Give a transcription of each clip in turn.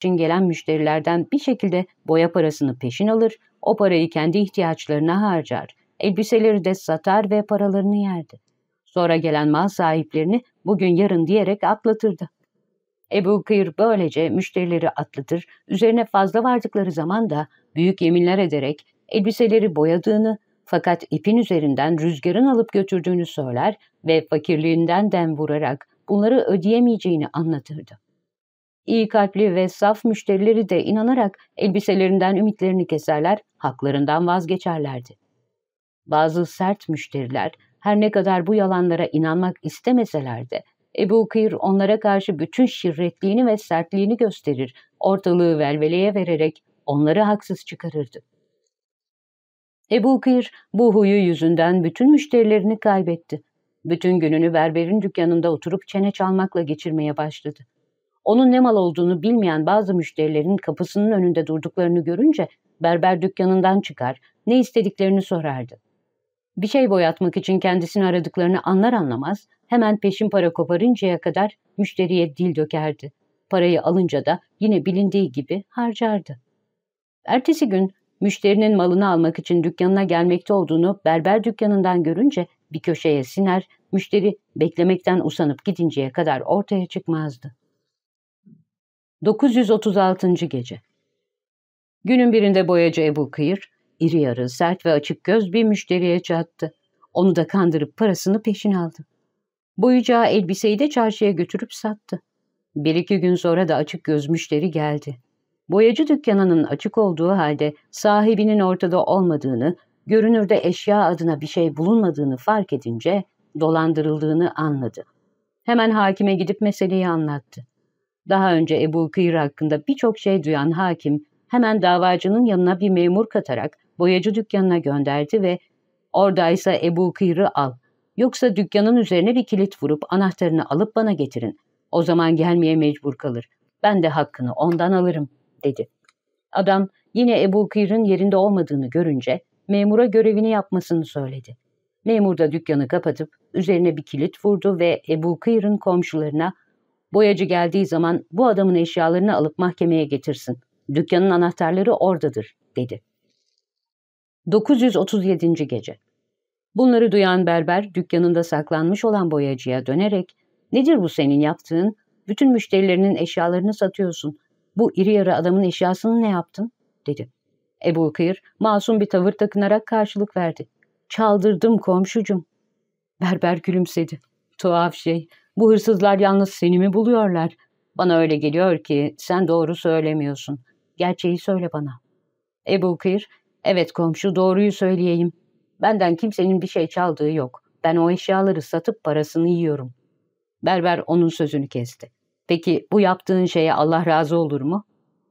için gelen müşterilerden bir şekilde boya parasını peşin alır, o parayı kendi ihtiyaçlarına harcar, elbiseleri de satar ve paralarını yerdi. Sonra gelen mal sahiplerini bugün yarın diyerek atlatırdı. Ebu Kıyır böylece müşterileri atlatır, üzerine fazla vardıkları zaman da büyük yeminler ederek elbiseleri boyadığını fakat ipin üzerinden rüzgarın alıp götürdüğünü söyler ve fakirliğinden dem vurarak bunları ödeyemeyeceğini anlatırdı. İyi kalpli ve saf müşterileri de inanarak elbiselerinden ümitlerini keserler, haklarından vazgeçerlerdi. Bazı sert müşteriler her ne kadar bu yalanlara inanmak istemeseler de Ebu Kıyır onlara karşı bütün şirretliğini ve sertliğini gösterir, ortalığı velveleye vererek onları haksız çıkarırdı. Ebu Kıyır bu huyu yüzünden bütün müşterilerini kaybetti. Bütün gününü berberin dükkanında oturup çene çalmakla geçirmeye başladı. Onun ne mal olduğunu bilmeyen bazı müşterilerin kapısının önünde durduklarını görünce berber dükkanından çıkar, ne istediklerini sorardı. Bir şey boyatmak için kendisini aradıklarını anlar anlamaz hemen peşin para koparıncaya kadar müşteriye dil dökerdi. Parayı alınca da yine bilindiği gibi harcardı. Ertesi gün müşterinin malını almak için dükkanına gelmekte olduğunu berber dükkanından görünce bir köşeye siner, müşteri beklemekten usanıp gidinceye kadar ortaya çıkmazdı. 936. Gece Günün birinde boyacı Ebu Kıyır, iri yarı, sert ve açık göz bir müşteriye çattı. Onu da kandırıp parasını peşin aldı. Boyacağı elbiseyi de çarşıya götürüp sattı. Bir iki gün sonra da açık göz müşteri geldi. Boyacı dükkanının açık olduğu halde sahibinin ortada olmadığını, görünürde eşya adına bir şey bulunmadığını fark edince dolandırıldığını anladı. Hemen hakime gidip meseleyi anlattı. Daha önce Ebu Kıyır hakkında birçok şey duyan hakim hemen davacının yanına bir memur katarak boyacı dükkanına gönderdi ve oradaysa Ebu Kıyır'ı al. Yoksa dükkanın üzerine bir kilit vurup anahtarını alıp bana getirin. O zaman gelmeye mecbur kalır. Ben de hakkını ondan alırım, dedi. Adam yine Ebu Kıyır'ın yerinde olmadığını görünce memura görevini yapmasını söyledi. Memur da dükkanı kapatıp üzerine bir kilit vurdu ve Ebu Kıyır'ın komşularına boyacı geldiği zaman bu adamın eşyalarını alıp mahkemeye getirsin. Dükkanın anahtarları oradadır, dedi. 937. Gece Bunları duyan berber dükkanında saklanmış olan boyacıya dönerek ''Nedir bu senin yaptığın? Bütün müşterilerinin eşyalarını satıyorsun. Bu iri yarı adamın eşyasını ne yaptın?'' dedi. Ebu Kıyır masum bir tavır takınarak karşılık verdi. ''Çaldırdım komşucum.'' Berber gülümsedi. ''Tuhaf şey, bu hırsızlar yalnız seni mi buluyorlar? Bana öyle geliyor ki sen doğru söylemiyorsun. Gerçeği söyle bana.'' Ebu Kıyır ''Evet komşu doğruyu söyleyeyim. Benden kimsenin bir şey çaldığı yok. Ben o eşyaları satıp parasını yiyorum. Berber onun sözünü kesti. Peki bu yaptığın şeye Allah razı olur mu?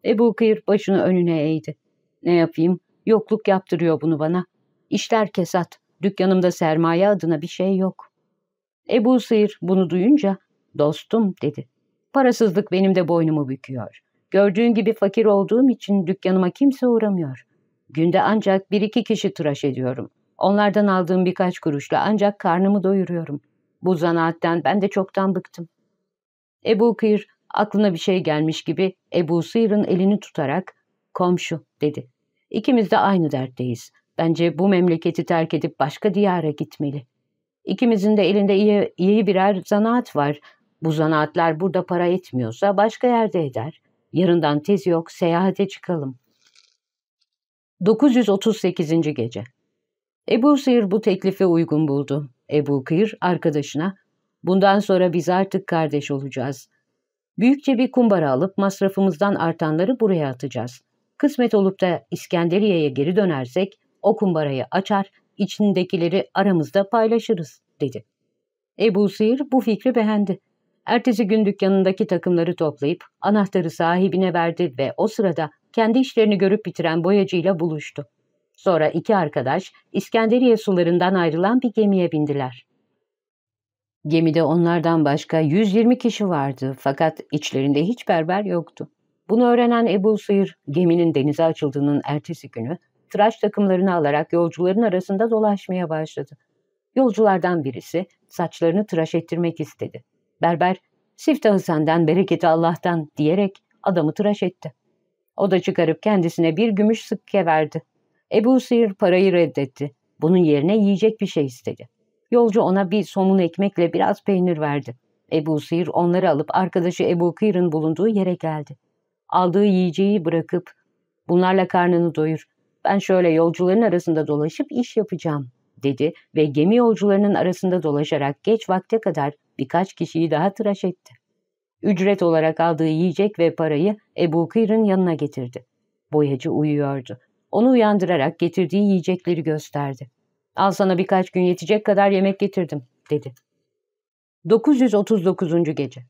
Ebu Kıyır başını önüne eğdi. Ne yapayım? Yokluk yaptırıyor bunu bana. İşler kesat. Dükkanımda sermaye adına bir şey yok. Ebu Sıyır bunu duyunca dostum dedi. Parasızlık benim de boynumu büküyor. Gördüğün gibi fakir olduğum için dükkanıma kimse uğramıyor. Günde ancak bir iki kişi tıraş ediyorum. Onlardan aldığım birkaç kuruşla ancak karnımı doyuruyorum. Bu zanaatten ben de çoktan bıktım. Ebu Kıyır aklına bir şey gelmiş gibi Ebu Sıyır'ın elini tutarak komşu dedi. İkimiz de aynı dertteyiz. Bence bu memleketi terk edip başka diyara gitmeli. İkimizin de elinde iyi, iyi birer zanaat var. Bu zanaatlar burada para etmiyorsa başka yerde eder. Yarından tez yok, seyahate çıkalım. 938. Gece Ebu Sıyır bu teklifi uygun buldu. Ebu Kıyır arkadaşına, bundan sonra biz artık kardeş olacağız. Büyükçe bir kumbara alıp masrafımızdan artanları buraya atacağız. Kısmet olup da İskenderiye'ye geri dönersek o kumbarayı açar, içindekileri aramızda paylaşırız, dedi. Ebu Sıyır bu fikri beğendi. Ertesi gün dükkanındaki takımları toplayıp anahtarı sahibine verdi ve o sırada kendi işlerini görüp bitiren boyacıyla buluştu. Sonra iki arkadaş İskenderiye sularından ayrılan bir gemiye bindiler. Gemide onlardan başka 120 kişi vardı fakat içlerinde hiç berber yoktu. Bunu öğrenen Ebu Sıyır geminin denize açıldığının ertesi günü tıraş takımlarını alarak yolcuların arasında dolaşmaya başladı. Yolculardan birisi saçlarını tıraş ettirmek istedi. Berber, siftahı senden, bereketi Allah'tan diyerek adamı tıraş etti. O da çıkarıp kendisine bir gümüş sıkke verdi. Ebu Sir parayı reddetti. Bunun yerine yiyecek bir şey istedi. Yolcu ona bir somun ekmekle biraz peynir verdi. Ebu Sir onları alıp arkadaşı Ebu Kır'ın bulunduğu yere geldi. Aldığı yiyeceği bırakıp bunlarla karnını doyur. Ben şöyle yolcuların arasında dolaşıp iş yapacağım dedi ve gemi yolcularının arasında dolaşarak geç vakte kadar birkaç kişiyi daha tıraş etti. Ücret olarak aldığı yiyecek ve parayı Ebu Kır'ın yanına getirdi. Boyacı uyuyordu. Onu uyandırarak getirdiği yiyecekleri gösterdi. Al sana birkaç gün yetecek kadar yemek getirdim, dedi. 939. Gece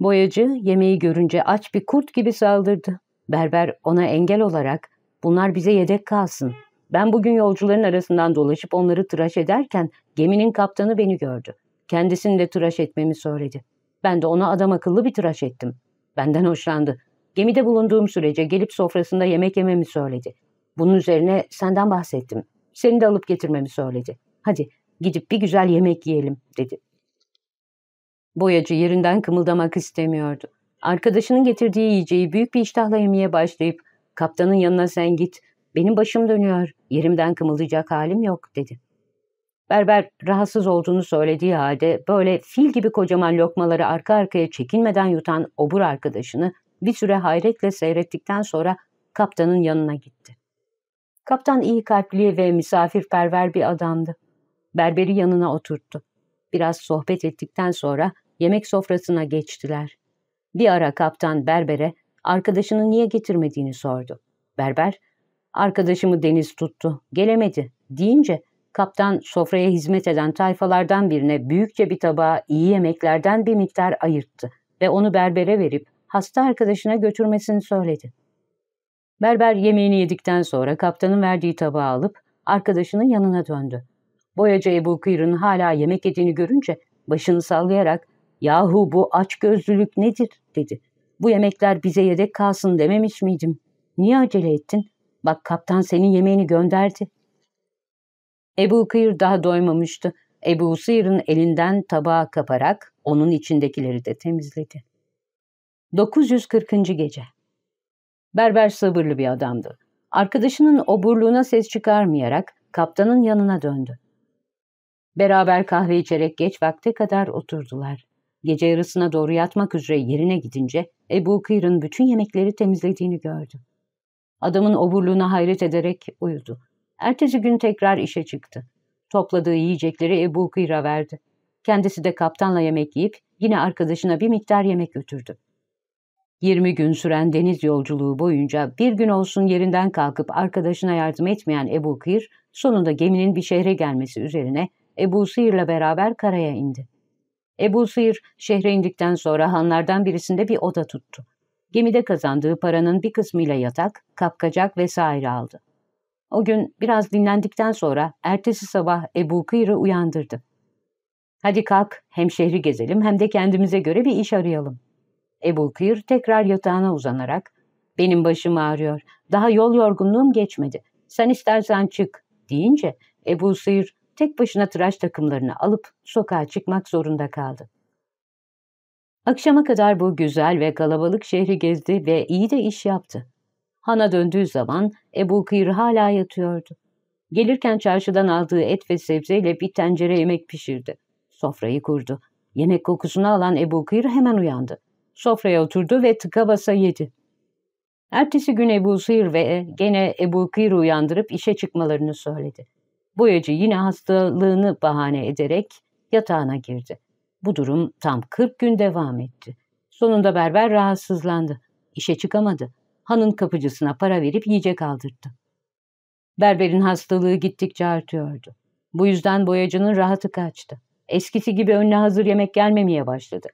Boyacı yemeği görünce aç bir kurt gibi saldırdı. Berber ona engel olarak bunlar bize yedek kalsın. Ben bugün yolcuların arasından dolaşıp onları tıraş ederken geminin kaptanı beni gördü. Kendisini de tıraş etmemi söyledi. Ben de ona adam akıllı bir tıraş ettim. Benden hoşlandı. Gemide bulunduğum sürece gelip sofrasında yemek yememi söyledi. Bunun üzerine senden bahsettim. Seni de alıp getirmemi söyledi. Hadi gidip bir güzel yemek yiyelim dedi. Boyacı yerinden kımıldamak istemiyordu. Arkadaşının getirdiği yiyeceği büyük bir iştahla yemeye başlayıp kaptanın yanına sen git, benim başım dönüyor, yerimden kımıldayacak halim yok dedi. Berber rahatsız olduğunu söylediği halde böyle fil gibi kocaman lokmaları arka arkaya çekinmeden yutan obur arkadaşını bir süre hayretle seyrettikten sonra kaptanın yanına gitti. Kaptan iyi kalpli ve misafirperver bir adamdı. Berberi yanına oturttu. Biraz sohbet ettikten sonra yemek sofrasına geçtiler. Bir ara kaptan berbere arkadaşını niye getirmediğini sordu. Berber, arkadaşımı deniz tuttu, gelemedi deyince kaptan sofraya hizmet eden tayfalardan birine büyükçe bir tabağa iyi yemeklerden bir miktar ayırttı ve onu berbere verip hasta arkadaşına götürmesini söyledi. Berber yemeğini yedikten sonra kaptanın verdiği tabağı alıp arkadaşının yanına döndü. Boyacı Ebu Kıyr'ın hala yemek yediğini görünce başını sallayarak ''Yahu bu aç gözlülük nedir?'' dedi. ''Bu yemekler bize yedek kalsın dememiş miydim? Niye acele ettin? Bak kaptan senin yemeğini gönderdi.'' Ebu Kıyır daha doymamıştı. Ebu Sıyır'ın elinden tabağı kaparak onun içindekileri de temizledi. 940. Gece Berber sabırlı bir adamdı. Arkadaşının oburluğuna ses çıkarmayarak kaptanın yanına döndü. Beraber kahve içerek geç vakte kadar oturdular. Gece yarısına doğru yatmak üzere yerine gidince Ebu Kıyr'ın bütün yemekleri temizlediğini gördü. Adamın oburluğuna hayret ederek uyudu. Ertesi gün tekrar işe çıktı. Topladığı yiyecekleri Ebu Kıyr'a verdi. Kendisi de kaptanla yemek yiyip yine arkadaşına bir miktar yemek götürdü. 20 gün süren deniz yolculuğu boyunca bir gün olsun yerinden kalkıp arkadaşına yardım etmeyen Ebu Kıyr, sonunda geminin bir şehre gelmesi üzerine Ebu Sıyır'la beraber karaya indi. Ebu Sıyır şehre indikten sonra hanlardan birisinde bir oda tuttu. Gemide kazandığı paranın bir kısmıyla yatak, kapkacak vesaire aldı. O gün biraz dinlendikten sonra ertesi sabah Ebu Kıyr'ı uyandırdı. Hadi kalk hem şehri gezelim hem de kendimize göre bir iş arayalım. Ebu Kıyır tekrar yatağına uzanarak benim başım ağrıyor. Daha yol yorgunluğum geçmedi. Sen istersen çık deyince Ebu Sıyır tek başına tıraş takımlarını alıp sokağa çıkmak zorunda kaldı. Akşama kadar bu güzel ve kalabalık şehri gezdi ve iyi de iş yaptı. Han'a döndüğü zaman Ebu Kıyır hala yatıyordu. Gelirken çarşıdan aldığı et ve sebzeyle bir tencere yemek pişirdi. Sofrayı kurdu. Yemek kokusunu alan Ebu Kıyır hemen uyandı. Sofraya oturdu ve tıka basa yedi. Ertesi gün Ebu Sıyır ve gene Ebu Kıyır'ı uyandırıp işe çıkmalarını söyledi. Boyacı yine hastalığını bahane ederek yatağına girdi. Bu durum tam 40 gün devam etti. Sonunda berber rahatsızlandı. İşe çıkamadı. Hanın kapıcısına para verip yiyecek aldırdı. Berberin hastalığı gittikçe artıyordu. Bu yüzden boyacının rahatı kaçtı. Eskisi gibi önüne hazır yemek gelmemeye başladı.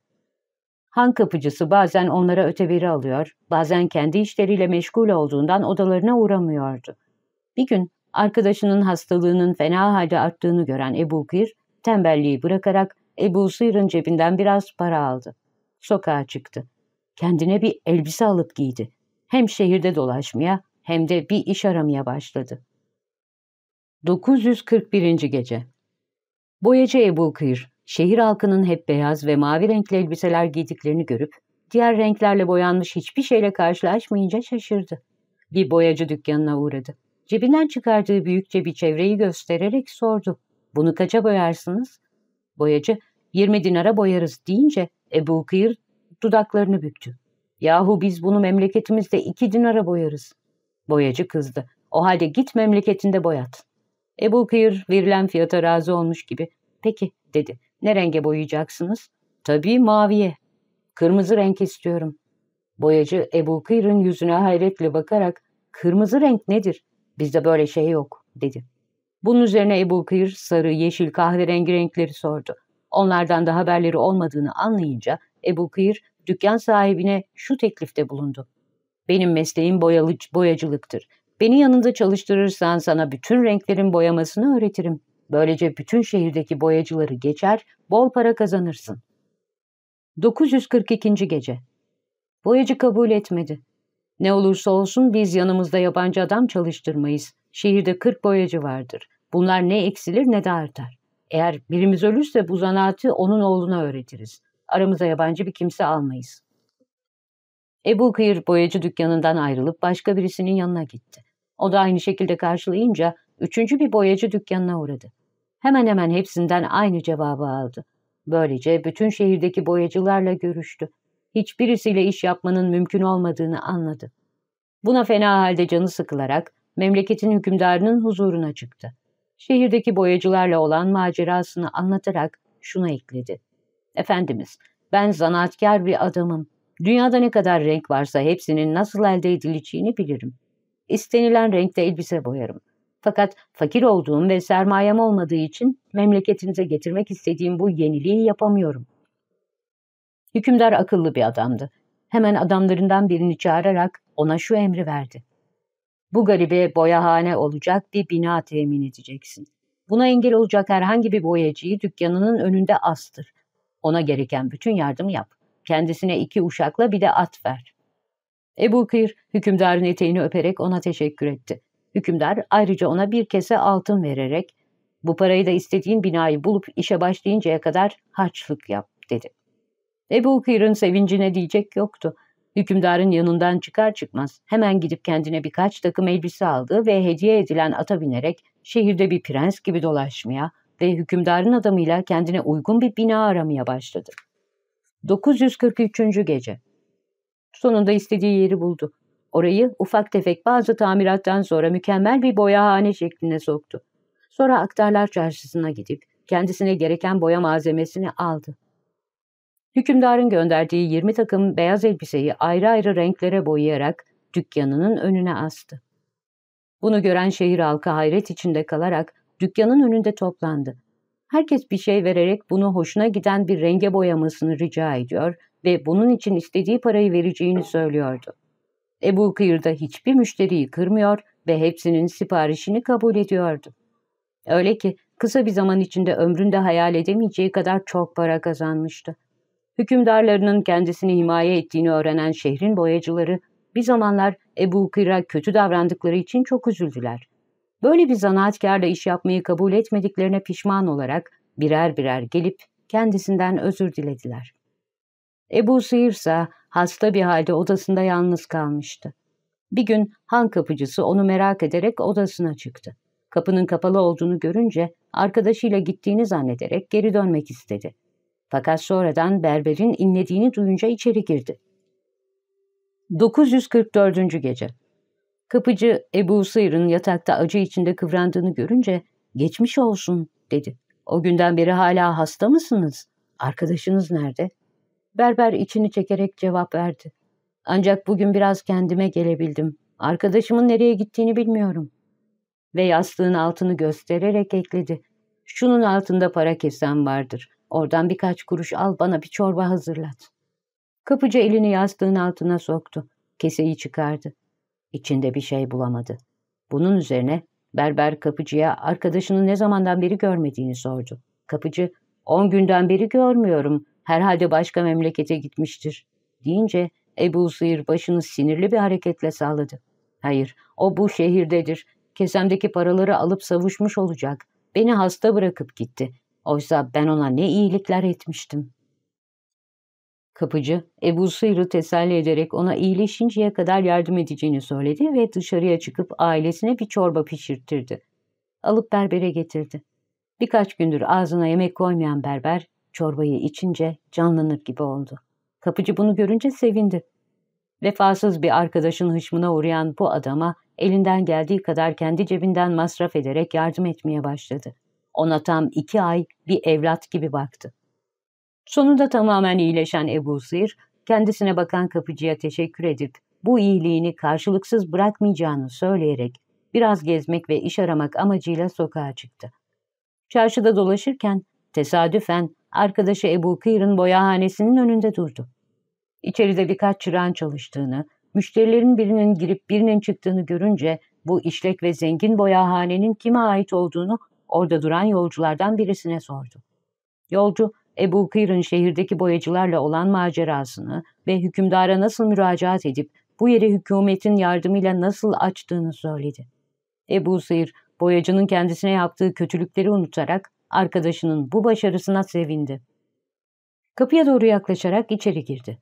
Han kapıcısı bazen onlara öteberi alıyor, bazen kendi işleriyle meşgul olduğundan odalarına uğramıyordu. Bir gün arkadaşının hastalığının fena halde arttığını gören Ebu Kir, tembelliği bırakarak Ebu Sır'ın cebinden biraz para aldı. Sokağa çıktı. Kendine bir elbise alıp giydi. Hem şehirde dolaşmaya hem de bir iş aramaya başladı. 941. Gece Boyacı Ebu Kır, şehir halkının hep beyaz ve mavi renkli elbiseler giydiklerini görüp diğer renklerle boyanmış hiçbir şeyle karşılaşmayınca şaşırdı. Bir boyacı dükkanına uğradı. Cebinden çıkardığı büyükçe bir çevreyi göstererek sordu. Bunu kaça boyarsınız? Boyacı, 20 dinara boyarız deyince Ebu Kıyır dudaklarını büktü. Yahu biz bunu memleketimizde iki dinara boyarız. Boyacı kızdı. O halde git memleketinde boyat. Ebu Kıyır verilen fiyata razı olmuş gibi. Peki dedi. Ne renge boyayacaksınız? Tabii maviye. Kırmızı renk istiyorum. Boyacı Ebu Kıyır'ın yüzüne hayretle bakarak kırmızı renk nedir? Bizde böyle şey yok dedi. Bunun üzerine Ebu Kıyır sarı, yeşil, kahverengi renkleri sordu. Onlardan da haberleri olmadığını anlayınca Ebu Kıyır dükkan sahibine şu teklifte bulundu. Benim mesleğim boyalı, boyacılıktır. Beni yanında çalıştırırsan sana bütün renklerin boyamasını öğretirim. Böylece bütün şehirdeki boyacıları geçer, bol para kazanırsın. 942. Gece Boyacı kabul etmedi. Ne olursa olsun biz yanımızda yabancı adam çalıştırmayız. Şehirde 40 boyacı vardır. Bunlar ne eksilir ne de artar. Eğer birimiz ölürse bu zanaatı onun oğluna öğretiriz. Aramıza yabancı bir kimse almayız. Ebu Kıyır boyacı dükkanından ayrılıp başka birisinin yanına gitti. O da aynı şekilde karşılayınca üçüncü bir boyacı dükkanına uğradı. Hemen hemen hepsinden aynı cevabı aldı. Böylece bütün şehirdeki boyacılarla görüştü. Hiçbirisiyle iş yapmanın mümkün olmadığını anladı. Buna fena halde canı sıkılarak memleketin hükümdarının huzuruna çıktı. Şehirdeki boyacılarla olan macerasını anlatarak şunu ekledi. Efendimiz, ben zanaatkar bir adamım. Dünyada ne kadar renk varsa hepsinin nasıl elde edileceğini bilirim. İstenilen renkte elbise boyarım. Fakat fakir olduğum ve sermayem olmadığı için memleketinize getirmek istediğim bu yeniliği yapamıyorum. Hükümdar akıllı bir adamdı. Hemen adamlarından birini çağırarak ona şu emri verdi. Bu garibe boyahane olacak bir bina temin edeceksin. Buna engel olacak herhangi bir boyacıyı dükkanının önünde astır. Ona gereken bütün yardımı yap. Kendisine iki uşakla bir de at ver. Ebu Kıyır, hükümdarın eteğini öperek ona teşekkür etti. Hükümdar ayrıca ona bir kese altın vererek, bu parayı da istediğin binayı bulup işe başlayıncaya kadar harçlık yap, dedi. Ebu Kıyır'ın sevincine diyecek yoktu. Hükümdarın yanından çıkar çıkmaz hemen gidip kendine birkaç takım elbise aldı ve hediye edilen ata binerek şehirde bir prens gibi dolaşmaya ve hükümdarın adamıyla kendine uygun bir bina aramaya başladı. 943. Gece Sonunda istediği yeri buldu. Orayı ufak tefek bazı tamirattan sonra mükemmel bir boyahane şekline soktu. Sonra Aktarlar Çarşısı'na gidip kendisine gereken boya malzemesini aldı. Hükümdarın gönderdiği 20 takım beyaz elbiseyi ayrı ayrı renklere boyayarak dükkanının önüne astı. Bunu gören şehir halkı hayret içinde kalarak dükkanın önünde toplandı. Herkes bir şey vererek bunu hoşuna giden bir renge boyamasını rica ediyor ve bunun için istediği parayı vereceğini söylüyordu. Ebu Kıyır da hiçbir müşteriyi kırmıyor ve hepsinin siparişini kabul ediyordu. Öyle ki kısa bir zaman içinde ömründe hayal edemeyeceği kadar çok para kazanmıştı. Hükümdarlarının kendisini himaye ettiğini öğrenen şehrin boyacıları bir zamanlar Ebu Kıyır'a kötü davrandıkları için çok üzüldüler. Böyle bir zanaatkarla iş yapmayı kabul etmediklerine pişman olarak birer birer gelip kendisinden özür dilediler. Ebu Sıyır ise hasta bir halde odasında yalnız kalmıştı. Bir gün han kapıcısı onu merak ederek odasına çıktı. Kapının kapalı olduğunu görünce arkadaşıyla gittiğini zannederek geri dönmek istedi. Fakat sonradan berberin inlediğini duyunca içeri girdi. 944. Gece Kapıcı Ebu Sıyır'ın yatakta acı içinde kıvrandığını görünce geçmiş olsun dedi. O günden beri hala hasta mısınız? Arkadaşınız nerede? Berber içini çekerek cevap verdi. Ancak bugün biraz kendime gelebildim. Arkadaşımın nereye gittiğini bilmiyorum. Ve yastığın altını göstererek ekledi. Şunun altında para kesen vardır. Oradan birkaç kuruş al bana bir çorba hazırlat. Kapıcı elini yastığın altına soktu. Keseyi çıkardı. İçinde bir şey bulamadı. Bunun üzerine berber kapıcıya arkadaşını ne zamandan beri görmediğini sordu. Kapıcı, on günden beri görmüyorum, herhalde başka memlekete gitmiştir, deyince Ebu Sıyır başını sinirli bir hareketle salladı. Hayır, o bu şehirdedir. Kesemdeki paraları alıp savuşmuş olacak. Beni hasta bırakıp gitti. Oysa ben ona ne iyilikler etmiştim. Kapıcı, Ebu Sıyr'ı teselli ederek ona iyileşinceye kadar yardım edeceğini söyledi ve dışarıya çıkıp ailesine bir çorba pişirttirdi. Alıp berbere getirdi. Birkaç gündür ağzına yemek koymayan berber, çorbayı içince canlanır gibi oldu. Kapıcı bunu görünce sevindi. Vefasız bir arkadaşın hışmına uğrayan bu adama elinden geldiği kadar kendi cebinden masraf ederek yardım etmeye başladı. Ona tam iki ay bir evlat gibi baktı. Sonunda tamamen iyileşen Ebu Sıyır, kendisine bakan kapıcıya teşekkür edip bu iyiliğini karşılıksız bırakmayacağını söyleyerek biraz gezmek ve iş aramak amacıyla sokağa çıktı. Çarşıda dolaşırken tesadüfen arkadaşı Ebu Kıyır'ın boyahanesinin önünde durdu. İçeride birkaç çırağın çalıştığını, müşterilerin birinin girip birinin çıktığını görünce bu işlek ve zengin boyahanenin kime ait olduğunu orada duran yolculardan birisine sordu. Yolcu, Ebu Kıyr'ın şehirdeki boyacılarla olan macerasını ve hükümdara nasıl müracaat edip bu yeri hükümetin yardımıyla nasıl açtığını söyledi. Ebu Sıyır, boyacının kendisine yaptığı kötülükleri unutarak arkadaşının bu başarısına sevindi. Kapıya doğru yaklaşarak içeri girdi.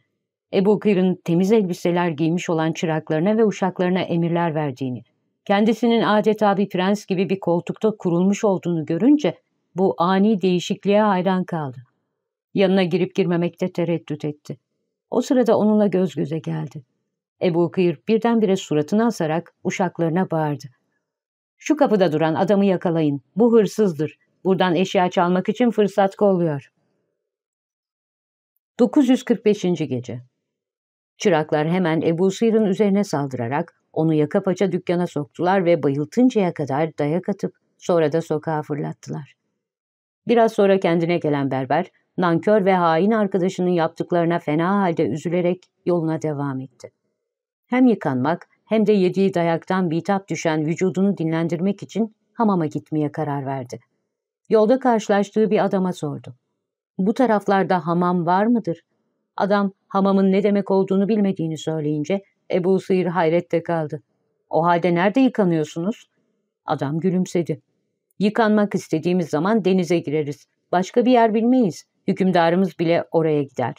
Ebu Kıyr'ın temiz elbiseler giymiş olan çıraklarına ve uşaklarına emirler verdiğini, kendisinin adeta bir prens gibi bir koltukta kurulmuş olduğunu görünce bu ani değişikliğe hayran kaldı. Yanına girip girmemekte tereddüt etti. O sırada onunla göz göze geldi. Ebu Kıyır birdenbire suratını asarak uşaklarına bağırdı. Şu kapıda duran adamı yakalayın. Bu hırsızdır. Buradan eşya çalmak için fırsat kolluyor. 945. Gece Çıraklar hemen Ebu Sıyır'ın üzerine saldırarak onu yaka paça dükkana soktular ve bayıltıncaya kadar dayak atıp sonra da sokağa fırlattılar. Biraz sonra kendine gelen berber, nankör ve hain arkadaşının yaptıklarına fena halde üzülerek yoluna devam etti. Hem yıkanmak hem de yediği dayaktan bitap düşen vücudunu dinlendirmek için hamama gitmeye karar verdi. Yolda karşılaştığı bir adama sordu. Bu taraflarda hamam var mıdır? Adam hamamın ne demek olduğunu bilmediğini söyleyince Ebu Sıyır hayrette kaldı. O halde nerede yıkanıyorsunuz? Adam gülümsedi. Yıkanmak istediğimiz zaman denize gireriz. Başka bir yer bilmeyiz. Hükümdarımız bile oraya gider.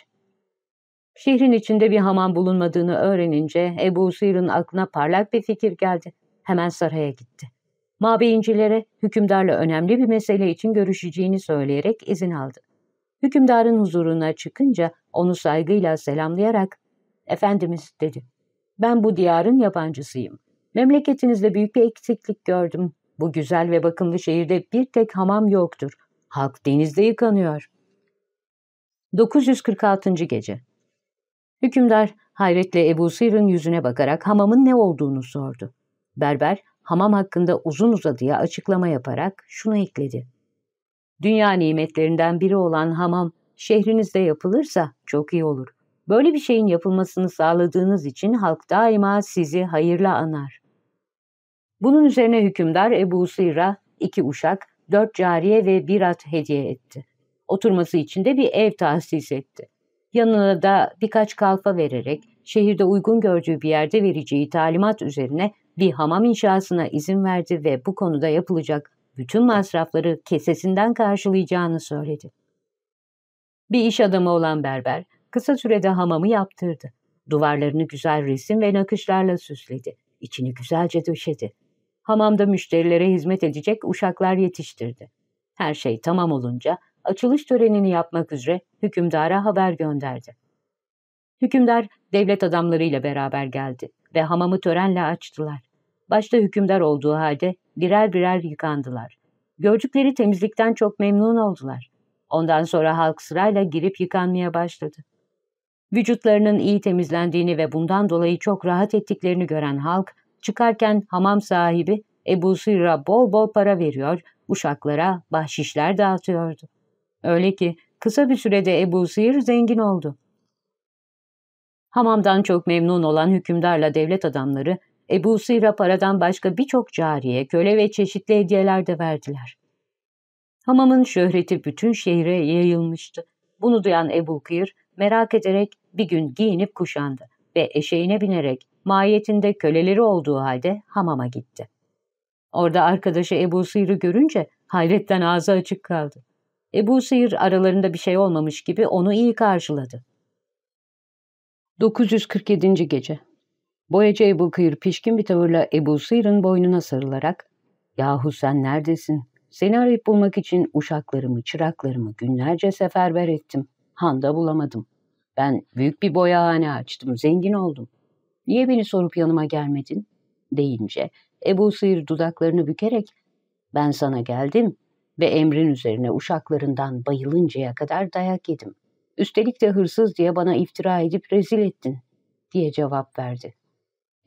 Şehrin içinde bir hamam bulunmadığını öğrenince Ebu Sıyır'ın aklına parlak bir fikir geldi. Hemen saraya gitti. Mabeyincilere hükümdarla önemli bir mesele için görüşeceğini söyleyerek izin aldı. Hükümdarın huzuruna çıkınca onu saygıyla selamlayarak ''Efendimiz'' dedi. ''Ben bu diyarın yabancısıyım. Memleketinizde büyük bir eksiklik gördüm. Bu güzel ve bakımlı şehirde bir tek hamam yoktur. Halk denizde yıkanıyor.'' 946. Gece Hükümdar hayretle Ebu Sir'in yüzüne bakarak hamamın ne olduğunu sordu. Berber hamam hakkında uzun uzadıya açıklama yaparak şunu ekledi. Dünya nimetlerinden biri olan hamam şehrinizde yapılırsa çok iyi olur. Böyle bir şeyin yapılmasını sağladığınız için halk daima sizi hayırla anar. Bunun üzerine hükümdar Ebu Sir'a iki uşak, dört cariye ve bir at hediye etti. Oturması için de bir ev tahsis etti. Yanına da birkaç kalfa vererek şehirde uygun gördüğü bir yerde vereceği talimat üzerine bir hamam inşasına izin verdi ve bu konuda yapılacak bütün masrafları kesesinden karşılayacağını söyledi. Bir iş adamı olan berber kısa sürede hamamı yaptırdı. Duvarlarını güzel resim ve nakışlarla süsledi. İçini güzelce döşedi. Hamamda müşterilere hizmet edecek uşaklar yetiştirdi. Her şey tamam olunca açılış törenini yapmak üzere hükümdara haber gönderdi. Hükümdar devlet adamlarıyla beraber geldi ve hamamı törenle açtılar. Başta hükümdar olduğu halde birer birer yıkandılar. Gördükleri temizlikten çok memnun oldular. Ondan sonra halk sırayla girip yıkanmaya başladı. Vücutlarının iyi temizlendiğini ve bundan dolayı çok rahat ettiklerini gören halk, çıkarken hamam sahibi Ebu Sirra bol bol para veriyor, uşaklara bahşişler dağıtıyordu. Öyle ki kısa bir sürede Ebu Sir zengin oldu. Hamamdan çok memnun olan hükümdarla devlet adamları Ebu Sir'a paradan başka birçok cariye, köle ve çeşitli hediyeler de verdiler. Hamamın şöhreti bütün şehre yayılmıştı. Bunu duyan Ebu Kıyır merak ederek bir gün giyinip kuşandı ve eşeğine binerek mahiyetinde köleleri olduğu halde hamama gitti. Orada arkadaşı Ebu Sıyır'ı görünce hayretten ağzı açık kaldı. Ebu Sıyır aralarında bir şey olmamış gibi onu iyi karşıladı. 947. Gece Boyacı Ebu Kıyır pişkin bir tavırla Ebu Sıyır'ın boynuna sarılarak ''Yahu sen neredesin? Seni arayıp bulmak için uşaklarımı, çıraklarımı günlerce seferber ettim. Handa bulamadım. Ben büyük bir boyahane açtım, zengin oldum. Niye beni sorup yanıma gelmedin?'' deyince Ebu Sıyır dudaklarını bükerek ''Ben sana geldim ve emrin üzerine uşaklarından bayılıncaya kadar dayak yedim. Üstelik de hırsız diye bana iftira edip rezil ettin.'' diye cevap verdi.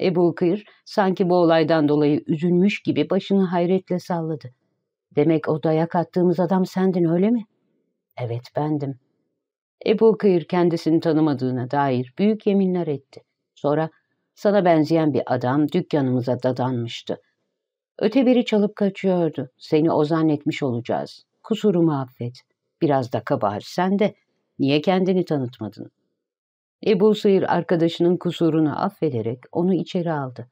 Ebu Kıyır sanki bu olaydan dolayı üzülmüş gibi başını hayretle salladı. Demek o dayak attığımız adam sendin öyle mi? Evet bendim. Ebu Kıyır kendisini tanımadığına dair büyük yeminler etti. Sonra sana benzeyen bir adam dükkanımıza dadanmıştı. Öte biri çalıp kaçıyordu. Seni o zannetmiş olacağız. Kusurumu affet. Biraz da kabahat sen de. Niye kendini tanıtmadın? Ebu Sıyır arkadaşının kusurunu affederek onu içeri aldı.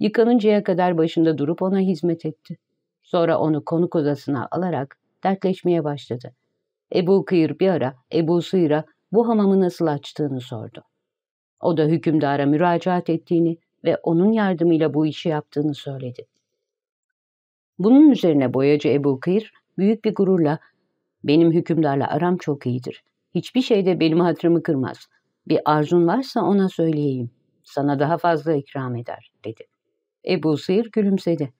Yıkanıncaya kadar başında durup ona hizmet etti. Sonra onu konuk odasına alarak dertleşmeye başladı. Ebu Kıyır bir ara Ebu Sıyır'a bu hamamı nasıl açtığını sordu. O da hükümdara müracaat ettiğini ve onun yardımıyla bu işi yaptığını söyledi. Bunun üzerine boyacı Ebu Kıyır büyük bir gururla benim hükümdarla aram çok iyidir. Hiçbir şeyde benim hatırımı kırmaz. Bir arzun varsa ona söyleyeyim. Sana daha fazla ikram eder, dedi. Ebu Sıyır gülümsedi.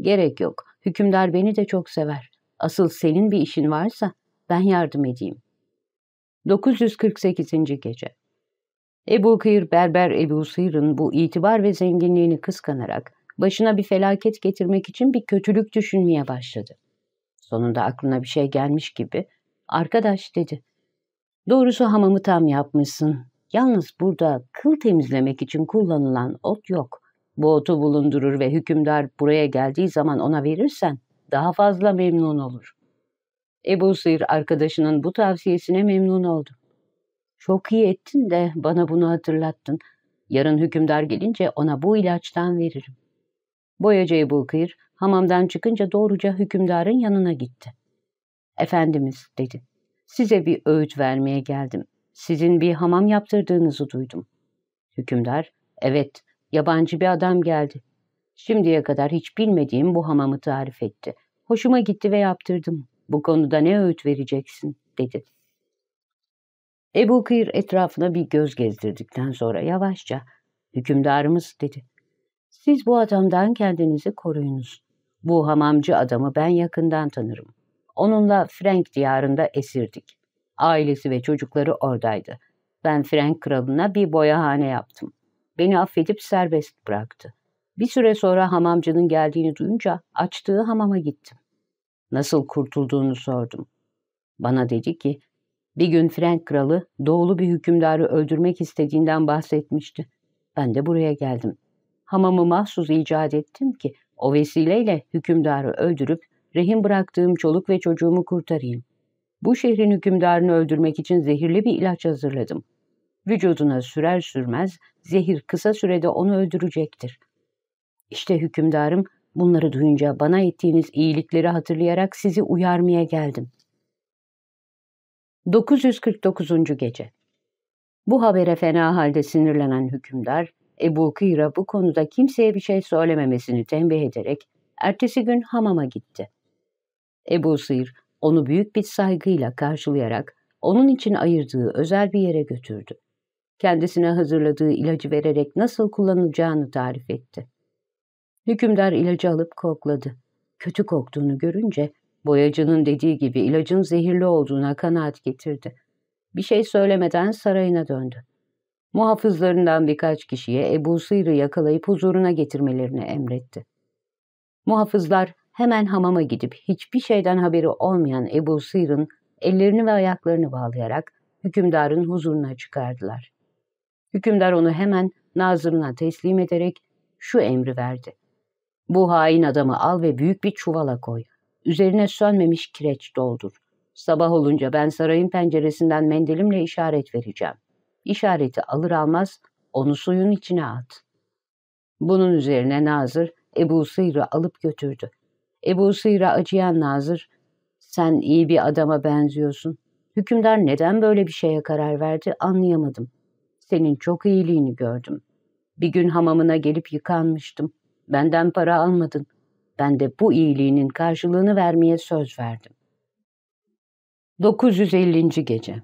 Gerek yok. Hükümdar beni de çok sever. Asıl senin bir işin varsa ben yardım edeyim. 948. Gece Ebu Kıyır Berber Ebu Sıyır'ın bu itibar ve zenginliğini kıskanarak başına bir felaket getirmek için bir kötülük düşünmeye başladı. Sonunda aklına bir şey gelmiş gibi, arkadaş dedi, Doğrusu hamamı tam yapmışsın. Yalnız burada kıl temizlemek için kullanılan ot yok. Bu otu bulundurur ve hükümdar buraya geldiği zaman ona verirsen daha fazla memnun olur. Ebu Sıyır arkadaşının bu tavsiyesine memnun oldu. Çok iyi ettin de bana bunu hatırlattın. Yarın hükümdar gelince ona bu ilaçtan veririm. Boyacı Ebu Kıyır hamamdan çıkınca doğruca hükümdarın yanına gitti. Efendimiz dedi. Size bir öğüt vermeye geldim. Sizin bir hamam yaptırdığınızı duydum. Hükümdar, evet, yabancı bir adam geldi. Şimdiye kadar hiç bilmediğim bu hamamı tarif etti. Hoşuma gitti ve yaptırdım. Bu konuda ne öğüt vereceksin, dedi. Ebu Kıyır etrafına bir göz gezdirdikten sonra yavaşça, hükümdarımız dedi. Siz bu adamdan kendinizi koruyunuz. Bu hamamcı adamı ben yakından tanırım. Onunla Frank diyarında esirdik. Ailesi ve çocukları oradaydı. Ben Frank kralına bir boyahane yaptım. Beni affedip serbest bıraktı. Bir süre sonra hamamcının geldiğini duyunca açtığı hamama gittim. Nasıl kurtulduğunu sordum. Bana dedi ki, bir gün Frank kralı doğulu bir hükümdarı öldürmek istediğinden bahsetmişti. Ben de buraya geldim. Hamamı mahsus icat ettim ki o vesileyle hükümdarı öldürüp rehin bıraktığım çoluk ve çocuğumu kurtarayım. Bu şehrin hükümdarını öldürmek için zehirli bir ilaç hazırladım. Vücuduna sürer sürmez zehir kısa sürede onu öldürecektir. İşte hükümdarım bunları duyunca bana ettiğiniz iyilikleri hatırlayarak sizi uyarmaya geldim. 949. Gece Bu habere fena halde sinirlenen hükümdar, Ebu Kıyra bu konuda kimseye bir şey söylememesini tembih ederek ertesi gün hamama gitti. Ebu Sıyır onu büyük bir saygıyla karşılayarak onun için ayırdığı özel bir yere götürdü. Kendisine hazırladığı ilacı vererek nasıl kullanılacağını tarif etti. Hükümdar ilacı alıp kokladı. Kötü koktuğunu görünce boyacının dediği gibi ilacın zehirli olduğuna kanaat getirdi. Bir şey söylemeden sarayına döndü. Muhafızlarından birkaç kişiye Ebu Sıyır'ı yakalayıp huzuruna getirmelerini emretti. Muhafızlar hemen hamama gidip hiçbir şeyden haberi olmayan Ebu Sır'ın ellerini ve ayaklarını bağlayarak hükümdarın huzuruna çıkardılar. Hükümdar onu hemen nazırına teslim ederek şu emri verdi. Bu hain adamı al ve büyük bir çuvala koy. Üzerine sönmemiş kireç doldur. Sabah olunca ben sarayın penceresinden mendilimle işaret vereceğim. İşareti alır almaz onu suyun içine at. Bunun üzerine Nazır Ebu Sır'ı alıp götürdü. Ebu Sıyra acıyan Nazır, sen iyi bir adama benziyorsun. Hükümdar neden böyle bir şeye karar verdi anlayamadım. Senin çok iyiliğini gördüm. Bir gün hamamına gelip yıkanmıştım. Benden para almadın. Ben de bu iyiliğinin karşılığını vermeye söz verdim. 950. Gece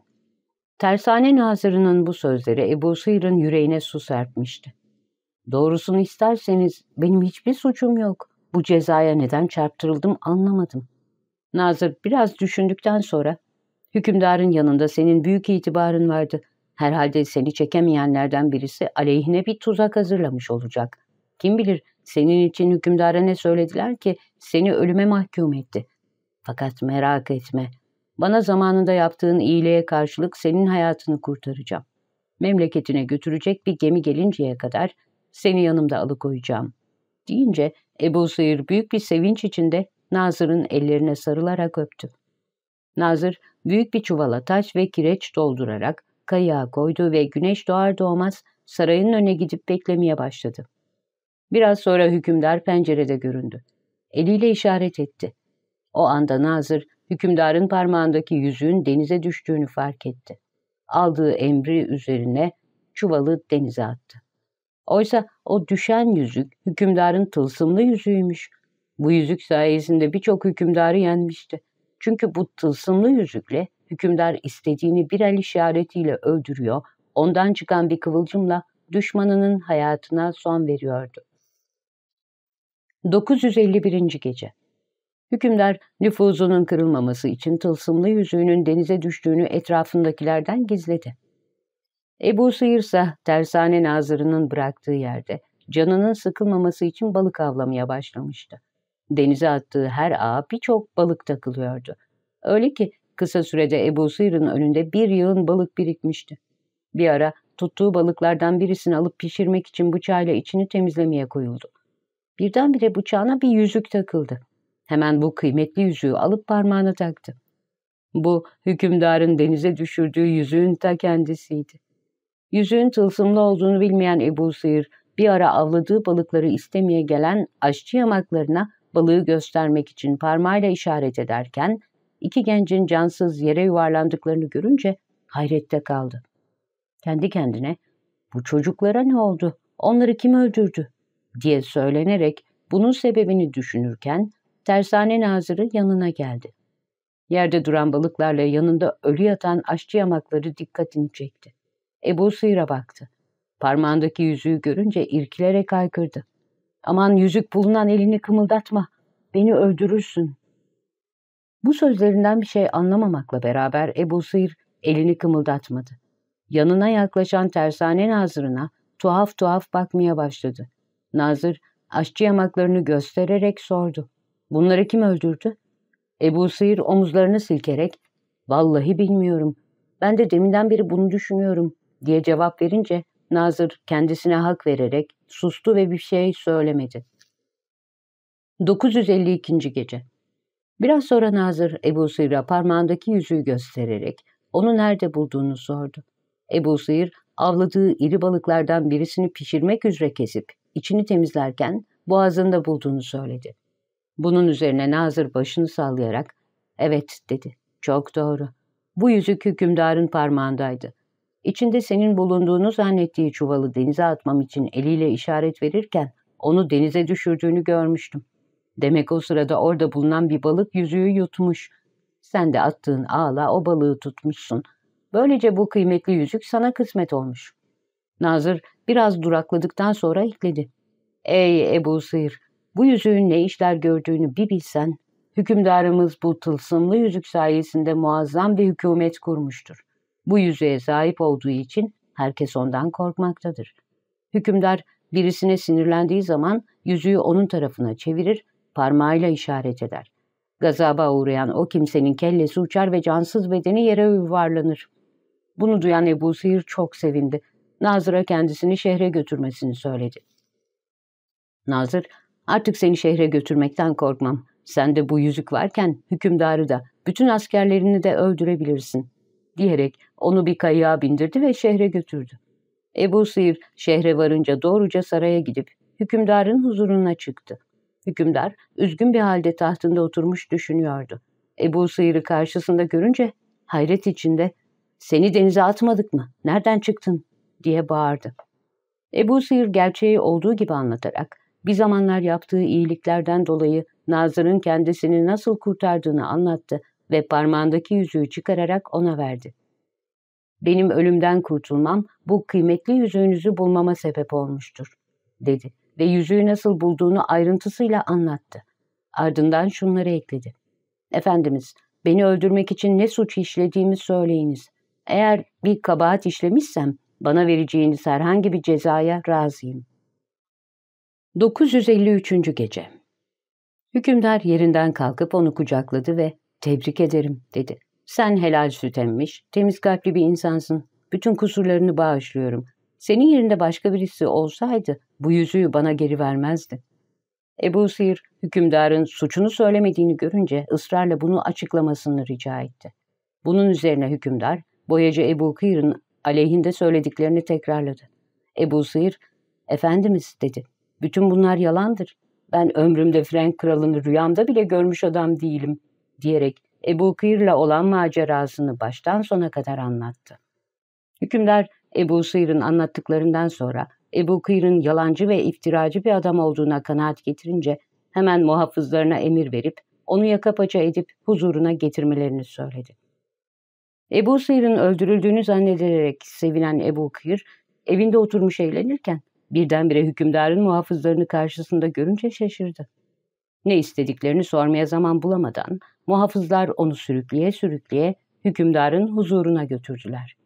Tersane Nazırı'nın bu sözleri Ebu Sıyr'ın yüreğine su serpmişti. Doğrusunu isterseniz benim hiçbir suçum yok. Bu cezaya neden çarptırıldım anlamadım. Nazır biraz düşündükten sonra hükümdarın yanında senin büyük itibarın vardı. Herhalde seni çekemeyenlerden birisi aleyhine bir tuzak hazırlamış olacak. Kim bilir senin için hükümdara ne söylediler ki seni ölüme mahkum etti. Fakat merak etme. Bana zamanında yaptığın iyiliğe karşılık senin hayatını kurtaracağım. Memleketine götürecek bir gemi gelinceye kadar seni yanımda alıkoyacağım. Deyince Ebu Sıyır büyük bir sevinç içinde Nazır'ın ellerine sarılarak öptü. Nazır büyük bir çuvala taş ve kireç doldurarak kayığa koydu ve güneş doğar doğmaz sarayın önüne gidip beklemeye başladı. Biraz sonra hükümdar pencerede göründü. Eliyle işaret etti. O anda Nazır hükümdarın parmağındaki yüzüğün denize düştüğünü fark etti. Aldığı emri üzerine çuvalı denize attı. Oysa o düşen yüzük hükümdarın tılsımlı yüzüğüymüş. Bu yüzük sayesinde birçok hükümdarı yenmişti. Çünkü bu tılsımlı yüzükle hükümdar istediğini bir el işaretiyle öldürüyor, ondan çıkan bir kıvılcımla düşmanının hayatına son veriyordu. 951. Gece Hükümdar nüfuzunun kırılmaması için tılsımlı yüzüğünün denize düştüğünü etrafındakilerden gizledi. Ebu Sıyır ise tersane nazırının bıraktığı yerde canının sıkılmaması için balık avlamaya başlamıştı. Denize attığı her ağa birçok balık takılıyordu. Öyle ki kısa sürede Ebu Sıyır'ın önünde bir yığın balık birikmişti. Bir ara tuttuğu balıklardan birisini alıp pişirmek için bıçağıyla içini temizlemeye koyuldu. Birdenbire bıçağına bir yüzük takıldı. Hemen bu kıymetli yüzüğü alıp parmağına taktı. Bu hükümdarın denize düşürdüğü yüzüğün ta kendisiydi. Yüzüğün tılsımlı olduğunu bilmeyen Ebu Sıyır bir ara avladığı balıkları istemeye gelen aşçı yamaklarına balığı göstermek için parmağıyla işaret ederken iki gencin cansız yere yuvarlandıklarını görünce hayrette kaldı. Kendi kendine bu çocuklara ne oldu? Onları kim öldürdü? Diye söylenerek bunun sebebini düşünürken tersane nazırı yanına geldi. Yerde duran balıklarla yanında ölü yatan aşçı yamakları dikkatini çekti. Ebu Sıyır'a baktı. Parmağındaki yüzüğü görünce irkilerek haykırdı. Aman yüzük bulunan elini kımıldatma, beni öldürürsün. Bu sözlerinden bir şey anlamamakla beraber Ebu Sıyır elini kımıldatmadı. Yanına yaklaşan tersane nazırına tuhaf tuhaf bakmaya başladı. Nazır aşçı yamaklarını göstererek sordu. Bunları kim öldürdü? Ebu Sıyır omuzlarını silkerek, vallahi bilmiyorum. Ben de deminden beri bunu düşünüyorum diye cevap verince Nazır kendisine hak vererek sustu ve bir şey söylemedi. 952. Gece Biraz sonra Nazır Ebu Sıyır'a parmağındaki yüzüğü göstererek onu nerede bulduğunu sordu. Ebu Sıyır avladığı iri balıklardan birisini pişirmek üzere kesip içini temizlerken boğazında bulduğunu söyledi. Bunun üzerine Nazır başını sallayarak evet dedi. Çok doğru. Bu yüzük hükümdarın parmağındaydı. İçinde senin bulunduğunu zannettiği çuvalı denize atmam için eliyle işaret verirken onu denize düşürdüğünü görmüştüm. Demek o sırada orada bulunan bir balık yüzüğü yutmuş. Sen de attığın ağla o balığı tutmuşsun. Böylece bu kıymetli yüzük sana kısmet olmuş. Nazır biraz durakladıktan sonra ekledi. Ey Ebu Sıyır, bu yüzüğün ne işler gördüğünü bir bilsen, hükümdarımız bu tılsımlı yüzük sayesinde muazzam bir hükümet kurmuştur. Bu yüzüğe sahip olduğu için herkes ondan korkmaktadır. Hükümdar birisine sinirlendiği zaman yüzüğü onun tarafına çevirir, parmağıyla işaret eder. Gazaba uğrayan o kimsenin kellesi uçar ve cansız bedeni yere yuvarlanır. Bunu duyan Ebu Sihir çok sevindi. Nazır'a kendisini şehre götürmesini söyledi. Nazır, artık seni şehre götürmekten korkmam. Sende bu yüzük varken hükümdarı da, bütün askerlerini de öldürebilirsin diyerek onu bir kayığa bindirdi ve şehre götürdü. Ebu Sıyır şehre varınca doğruca saraya gidip hükümdarın huzuruna çıktı. Hükümdar üzgün bir halde tahtında oturmuş düşünüyordu. Ebu Sıyır'ı karşısında görünce hayret içinde ''Seni denize atmadık mı? Nereden çıktın?'' Diye bağırdı. Ebu Sıyır gerçeği olduğu gibi anlatarak bir zamanlar yaptığı iyiliklerden dolayı Nazır'ın kendisini nasıl kurtardığını anlattı ve parmağındaki yüzüğü çıkararak ona verdi. Benim ölümden kurtulmam bu kıymetli yüzüğünüzü bulmama sebep olmuştur, dedi ve yüzüğü nasıl bulduğunu ayrıntısıyla anlattı. Ardından şunları ekledi. Efendimiz, beni öldürmek için ne suç işlediğimi söyleyiniz. Eğer bir kabahat işlemişsem bana vereceğiniz herhangi bir cezaya razıyım. 953. Gece Hükümdar yerinden kalkıp onu kucakladı ve tebrik ederim dedi. Sen helal süt emmiş, temiz kalpli bir insansın. Bütün kusurlarını bağışlıyorum. Senin yerinde başka birisi olsaydı bu yüzüğü bana geri vermezdi. Ebu Sir, hükümdarın suçunu söylemediğini görünce ısrarla bunu açıklamasını rica etti. Bunun üzerine hükümdar, boyacı Ebu Kıyır'ın aleyhinde söylediklerini tekrarladı. Ebu Sir, Efendimiz dedi, bütün bunlar yalandır. Ben ömrümde Frank kralını rüyamda bile görmüş adam değilim, diyerek Ebu Kıyır'la olan macerasını baştan sona kadar anlattı. Hükümdar, Ebu Sıyır'ın anlattıklarından sonra Ebu Kıyır'ın yalancı ve iftiracı bir adam olduğuna kanaat getirince hemen muhafızlarına emir verip onu yaka paça edip huzuruna getirmelerini söyledi. Ebu Sıyır'ın öldürüldüğünü zannederek sevinen Ebu Kıyır evinde oturmuş eğlenirken birdenbire hükümdarın muhafızlarını karşısında görünce şaşırdı. Ne istediklerini sormaya zaman bulamadan muhafızlar onu sürükleye sürükleye hükümdarın huzuruna götürdüler.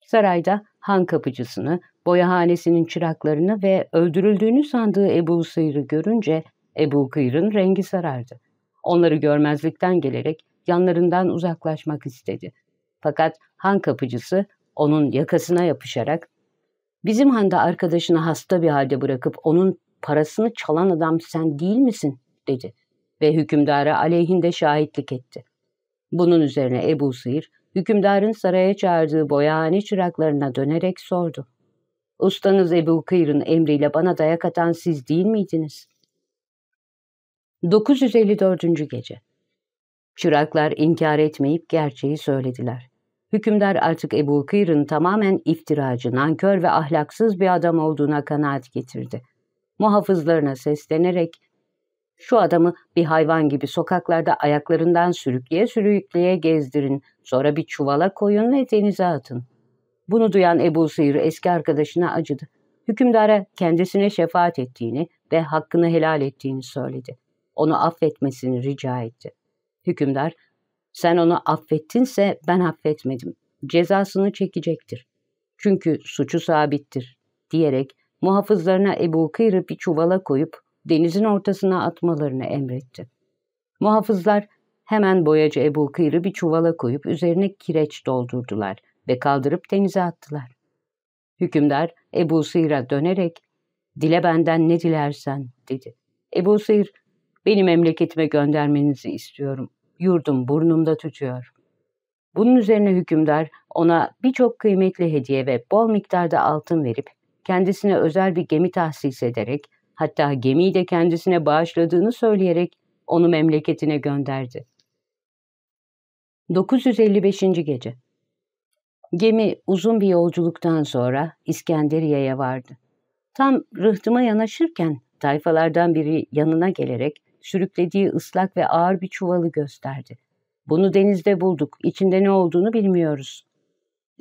Sarayda han kapıcısını, boyahanesinin çıraklarını ve öldürüldüğünü sandığı Ebu Sıyır'ı görünce Ebu Kıyır'ın rengi sarardı. Onları görmezlikten gelerek yanlarından uzaklaşmak istedi. Fakat han kapıcısı onun yakasına yapışarak ''Bizim handa arkadaşını hasta bir halde bırakıp onun parasını çalan adam sen değil misin?'' dedi ve hükümdara aleyhinde şahitlik etti. Bunun üzerine Ebu Sıyır, hükümdarın saraya çağırdığı boyahane çıraklarına dönerek sordu. Ustanız Ebu Kıyr'ın emriyle bana dayak atan siz değil miydiniz? 954. Gece Çıraklar inkar etmeyip gerçeği söylediler. Hükümdar artık Ebu Kıyr'ın tamamen iftiracı, nankör ve ahlaksız bir adam olduğuna kanaat getirdi. Muhafızlarına seslenerek şu adamı bir hayvan gibi sokaklarda ayaklarından sürükleye sürükleye gezdirin, sonra bir çuvala koyun ve denize atın. Bunu duyan Ebu Sıyır eski arkadaşına acıdı. Hükümdara kendisine şefaat ettiğini ve hakkını helal ettiğini söyledi. Onu affetmesini rica etti. Hükümdar, sen onu affettinse ben affetmedim. Cezasını çekecektir. Çünkü suçu sabittir, diyerek muhafızlarına Ebu Kıyr'ı bir çuvala koyup denizin ortasına atmalarını emretti. Muhafızlar hemen boyacı Ebu Kıyr'ı bir çuvala koyup üzerine kireç doldurdular ve kaldırıp denize attılar. Hükümdar Ebu Sıyr'a dönerek ''Dile benden ne dilersen'' dedi. Ebu Sıyr ''Beni memleketime göndermenizi istiyorum. Yurdum burnumda tutuyor.'' Bunun üzerine hükümdar ona birçok kıymetli hediye ve bol miktarda altın verip kendisine özel bir gemi tahsis ederek hatta gemiyi de kendisine bağışladığını söyleyerek onu memleketine gönderdi. 955. Gece Gemi uzun bir yolculuktan sonra İskenderiye'ye vardı. Tam rıhtıma yanaşırken tayfalardan biri yanına gelerek sürüklediği ıslak ve ağır bir çuvalı gösterdi. Bunu denizde bulduk, içinde ne olduğunu bilmiyoruz.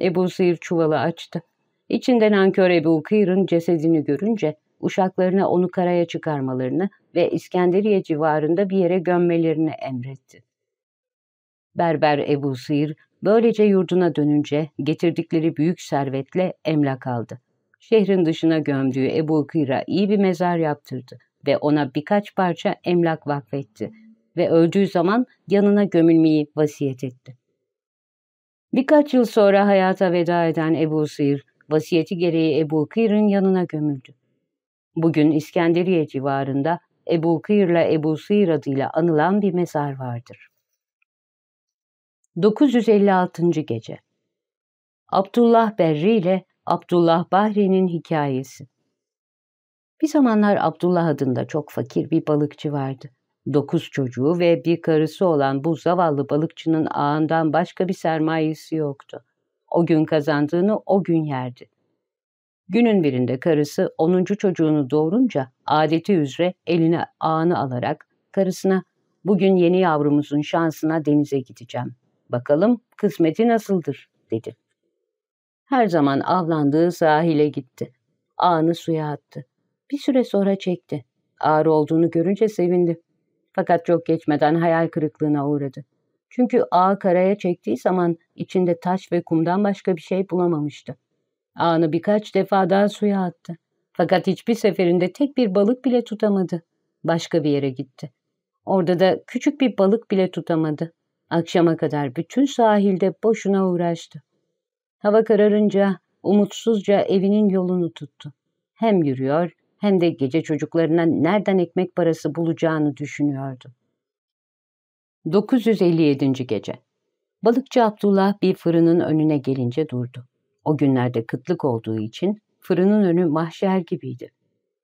Ebu Sıyır çuvalı açtı. İçinden ankör Ebu Kıyır'ın cesedini görünce uşaklarına onu karaya çıkarmalarını ve İskenderiye civarında bir yere gömmelerini emretti. Berber Ebu Sıyır böylece yurduna dönünce getirdikleri büyük servetle emlak aldı. Şehrin dışına gömdüğü Ebu Kıyır'a iyi bir mezar yaptırdı ve ona birkaç parça emlak vakfetti ve öldüğü zaman yanına gömülmeyi vasiyet etti. Birkaç yıl sonra hayata veda eden Ebu Sıyır, vasiyeti gereği Ebu Kıyır'ın yanına gömüldü. Bugün İskenderiye civarında Ebu Kıyır'la Ebu Sıyır adıyla anılan bir mezar vardır. 956. Gece Abdullah Berri ile Abdullah Bahri'nin hikayesi Bir zamanlar Abdullah adında çok fakir bir balıkçı vardı. Dokuz çocuğu ve bir karısı olan bu zavallı balıkçının ağından başka bir sermayesi yoktu. O gün kazandığını o gün yerdi. Günün birinde karısı 10. çocuğunu doğurunca adeti üzere eline ağını alarak karısına bugün yeni yavrumuzun şansına denize gideceğim. Bakalım kısmeti nasıldır dedi. Her zaman avlandığı sahile gitti. Ağını suya attı. Bir süre sonra çekti. Ağır olduğunu görünce sevindi. Fakat çok geçmeden hayal kırıklığına uğradı. Çünkü ağı karaya çektiği zaman içinde taş ve kumdan başka bir şey bulamamıştı. Ağını birkaç defa daha suya attı. Fakat hiçbir seferinde tek bir balık bile tutamadı. Başka bir yere gitti. Orada da küçük bir balık bile tutamadı. Akşama kadar bütün sahilde boşuna uğraştı. Hava kararınca umutsuzca evinin yolunu tuttu. Hem yürüyor hem de gece çocuklarına nereden ekmek parası bulacağını düşünüyordu. 957. Gece Balıkçı Abdullah bir fırının önüne gelince durdu. O günlerde kıtlık olduğu için fırının önü mahşer gibiydi.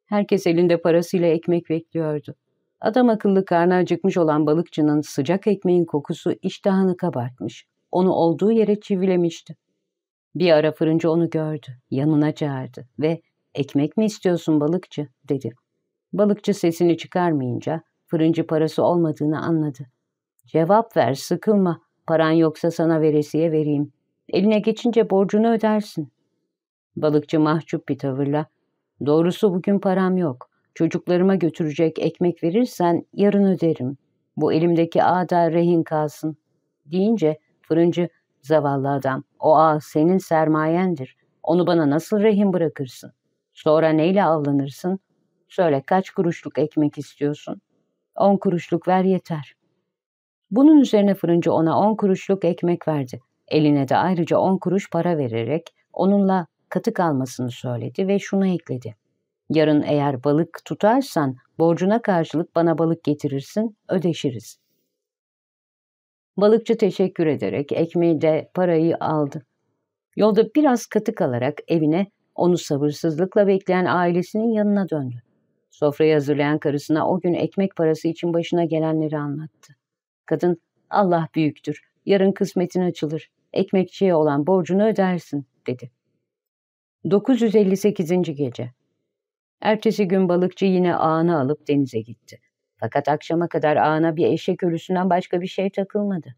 Herkes elinde parasıyla ekmek bekliyordu. Adam akıllı karnı acıkmış olan balıkçının sıcak ekmeğin kokusu iştahını kabartmış. Onu olduğu yere çivilemişti. Bir ara fırıncı onu gördü, yanına çağırdı ve ''Ekmek mi istiyorsun balıkçı?'' dedi. Balıkçı sesini çıkarmayınca fırıncı parası olmadığını anladı. ''Cevap ver, sıkılma. Paran yoksa sana veresiye vereyim. Eline geçince borcunu ödersin.'' Balıkçı mahcup bir tavırla ''Doğrusu bugün param yok. Çocuklarıma götürecek ekmek verirsen yarın öderim. Bu elimdeki ağ da rehin kalsın.'' deyince fırıncı ''Zavallı adam, o ağ senin sermayendir. Onu bana nasıl rehin bırakırsın? Sonra neyle avlanırsın? Söyle kaç kuruşluk ekmek istiyorsun? On kuruşluk ver yeter.'' Bunun üzerine fırıncı ona on kuruşluk ekmek verdi. Eline de ayrıca on kuruş para vererek onunla katık almasını söyledi ve şunu ekledi. Yarın eğer balık tutarsan borcuna karşılık bana balık getirirsin, ödeşiriz. Balıkçı teşekkür ederek ekmeği de parayı aldı. Yolda biraz katık alarak evine onu sabırsızlıkla bekleyen ailesinin yanına döndü. Sofrayı hazırlayan karısına o gün ekmek parası için başına gelenleri anlattı. Kadın, Allah büyüktür, yarın kısmetin açılır, ekmekçiye olan borcunu ödersin, dedi. 958. Gece Ertesi gün balıkçı yine ağını alıp denize gitti. Fakat akşama kadar ağına bir eşek ölüsünden başka bir şey takılmadı.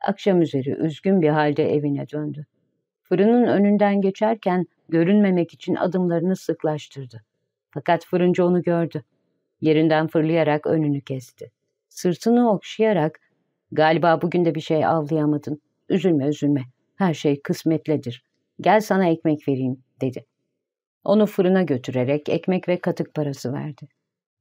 Akşam üzeri üzgün bir halde evine döndü. Fırının önünden geçerken görünmemek için adımlarını sıklaştırdı. Fakat fırıncı onu gördü. Yerinden fırlayarak önünü kesti. Sırtını okşayarak ''Galiba bugün de bir şey avlayamadın. Üzülme üzülme. Her şey kısmetledir. Gel sana ekmek vereyim.'' dedi. Onu fırına götürerek ekmek ve katık parası verdi.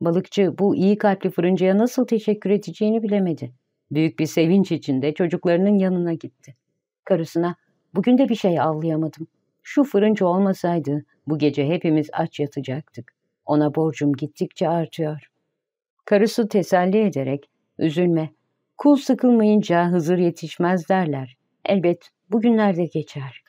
Balıkçı bu iyi kalpli fırıncıya nasıl teşekkür edeceğini bilemedi. Büyük bir sevinç içinde çocuklarının yanına gitti. Karısına bugün de bir şey avlayamadım. Şu fırıncı olmasaydı bu gece hepimiz aç yatacaktık. Ona borcum gittikçe artıyor. Karısı teselli ederek üzülme. Kul sıkılmayınca Hızır yetişmez derler. Elbet bugünlerde geçer.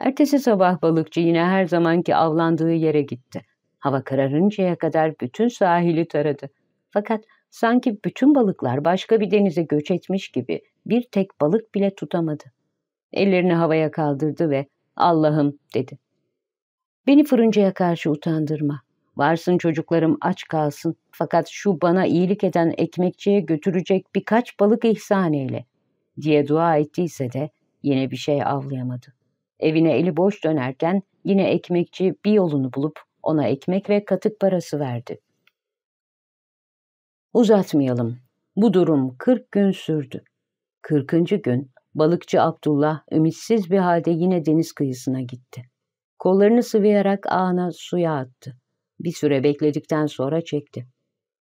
Ertesi sabah balıkçı yine her zamanki avlandığı yere gitti. Hava kararıncaya kadar bütün sahili taradı. Fakat sanki bütün balıklar başka bir denize göç etmiş gibi bir tek balık bile tutamadı. Ellerini havaya kaldırdı ve Allah'ım dedi. Beni fırıncaya karşı utandırma. Varsın çocuklarım aç kalsın fakat şu bana iyilik eden ekmekçiye götürecek birkaç balık ihsan eyle diye dua ettiyse de yine bir şey avlayamadı. Evine eli boş dönerken yine ekmekçi bir yolunu bulup ona ekmek ve katık parası verdi. Uzatmayalım. Bu durum 40 gün sürdü. 40. gün balıkçı Abdullah ümitsiz bir halde yine deniz kıyısına gitti. Kollarını sıvayarak ağına suya attı. Bir süre bekledikten sonra çekti.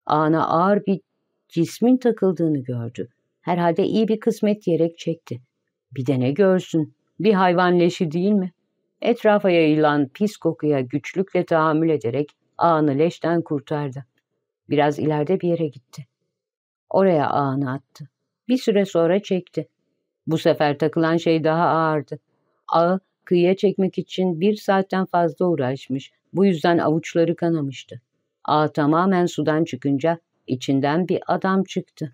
Ağına ağır bir cismin takıldığını gördü. Herhalde iyi bir kısmet diyerek çekti. Bir de ne görsün? Bir hayvan leşi değil mi? Etrafa yayılan pis kokuya güçlükle tahammül ederek ağını leşten kurtardı. Biraz ileride bir yere gitti. Oraya ağını attı. Bir süre sonra çekti. Bu sefer takılan şey daha ağırdı. Ağı kıyıya çekmek için bir saatten fazla uğraşmış. Bu yüzden avuçları kanamıştı. Ağ tamamen sudan çıkınca içinden bir adam çıktı.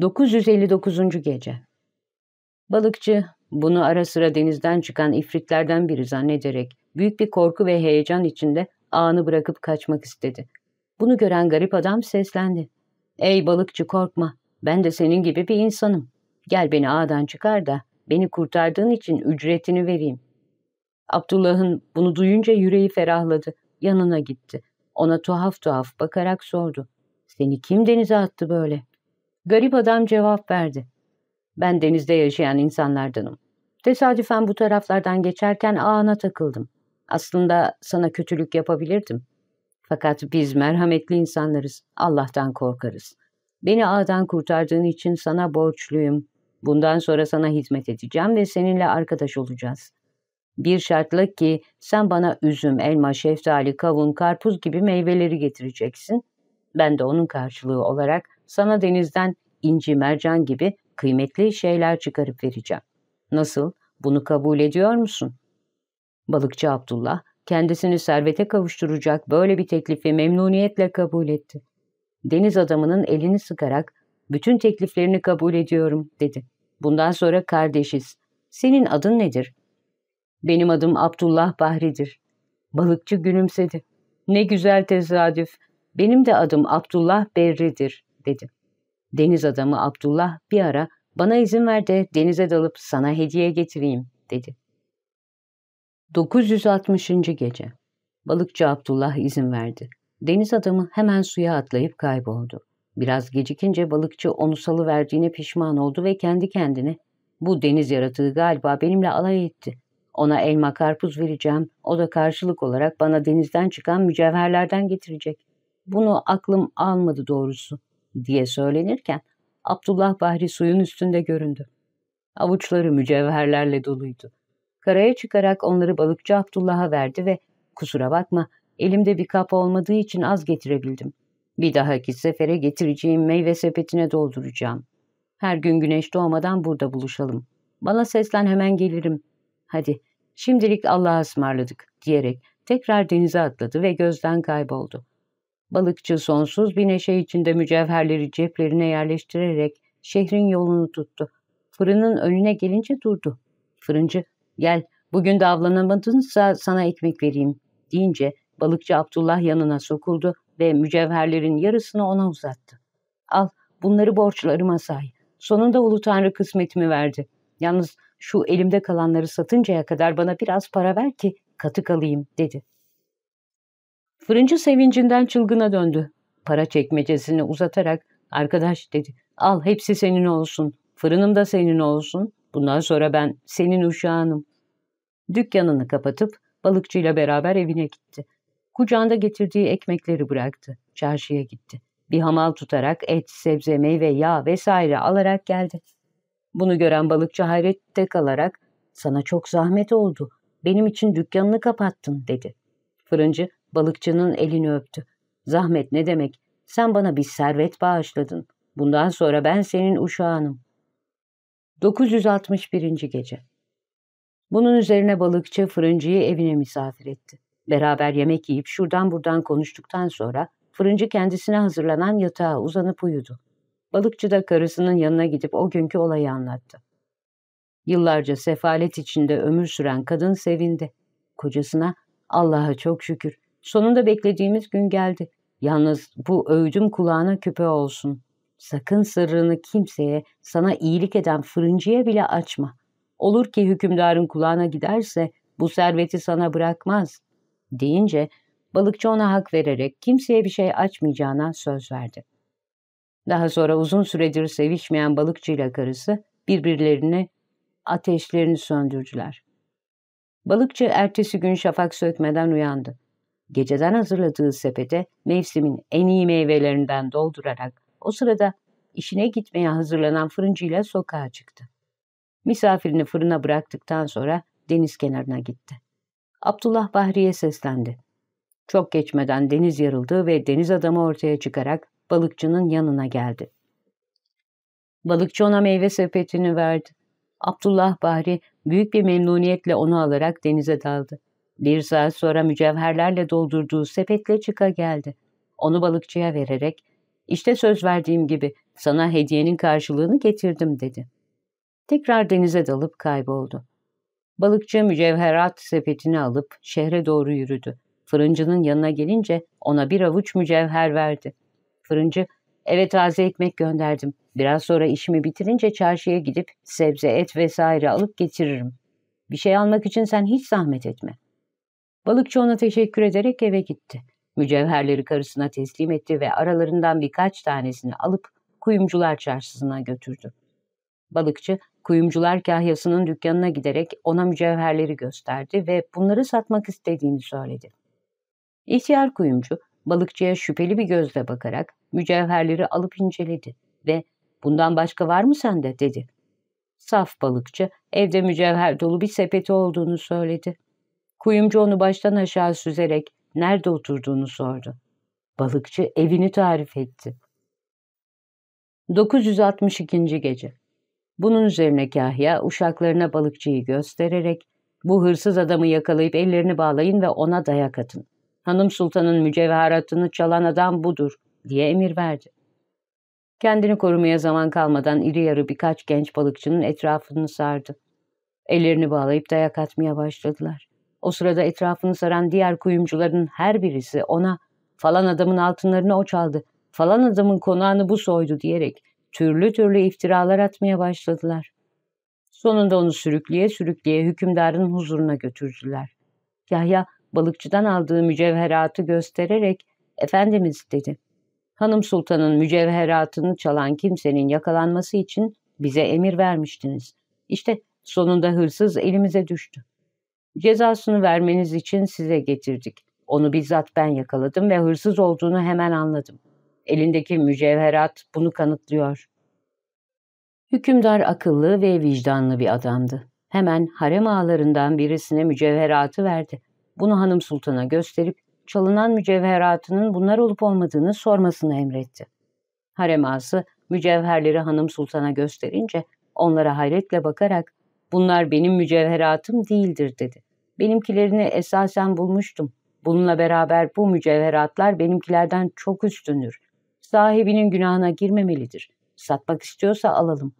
959. Gece Balıkçı Bunu ara sıra denizden çıkan ifritlerden biri zannederek büyük bir korku ve heyecan içinde ağını bırakıp kaçmak istedi. Bunu gören garip adam seslendi. ''Ey balıkçı korkma, ben de senin gibi bir insanım. Gel beni ağdan çıkar da beni kurtardığın için ücretini vereyim.'' Abdullah'ın bunu duyunca yüreği ferahladı. Yanına gitti. Ona tuhaf tuhaf bakarak sordu. ''Seni kim denize attı böyle?'' Garip adam cevap verdi. ''Ben denizde yaşayan insanlardanım. Tesadüfen bu taraflardan geçerken ağına takıldım. Aslında sana kötülük yapabilirdim. Fakat biz merhametli insanlarız, Allah'tan korkarız. Beni ağdan kurtardığın için sana borçluyum. Bundan sonra sana hizmet edeceğim ve seninle arkadaş olacağız. Bir şartla ki sen bana üzüm, elma, şeftali, kavun, karpuz gibi meyveleri getireceksin. Ben de onun karşılığı olarak sana denizden inci, mercan gibi kıymetli şeyler çıkarıp vereceğim. Nasıl? Bunu kabul ediyor musun? Balıkçı Abdullah kendisini servete kavuşturacak böyle bir teklifi memnuniyetle kabul etti. Deniz adamının elini sıkarak bütün tekliflerini kabul ediyorum dedi. Bundan sonra kardeşiz. Senin adın nedir? Benim adım Abdullah Bahri'dir. Balıkçı gülümsedi. Ne güzel tesadüf. Benim de adım Abdullah Berri'dir dedi. Deniz adamı Abdullah bir ara bana izin ver de denize dalıp sana hediye getireyim dedi. 960. Gece Balıkçı Abdullah izin verdi. Deniz adamı hemen suya atlayıp kayboldu. Biraz gecikince balıkçı onu salıverdiğine pişman oldu ve kendi kendine ''Bu deniz yaratığı galiba benimle alay etti. Ona elma karpuz vereceğim. O da karşılık olarak bana denizden çıkan mücevherlerden getirecek. Bunu aklım almadı doğrusu.'' diye söylenirken Abdullah Bahri suyun üstünde göründü. Avuçları mücevherlerle doluydu. Karaya çıkarak onları balıkçı Abdullah'a verdi ve ''Kusura bakma, elimde bir kap olmadığı için az getirebildim. Bir dahaki sefere getireceğim meyve sepetine dolduracağım. Her gün güneş doğmadan burada buluşalım. Bana seslen hemen gelirim. Hadi, şimdilik Allah'a ısmarladık.'' diyerek tekrar denize atladı ve gözden kayboldu. Balıkçı sonsuz bir neşe içinde mücevherleri ceplerine yerleştirerek şehrin yolunu tuttu. Fırının önüne gelince durdu. Fırıncı Gel, bugün de avlanamadınsa sana ekmek vereyim, deyince balıkçı Abdullah yanına sokuldu ve mücevherlerin yarısını ona uzattı. Al, bunları borçlarıma say. Sonunda Ulu Tanrı kısmetimi verdi. Yalnız şu elimde kalanları satıncaya kadar bana biraz para ver ki katık alayım, dedi. Fırıncı sevincinden çılgına döndü. Para çekmecesini uzatarak, arkadaş dedi, al hepsi senin olsun, fırınım da senin olsun, bundan sonra ben senin uşağınım. Dükkanını kapatıp balıkçıyla beraber evine gitti. Kucağında getirdiği ekmekleri bıraktı. Çarşıya gitti. Bir hamal tutarak et, sebze, meyve, yağ vesaire alarak geldi. Bunu gören balıkçı hayrette kalarak sana çok zahmet oldu. Benim için dükkanını kapattın dedi. Fırıncı balıkçının elini öptü. Zahmet ne demek? Sen bana bir servet bağışladın. Bundan sonra ben senin uşağınım. 961. Gece bunun üzerine balıkçı fırıncıyı evine misafir etti. Beraber yemek yiyip şuradan buradan konuştuktan sonra fırıncı kendisine hazırlanan yatağa uzanıp uyudu. Balıkçı da karısının yanına gidip o günkü olayı anlattı. Yıllarca sefalet içinde ömür süren kadın sevindi. Kocasına Allah'a çok şükür. Sonunda beklediğimiz gün geldi. Yalnız bu övdüm kulağına küpe olsun. Sakın sırrını kimseye, sana iyilik eden fırıncıya bile açma. Olur ki hükümdarın kulağına giderse bu serveti sana bırakmaz deyince balıkçı ona hak vererek kimseye bir şey açmayacağına söz verdi. Daha sonra uzun süredir sevişmeyen balıkçıyla karısı birbirlerini ateşlerini söndürdüler. Balıkçı ertesi gün şafak sökmeden uyandı. Geceden hazırladığı sepete mevsimin en iyi meyvelerinden doldurarak o sırada işine gitmeye hazırlanan fırıncıyla sokağa çıktı. Misafirini fırına bıraktıktan sonra deniz kenarına gitti. Abdullah Bahri'ye seslendi. Çok geçmeden deniz yarıldı ve deniz adamı ortaya çıkarak balıkçının yanına geldi. Balıkçı ona meyve sepetini verdi. Abdullah Bahri büyük bir memnuniyetle onu alarak denize daldı. Bir saat sonra mücevherlerle doldurduğu sepetle çıka geldi. Onu balıkçıya vererek, işte söz verdiğim gibi sana hediyenin karşılığını getirdim dedi. Tekrar denize dalıp kayboldu. Balıkçı mücevherat sepetini alıp şehre doğru yürüdü. Fırıncının yanına gelince ona bir avuç mücevher verdi. Fırıncı, eve taze ekmek gönderdim. Biraz sonra işimi bitirince çarşıya gidip sebze, et vesaire alıp getiririm. Bir şey almak için sen hiç zahmet etme. Balıkçı ona teşekkür ederek eve gitti. Mücevherleri karısına teslim etti ve aralarından birkaç tanesini alıp kuyumcular çarşısına götürdü. Balıkçı, kuyumcular kahyasının dükkanına giderek ona mücevherleri gösterdi ve bunları satmak istediğini söyledi. İhtiyar kuyumcu, balıkçıya şüpheli bir gözle bakarak mücevherleri alıp inceledi ve ''Bundan başka var mı sende?'' dedi. Saf balıkçı, evde mücevher dolu bir sepeti olduğunu söyledi. Kuyumcu onu baştan aşağı süzerek nerede oturduğunu sordu. Balıkçı evini tarif etti. 962. Gece Bunun üzerine Kahya uşaklarına balıkçıyı göstererek bu hırsız adamı yakalayıp ellerini bağlayın ve ona dayak atın. Hanım Sultan'ın mücevheratını çalan adam budur diye emir verdi. Kendini korumaya zaman kalmadan iri yarı birkaç genç balıkçının etrafını sardı. Ellerini bağlayıp dayak atmaya başladılar. O sırada etrafını saran diğer kuyumcuların her birisi ona falan adamın altınlarını o çaldı, falan adamın konağını bu soydu diyerek türlü türlü iftiralar atmaya başladılar. Sonunda onu sürükleye sürükleye hükümdarın huzuruna götürdüler. Yahya balıkçıdan aldığı mücevheratı göstererek Efendimiz dedi. Hanım Sultan'ın mücevheratını çalan kimsenin yakalanması için bize emir vermiştiniz. İşte sonunda hırsız elimize düştü. Cezasını vermeniz için size getirdik. Onu bizzat ben yakaladım ve hırsız olduğunu hemen anladım. Elindeki mücevherat bunu kanıtlıyor. Hükümdar akıllı ve vicdanlı bir adamdı. Hemen harem ağalarından birisine mücevheratı verdi. Bunu hanım sultana gösterip çalınan mücevheratının bunlar olup olmadığını sormasını emretti. Harem ağası mücevherleri hanım sultana gösterince onlara hayretle bakarak bunlar benim mücevheratım değildir dedi. Benimkilerini esasen bulmuştum. Bununla beraber bu mücevheratlar benimkilerden çok üstündür. Sahibinin günahına girmemelidir. Satmak istiyorsa alalım.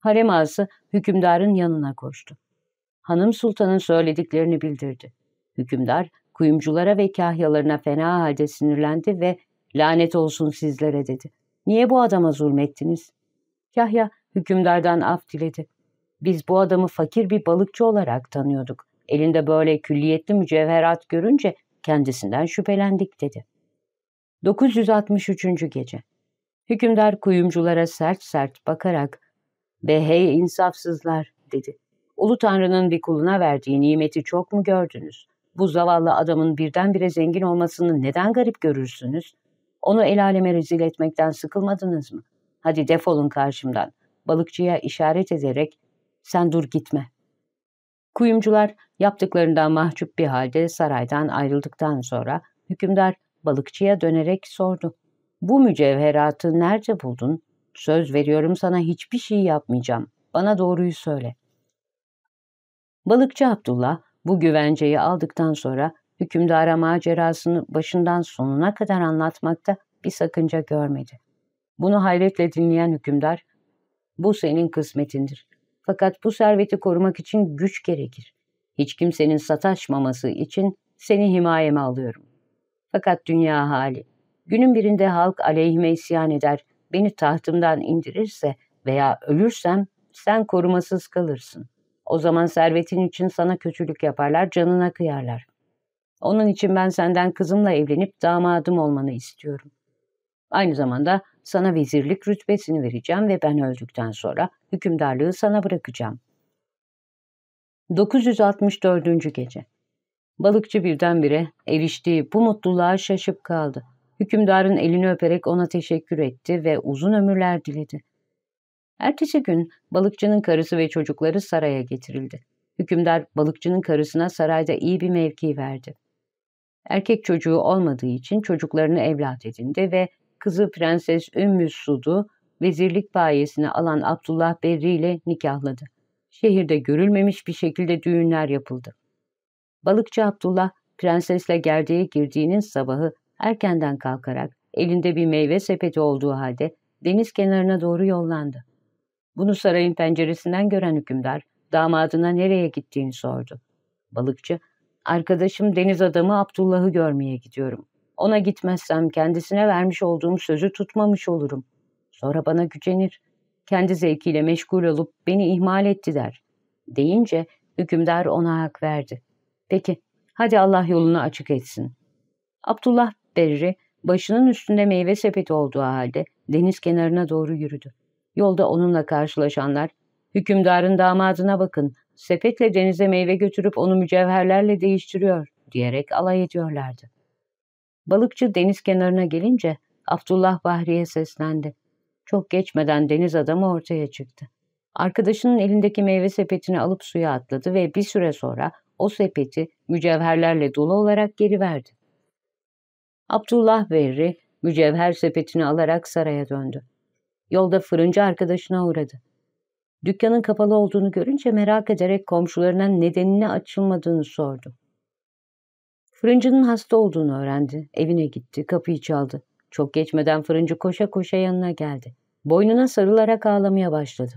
Harem ağası hükümdarın yanına koştu. Hanım sultanın söylediklerini bildirdi. Hükümdar kuyumculara ve kahyalarına fena halde sinirlendi ve lanet olsun sizlere dedi. Niye bu adama zulmettiniz? Kahya hükümdardan af diledi. Biz bu adamı fakir bir balıkçı olarak tanıyorduk. Elinde böyle külliyetli mücevherat görünce kendisinden şüphelendik dedi. 963. Gece Hükümdar kuyumculara sert sert bakarak ''Be hey insafsızlar'' dedi. Ulu Tanrı'nın bir kuluna verdiği nimeti çok mu gördünüz? Bu zavallı adamın birdenbire zengin olmasını neden garip görürsünüz? Onu el aleme rezil etmekten sıkılmadınız mı? Hadi defolun karşımdan. Balıkçıya işaret ederek sen dur gitme. Kuyumcular yaptıklarından mahcup bir halde saraydan ayrıldıktan sonra hükümdar balıkçıya dönerek sordu. Bu mücevheratı nerede buldun? Söz veriyorum sana hiçbir şey yapmayacağım. Bana doğruyu söyle. Balıkçı Abdullah bu güvenceyi aldıktan sonra hükümdara macerasını başından sonuna kadar anlatmakta bir sakınca görmedi. Bunu hayretle dinleyen hükümdar, bu senin kısmetindir. Fakat bu serveti korumak için güç gerekir. Hiç kimsenin sataşmaması için seni himayeme alıyorum. Fakat dünya hali, günün birinde halk aleyhime isyan eder, beni tahtımdan indirirse veya ölürsem sen korumasız kalırsın. O zaman servetin için sana kötülük yaparlar, canına kıyarlar. Onun için ben senden kızımla evlenip damadım olmanı istiyorum. Aynı zamanda sana vezirlik rütbesini vereceğim ve ben öldükten sonra hükümdarlığı sana bırakacağım. 964. Gece Balıkçı birdenbire eriştiği bu mutluluğa şaşıp kaldı. Hükümdarın elini öperek ona teşekkür etti ve uzun ömürler diledi. Ertesi gün balıkçının karısı ve çocukları saraya getirildi. Hükümdar balıkçının karısına sarayda iyi bir mevki verdi. Erkek çocuğu olmadığı için çocuklarını evlat edindi ve kızı Prenses Ümmü Sud'u vezirlik payesini alan Abdullah Berri ile nikahladı. Şehirde görülmemiş bir şekilde düğünler yapıldı. Balıkçı Abdullah, prensesle gerdeğe girdiğinin sabahı erkenden kalkarak elinde bir meyve sepeti olduğu halde deniz kenarına doğru yollandı. Bunu sarayın penceresinden gören hükümdar damadına nereye gittiğini sordu. Balıkçı, arkadaşım deniz adamı Abdullah'ı görmeye gidiyorum. Ona gitmezsem kendisine vermiş olduğum sözü tutmamış olurum. Sonra bana gücenir. Kendi zevkiyle meşgul olup beni ihmal etti der. Deyince hükümdar ona hak verdi. Peki, hadi Allah yolunu açık etsin. Abdullah Berri başının üstünde meyve sepeti olduğu halde deniz kenarına doğru yürüdü. Yolda onunla karşılaşanlar, hükümdarın damadına bakın, sepetle denize meyve götürüp onu mücevherlerle değiştiriyor diyerek alay ediyorlardı. Balıkçı deniz kenarına gelince Abdullah Bahri'ye seslendi. Çok geçmeden deniz adamı ortaya çıktı. Arkadaşının elindeki meyve sepetini alıp suya atladı ve bir süre sonra o sepeti mücevherlerle dolu olarak geri verdi. Abdullah Berri mücevher sepetini alarak saraya döndü. Yolda fırıncı arkadaşına uğradı. Dükkanın kapalı olduğunu görünce merak ederek komşularına nedenine açılmadığını sordu. Fırıncının hasta olduğunu öğrendi. Evine gitti, kapıyı çaldı. Çok geçmeden fırıncı koşa koşa yanına geldi. Boynuna sarılarak ağlamaya başladı.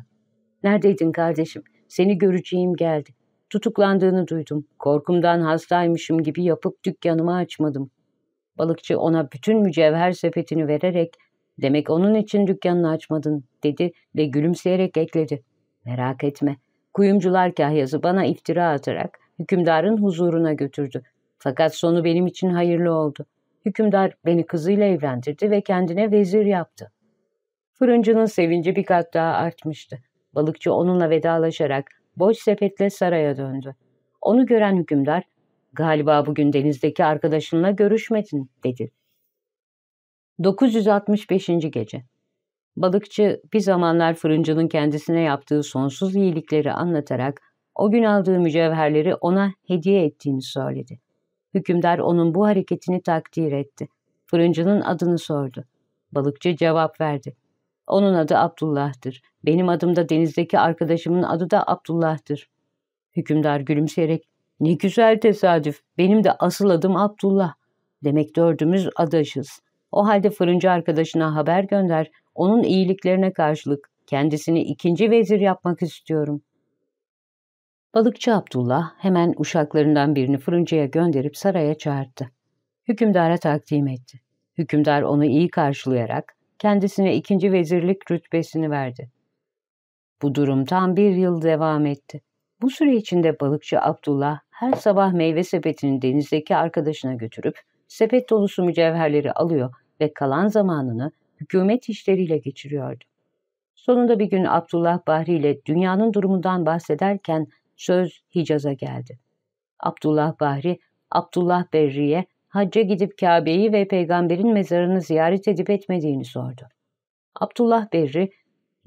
Neredeydin kardeşim? Seni göreceğim geldi. Tutuklandığını duydum. Korkumdan hastaymışım gibi yapıp dükkanımı açmadım. Balıkçı ona bütün mücevher sepetini vererek demek onun için dükkanını açmadın dedi ve gülümseyerek ekledi. Merak etme. Kuyumcular kahyası bana iftira atarak hükümdarın huzuruna götürdü. Fakat sonu benim için hayırlı oldu. Hükümdar beni kızıyla evlendirdi ve kendine vezir yaptı. Fırıncının sevinci bir kat daha artmıştı. Balıkçı onunla vedalaşarak boş sepetle saraya döndü. Onu gören hükümdar, galiba bugün denizdeki arkadaşınla görüşmedin dedi. 965. Gece Balıkçı bir zamanlar fırıncının kendisine yaptığı sonsuz iyilikleri anlatarak o gün aldığı mücevherleri ona hediye ettiğini söyledi. Hükümdar onun bu hareketini takdir etti. Fırıncının adını sordu. Balıkçı cevap verdi. Onun adı Abdullah'tır. Benim adım da denizdeki arkadaşımın adı da Abdullah'tır. Hükümdar gülümseyerek, ne güzel tesadüf, benim de asıl adım Abdullah. Demek dördümüz adaşız. O halde fırıncı arkadaşına haber gönder, onun iyiliklerine karşılık kendisini ikinci vezir yapmak istiyorum. Balıkçı Abdullah hemen uşaklarından birini fırıncıya gönderip saraya çağırdı. Hükümdara takdim etti. Hükümdar onu iyi karşılayarak kendisine ikinci vezirlik rütbesini verdi. Bu durum tam bir yıl devam etti. Bu süre içinde balıkçı Abdullah her sabah meyve sepetini denizdeki arkadaşına götürüp sepet dolusu mücevherleri alıyor ve kalan zamanını hükümet işleriyle geçiriyordu. Sonunda bir gün Abdullah Bahri ile dünyanın durumundan bahsederken söz Hicaz'a geldi. Abdullah Bahri, Abdullah Berri'ye hacca gidip Kabe'yi ve peygamberin mezarını ziyaret edip etmediğini sordu. Abdullah Berri,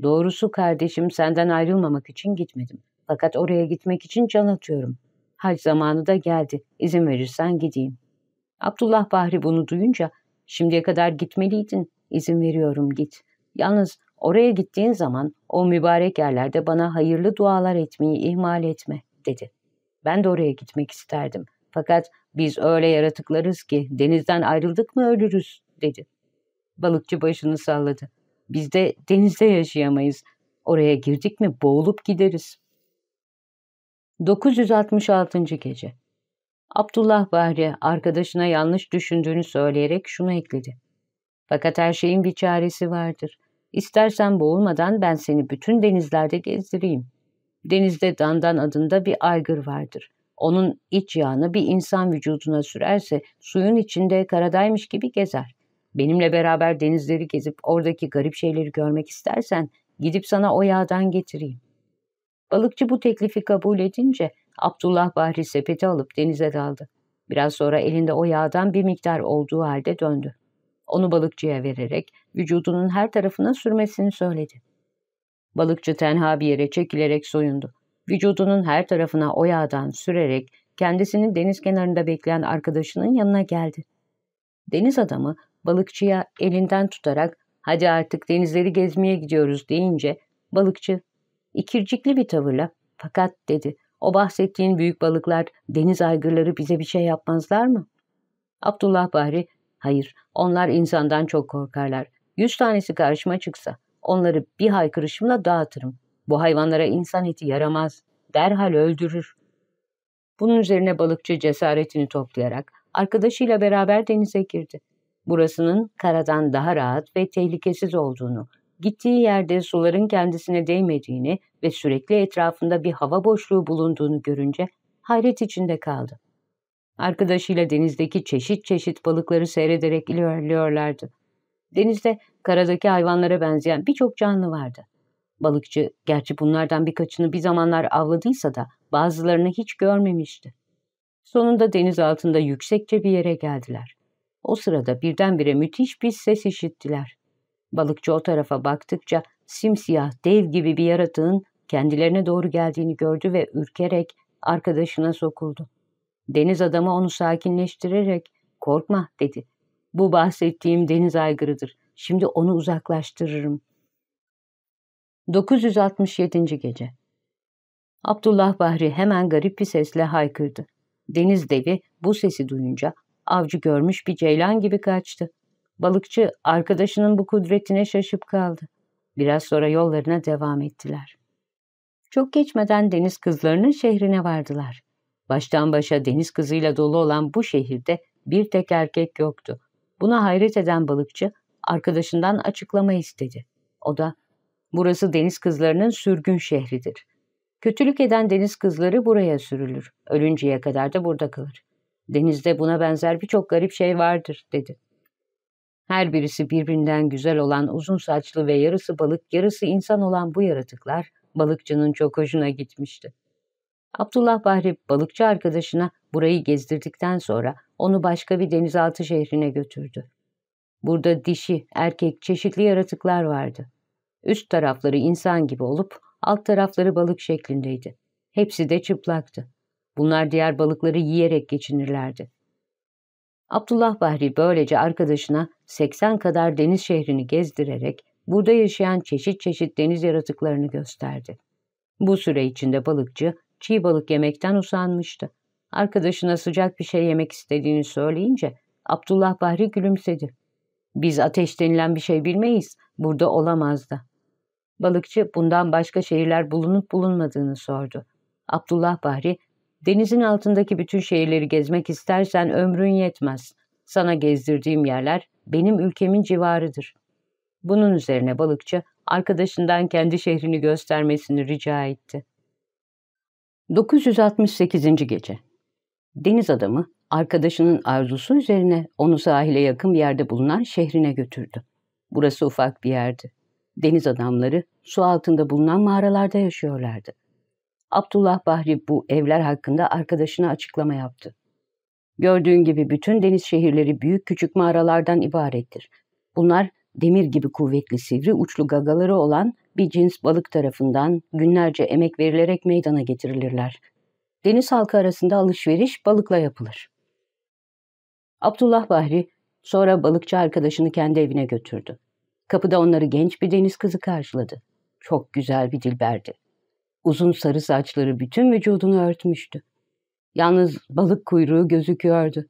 doğrusu kardeşim senden ayrılmamak için gitmedim. Fakat oraya gitmek için can atıyorum. Hac zamanı da geldi. İzin verirsen gideyim. Abdullah Bahri bunu duyunca, şimdiye kadar gitmeliydin. İzin veriyorum git. Yalnız oraya gittiğin zaman o mübarek yerlerde bana hayırlı dualar etmeyi ihmal etme, dedi. Ben de oraya gitmek isterdim. Fakat biz öyle yaratıklarız ki denizden ayrıldık mı ölürüz, dedi. Balıkçı başını salladı. Biz de denizde yaşayamayız. Oraya girdik mi boğulup gideriz. 966. Gece Abdullah Bahri arkadaşına yanlış düşündüğünü söyleyerek şunu ekledi. Fakat her şeyin bir çaresi vardır. İstersen boğulmadan ben seni bütün denizlerde gezdireyim. Denizde Dandan adında bir aygır vardır. Onun iç yağını bir insan vücuduna sürerse suyun içinde karadaymış gibi gezer. Benimle beraber denizleri gezip oradaki garip şeyleri görmek istersen gidip sana o yağdan getireyim. Balıkçı bu teklifi kabul edince Abdullah Bahri sepeti alıp denize daldı. Biraz sonra elinde o yağdan bir miktar olduğu halde döndü. Onu balıkçıya vererek vücudunun her tarafına sürmesini söyledi. Balıkçı tenha bir yere çekilerek soyundu. Vücudunun her tarafına o yağdan sürerek kendisinin deniz kenarında bekleyen arkadaşının yanına geldi. Deniz adamı balıkçıya elinden tutarak hadi artık denizleri gezmeye gidiyoruz deyince balıkçı ikircikli bir tavırla fakat dedi o bahsettiğin büyük balıklar deniz aygırları bize bir şey yapmazlar mı? Abdullah Bahri hayır onlar insandan çok korkarlar. Yüz tanesi karşıma çıksa onları bir haykırışımla dağıtırım. Bu hayvanlara insan eti yaramaz. Derhal öldürür. Bunun üzerine balıkçı cesaretini toplayarak arkadaşıyla beraber denize girdi. Burasının karadan daha rahat ve tehlikesiz olduğunu, gittiği yerde suların kendisine değmediğini ve sürekli etrafında bir hava boşluğu bulunduğunu görünce hayret içinde kaldı. Arkadaşıyla denizdeki çeşit çeşit balıkları seyrederek ilerliyorlardı. Denizde karadaki hayvanlara benzeyen birçok canlı vardı. Balıkçı gerçi bunlardan birkaçını bir zamanlar avladıysa da bazılarını hiç görmemişti. Sonunda deniz altında yüksekçe bir yere geldiler. O sırada birdenbire müthiş bir ses işittiler. Balıkçı o tarafa baktıkça simsiyah dev gibi bir yaratığın kendilerine doğru geldiğini gördü ve ürkerek arkadaşına sokuldu. Deniz adamı onu sakinleştirerek korkma dedi. Bu bahsettiğim deniz aygırıdır. Şimdi onu uzaklaştırırım. 967. Gece Abdullah Bahri hemen garip bir sesle haykırdı. Deniz devi bu sesi duyunca avcı görmüş bir ceylan gibi kaçtı. Balıkçı arkadaşının bu kudretine şaşıp kaldı. Biraz sonra yollarına devam ettiler. Çok geçmeden deniz kızlarının şehrine vardılar. Baştan başa deniz kızıyla dolu olan bu şehirde bir tek erkek yoktu. Buna hayret eden balıkçı arkadaşından açıklama istedi. O da, burası deniz kızlarının sürgün şehridir. Kötülük eden deniz kızları buraya sürülür. Ölünceye kadar da burada kalır. Denizde buna benzer birçok garip şey vardır, dedi. Her birisi birbirinden güzel olan uzun saçlı ve yarısı balık, yarısı insan olan bu yaratıklar balıkçının çok hoşuna gitmişti. Abdullah Bahri balıkçı arkadaşına burayı gezdirdikten sonra onu başka bir denizaltı şehrine götürdü. Burada dişi, erkek çeşitli yaratıklar vardı. Üst tarafları insan gibi olup alt tarafları balık şeklindeydi. Hepsi de çıplaktı. Bunlar diğer balıkları yiyerek geçinirlerdi. Abdullah Bahri böylece arkadaşına 80 kadar deniz şehrini gezdirerek burada yaşayan çeşit çeşit deniz yaratıklarını gösterdi. Bu süre içinde balıkçı çiğ balık yemekten usanmıştı. Arkadaşına sıcak bir şey yemek istediğini söyleyince Abdullah Bahri gülümsedi. Biz ateş denilen bir şey bilmeyiz, burada olamazdı. Balıkçı bundan başka şehirler bulunup bulunmadığını sordu. Abdullah Bahri, denizin altındaki bütün şehirleri gezmek istersen ömrün yetmez. Sana gezdirdiğim yerler benim ülkemin civarıdır. Bunun üzerine balıkçı arkadaşından kendi şehrini göstermesini rica etti. 968. Gece Deniz adamı arkadaşının arzusu üzerine onu sahile yakın bir yerde bulunan şehrine götürdü. Burası ufak bir yerdi. Deniz adamları su altında bulunan mağaralarda yaşıyorlardı. Abdullah Bahri bu evler hakkında arkadaşına açıklama yaptı. Gördüğün gibi bütün deniz şehirleri büyük küçük mağaralardan ibarettir. Bunlar demir gibi kuvvetli sivri uçlu gagaları olan bir cins balık tarafından günlerce emek verilerek meydana getirilirler. Deniz halkı arasında alışveriş balıkla yapılır. Abdullah Bahri sonra balıkçı arkadaşını kendi evine götürdü. Kapıda onları genç bir deniz kızı karşıladı. Çok güzel bir dilberdi. Uzun sarı saçları bütün vücudunu örtmüştü. Yalnız balık kuyruğu gözüküyordu.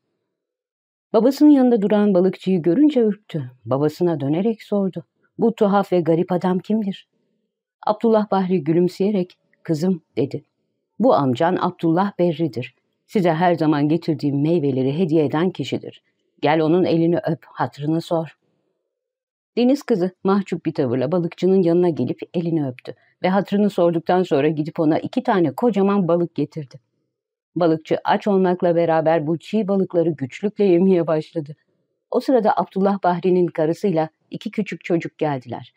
Babasının yanında duran balıkçıyı görünce ürktü. Babasına dönerek sordu. Bu tuhaf ve garip adam kimdir? Abdullah Bahri gülümseyerek, kızım dedi. Bu amcan Abdullah Berri'dir. Size her zaman getirdiğim meyveleri hediye eden kişidir. Gel onun elini öp, hatrını sor. Deniz kızı mahcup bir tavırla balıkçının yanına gelip elini öptü ve hatrını sorduktan sonra gidip ona iki tane kocaman balık getirdi. Balıkçı aç olmakla beraber bu çiğ balıkları güçlükle yemeye başladı. O sırada Abdullah Bahri'nin karısıyla iki küçük çocuk geldiler.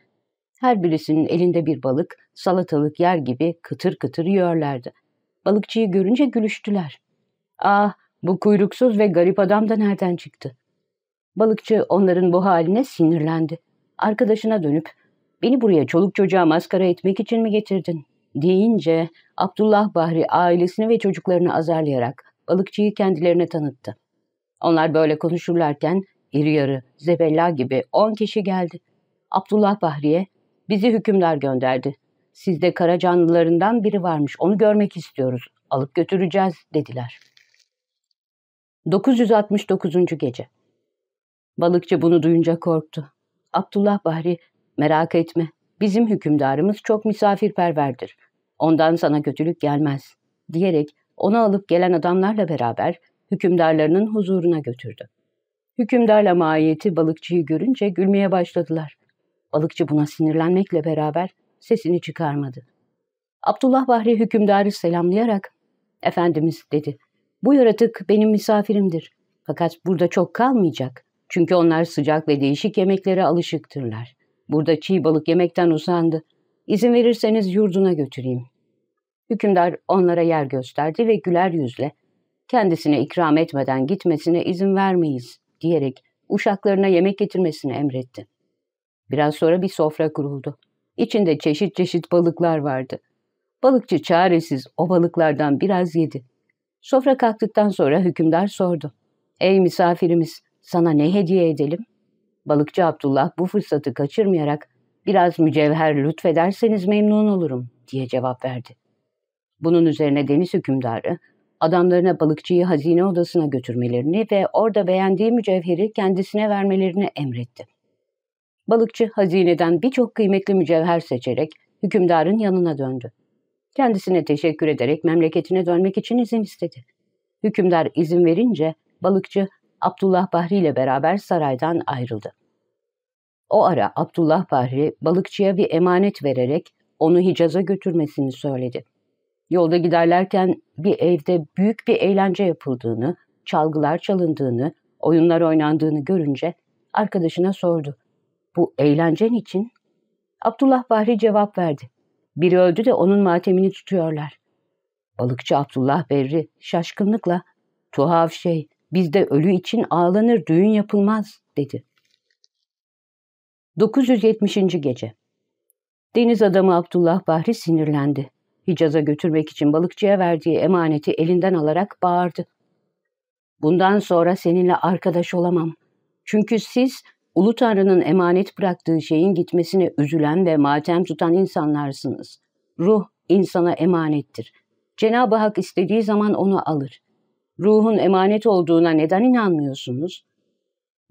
Her birisinin elinde bir balık, salatalık yer gibi kıtır kıtır yiyorlardı. Balıkçıyı görünce gülüştüler. Ah, bu kuyruksuz ve garip adam da nereden çıktı? Balıkçı onların bu haline sinirlendi. Arkadaşına dönüp, beni buraya çoluk çocuğa maskara etmek için mi getirdin? deyince Abdullah Bahri ailesini ve çocuklarını azarlayarak balıkçıyı kendilerine tanıttı. Onlar böyle konuşurlarken iri yarı, zebella gibi on kişi geldi. Abdullah Bahri'ye bizi hükümdar gönderdi. Sizde kara canlılarından biri varmış onu görmek istiyoruz. Alıp götüreceğiz dediler. 969. Gece Balıkçı bunu duyunca korktu. Abdullah Bahri merak etme bizim hükümdarımız çok misafirperverdir. Ondan sana kötülük gelmez, diyerek onu alıp gelen adamlarla beraber hükümdarlarının huzuruna götürdü. Hükümdarla mahiyeti balıkçıyı görünce gülmeye başladılar. Balıkçı buna sinirlenmekle beraber sesini çıkarmadı. Abdullah Bahri hükümdarı selamlayarak, ''Efendimiz'' dedi, ''bu yaratık benim misafirimdir. Fakat burada çok kalmayacak. Çünkü onlar sıcak ve değişik yemeklere alışıktırlar. Burada çiğ balık yemekten usandı. İzin verirseniz yurduna götüreyim.'' Hükümdar onlara yer gösterdi ve güler yüzle, kendisine ikram etmeden gitmesine izin vermeyiz diyerek uşaklarına yemek getirmesini emretti. Biraz sonra bir sofra kuruldu. İçinde çeşit çeşit balıklar vardı. Balıkçı çaresiz o balıklardan biraz yedi. Sofra kalktıktan sonra hükümdar sordu. Ey misafirimiz sana ne hediye edelim? Balıkçı Abdullah bu fırsatı kaçırmayarak biraz mücevher lütfederseniz memnun olurum diye cevap verdi. Bunun üzerine deniz hükümdarı adamlarına balıkçıyı hazine odasına götürmelerini ve orada beğendiği mücevheri kendisine vermelerini emretti. Balıkçı hazineden birçok kıymetli mücevher seçerek hükümdarın yanına döndü. Kendisine teşekkür ederek memleketine dönmek için izin istedi. Hükümdar izin verince balıkçı Abdullah Bahri ile beraber saraydan ayrıldı. O ara Abdullah Bahri balıkçıya bir emanet vererek onu Hicaz'a götürmesini söyledi. Yolda giderlerken bir evde büyük bir eğlence yapıldığını, çalgılar çalındığını, oyunlar oynandığını görünce arkadaşına sordu. Bu eğlencen için? Abdullah Bahri cevap verdi. Biri öldü de onun matemini tutuyorlar. Balıkçı Abdullah Berri şaşkınlıkla tuhaf şey bizde ölü için ağlanır düğün yapılmaz dedi. 970. Gece Deniz adamı Abdullah Bahri sinirlendi. Hicaz'a götürmek için balıkçıya verdiği emaneti elinden alarak bağırdı. Bundan sonra seninle arkadaş olamam. Çünkü siz Ulu Tanrı'nın emanet bıraktığı şeyin gitmesine üzülen ve matem tutan insanlarsınız. Ruh insana emanettir. Cenab-ı Hak istediği zaman onu alır. Ruhun emanet olduğuna neden inanmıyorsunuz?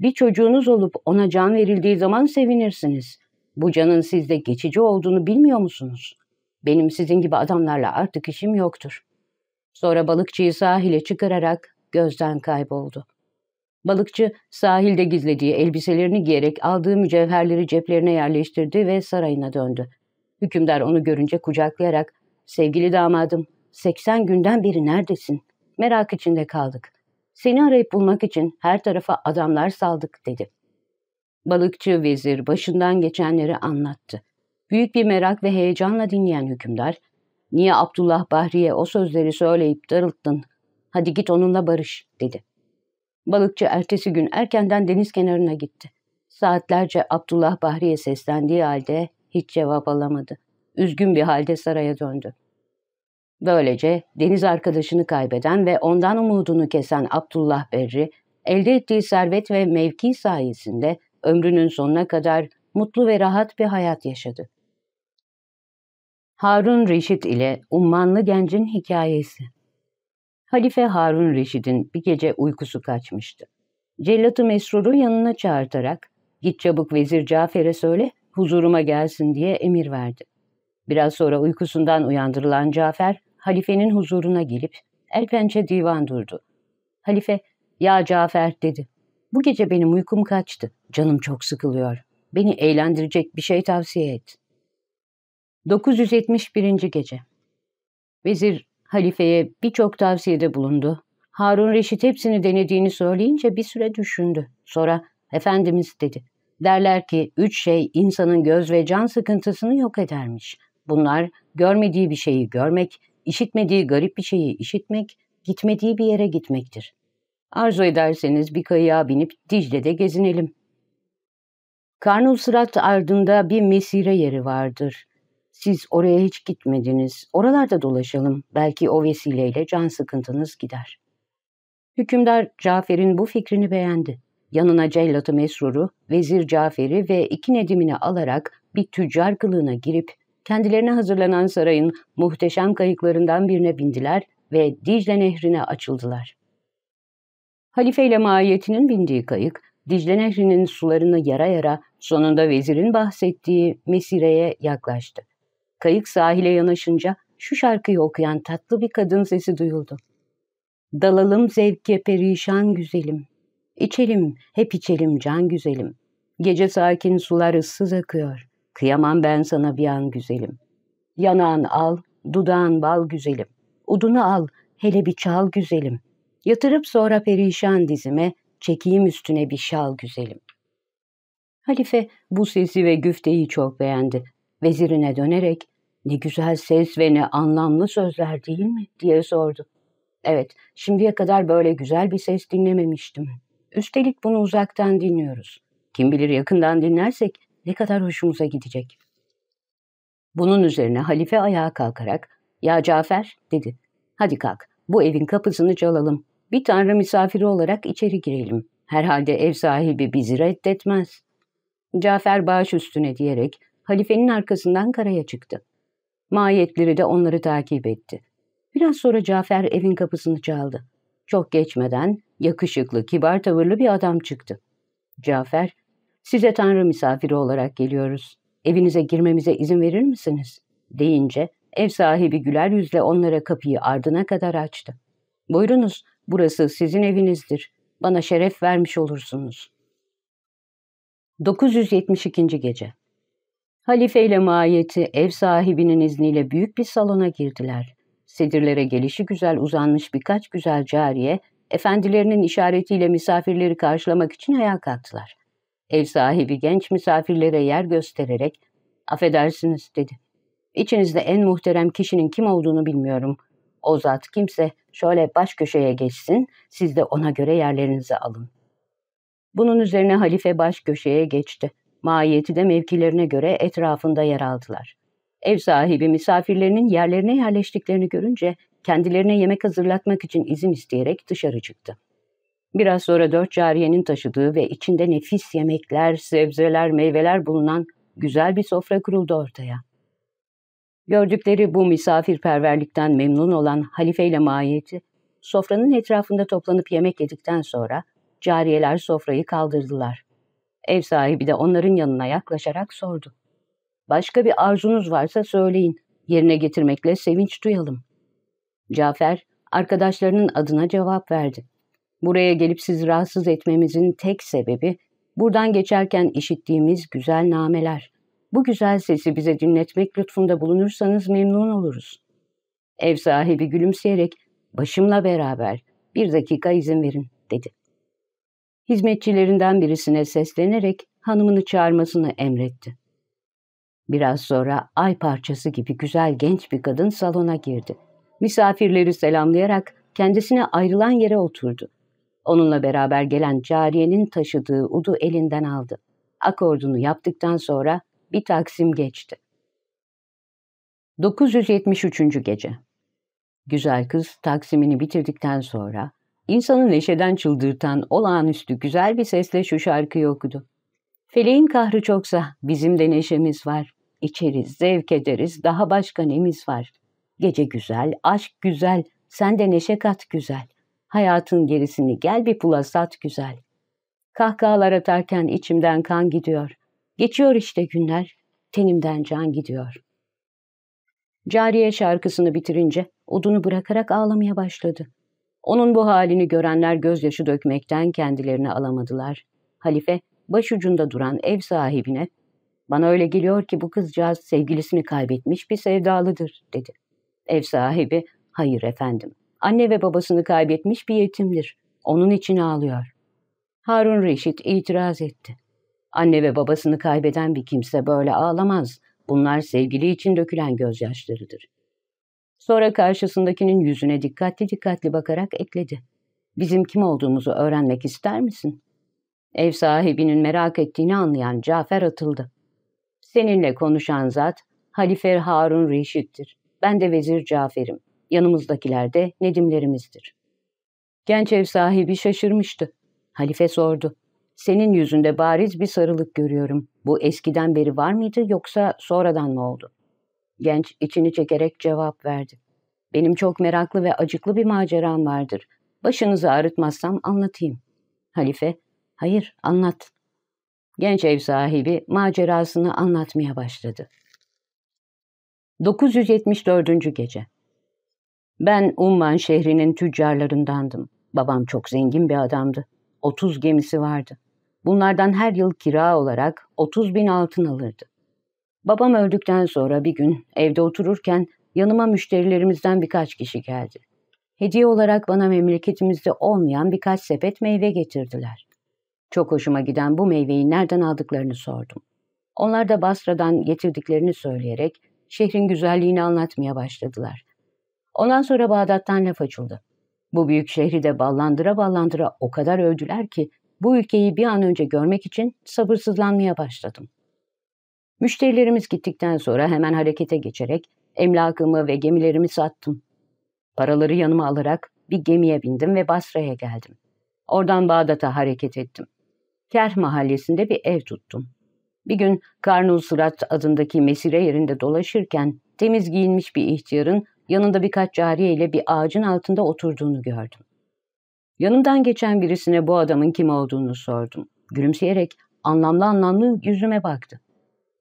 Bir çocuğunuz olup ona can verildiği zaman sevinirsiniz. Bu canın sizde geçici olduğunu bilmiyor musunuz? Benim sizin gibi adamlarla artık işim yoktur. Sonra balıkçıyı sahile çıkararak gözden kayboldu. Balıkçı sahilde gizlediği elbiselerini giyerek aldığı mücevherleri ceplerine yerleştirdi ve sarayına döndü. Hükümdar onu görünce kucaklayarak ''Sevgili damadım, 80 günden beri neredesin? Merak içinde kaldık. Seni arayıp bulmak için her tarafa adamlar saldık.'' dedi. Balıkçı vezir başından geçenleri anlattı. Büyük bir merak ve heyecanla dinleyen hükümdar, ''Niye Abdullah Bahri'ye o sözleri söyleyip darılttın? Hadi git onunla barış.'' dedi. Balıkçı ertesi gün erkenden deniz kenarına gitti. Saatlerce Abdullah Bahri'ye seslendiği halde hiç cevap alamadı. Üzgün bir halde saraya döndü. Böylece deniz arkadaşını kaybeden ve ondan umudunu kesen Abdullah Berri, elde ettiği servet ve mevki sayesinde ömrünün sonuna kadar mutlu ve rahat bir hayat yaşadı. Harun Reşit ile Ummanlı Gencin Hikayesi Halife Harun Reşid'in bir gece uykusu kaçmıştı. Cellat-ı Mesrur'u yanına çağırtarak, git çabuk Vezir Cafer'e söyle, huzuruma gelsin diye emir verdi. Biraz sonra uykusundan uyandırılan Cafer, halifenin huzuruna gelip el pençe divan durdu. Halife, ya Cafer dedi, bu gece benim uykum kaçtı, canım çok sıkılıyor, beni eğlendirecek bir şey tavsiye et. 971. Gece Vezir halifeye birçok tavsiyede bulundu. Harun Reşit hepsini denediğini söyleyince bir süre düşündü. Sonra Efendimiz dedi. Derler ki üç şey insanın göz ve can sıkıntısını yok edermiş. Bunlar görmediği bir şeyi görmek, işitmediği garip bir şeyi işitmek, gitmediği bir yere gitmektir. Arzu ederseniz bir kayığa binip Dicle'de gezinelim. Karnul Sırat ardında bir mesire yeri vardır. Siz oraya hiç gitmediniz. Oralarda dolaşalım. Belki o vesileyle can sıkıntınız gider. Hükümdar Cafer'in bu fikrini beğendi. Yanına cellatı Mesrur'u, Vezir Cafer'i ve iki nedimini alarak bir tüccar kılığına girip kendilerine hazırlanan sarayın muhteşem kayıklarından birine bindiler ve Dicle Nehri'ne açıldılar. Halife ile mahiyetinin bindiği kayık, Dicle Nehri'nin sularını yara yara Sonunda vezirin bahsettiği Mesire'ye yaklaştı. Kayık sahile yanaşınca şu şarkıyı okuyan tatlı bir kadın sesi duyuldu. Dalalım zevke perişan güzelim. İçelim, hep içelim can güzelim. Gece sakin sular ıssız akıyor. Kıyamam ben sana bir an güzelim. Yanağın al, dudağın bal güzelim. Udunu al, hele bir çal güzelim. Yatırıp sonra perişan dizime, çekeyim üstüne bir şal güzelim. Halife bu sesi ve güfteyi çok beğendi. Vezirine dönerek, ne güzel ses ve ne anlamlı sözler değil mi? diye sordu. Evet, şimdiye kadar böyle güzel bir ses dinlememiştim. Üstelik bunu uzaktan dinliyoruz. Kim bilir yakından dinlersek ne kadar hoşumuza gidecek. Bunun üzerine halife ayağa kalkarak, ''Ya Cafer'' dedi. ''Hadi kalk, bu evin kapısını çalalım. Bir tanrı misafiri olarak içeri girelim. Herhalde ev sahibi bizi reddetmez.'' Cafer baş üstüne diyerek halifenin arkasından karaya çıktı. Mahiyetleri de onları takip etti. Biraz sonra Cafer evin kapısını çaldı. Çok geçmeden yakışıklı, kibar tavırlı bir adam çıktı. Cafer, size tanrı misafiri olarak geliyoruz. Evinize girmemize izin verir misiniz? deyince ev sahibi güler yüzle onlara kapıyı ardına kadar açtı. Buyurunuz, burası sizin evinizdir. Bana şeref vermiş olursunuz. 972. Gece Halife ile maiyeti ev sahibinin izniyle büyük bir salona girdiler. Sedirlere gelişi güzel uzanmış birkaç güzel cariye, efendilerinin işaretiyle misafirleri karşılamak için ayağa kalktılar. Ev sahibi genç misafirlere yer göstererek, affedersiniz dedi. İçinizde en muhterem kişinin kim olduğunu bilmiyorum. O zat kimse şöyle baş köşeye geçsin, siz de ona göre yerlerinizi alın. Bunun üzerine halife baş köşeye geçti. Mahiyeti de mevkilerine göre etrafında yer aldılar. Ev sahibi misafirlerinin yerlerine yerleştiklerini görünce kendilerine yemek hazırlatmak için izin isteyerek dışarı çıktı. Biraz sonra dört cariyenin taşıdığı ve içinde nefis yemekler, sebzeler, meyveler bulunan güzel bir sofra kuruldu ortaya. Gördükleri bu misafirperverlikten memnun olan halife ile mahiyeti, sofranın etrafında toplanıp yemek yedikten sonra cariyeler sofrayı kaldırdılar. Ev sahibi de onların yanına yaklaşarak sordu. Başka bir arzunuz varsa söyleyin, yerine getirmekle sevinç duyalım. Cafer, arkadaşlarının adına cevap verdi. Buraya gelip sizi rahatsız etmemizin tek sebebi, buradan geçerken işittiğimiz güzel nameler. Bu güzel sesi bize dinletmek lütfunda bulunursanız memnun oluruz. Ev sahibi gülümseyerek, başımla beraber bir dakika izin verin, dedi. Hizmetçilerinden birisine seslenerek hanımını çağırmasını emretti. Biraz sonra ay parçası gibi güzel genç bir kadın salona girdi. Misafirleri selamlayarak kendisine ayrılan yere oturdu. Onunla beraber gelen cariyenin taşıdığı udu elinden aldı. Akordunu yaptıktan sonra bir taksim geçti. 973. Gece Güzel kız taksimini bitirdikten sonra insanı neşeden çıldırtan olağanüstü güzel bir sesle şu şarkıyı okudu. Feleğin kahrı çoksa bizim de neşemiz var. İçeriz, zevk ederiz, daha başka nemiz var. Gece güzel, aşk güzel, sen de neşe kat güzel. Hayatın gerisini gel bir pula güzel. Kahkahalar atarken içimden kan gidiyor. Geçiyor işte günler, tenimden can gidiyor. Cariye şarkısını bitirince odunu bırakarak ağlamaya başladı. Onun bu halini görenler gözyaşı dökmekten kendilerini alamadılar. Halife başucunda duran ev sahibine ''Bana öyle geliyor ki bu kızcağız sevgilisini kaybetmiş bir sevdalıdır.'' dedi. Ev sahibi ''Hayır efendim, anne ve babasını kaybetmiş bir yetimdir. Onun için ağlıyor.'' Harun Reşit itiraz etti. Anne ve babasını kaybeden bir kimse böyle ağlamaz. Bunlar sevgili için dökülen gözyaşlarıdır. Sonra karşısındakinin yüzüne dikkatli dikkatli bakarak ekledi. Bizim kim olduğumuzu öğrenmek ister misin? Ev sahibinin merak ettiğini anlayan Cafer atıldı. Seninle konuşan zat Halife Harun Reşit'tir. Ben de Vezir Cafer'im. Yanımızdakiler de Nedimlerimizdir. Genç ev sahibi şaşırmıştı. Halife sordu. Senin yüzünde bariz bir sarılık görüyorum. Bu eskiden beri var mıydı yoksa sonradan mı oldu? Genç içini çekerek cevap verdi. Benim çok meraklı ve acıklı bir maceram vardır. Başınızı ağrıtmazsam anlatayım. Halife, hayır anlat. Genç ev sahibi macerasını anlatmaya başladı. 974. Gece Ben Umman şehrinin tüccarlarındandım. Babam çok zengin bir adamdı. 30 gemisi vardı. Bunlardan her yıl kira olarak 30 bin altın alırdı. Babam öldükten sonra bir gün evde otururken yanıma müşterilerimizden birkaç kişi geldi. Hediye olarak bana memleketimizde olmayan birkaç sepet meyve getirdiler. Çok hoşuma giden bu meyveyi nereden aldıklarını sordum. Onlar da Basra'dan getirdiklerini söyleyerek şehrin güzelliğini anlatmaya başladılar. Ondan sonra Bağdat'tan laf açıldı. Bu büyük şehri de ballandıra ballandıra o kadar övdüler ki bu ülkeyi bir an önce görmek için sabırsızlanmaya başladım. Müşterilerimiz gittikten sonra hemen harekete geçerek emlakımı ve gemilerimi sattım. Paraları yanıma alarak bir gemiye bindim ve Basra'ya geldim. Oradan Bağdat'a hareket ettim. Kerh mahallesinde bir ev tuttum. Bir gün Karnul Sırat adındaki mesire yerinde dolaşırken temiz giyinmiş bir ihtiyarın yanında birkaç cariye ile bir ağacın altında oturduğunu gördüm. Yanımdan geçen birisine bu adamın kim olduğunu sordum. Gülümseyerek anlamlı anlamlı yüzüme baktı.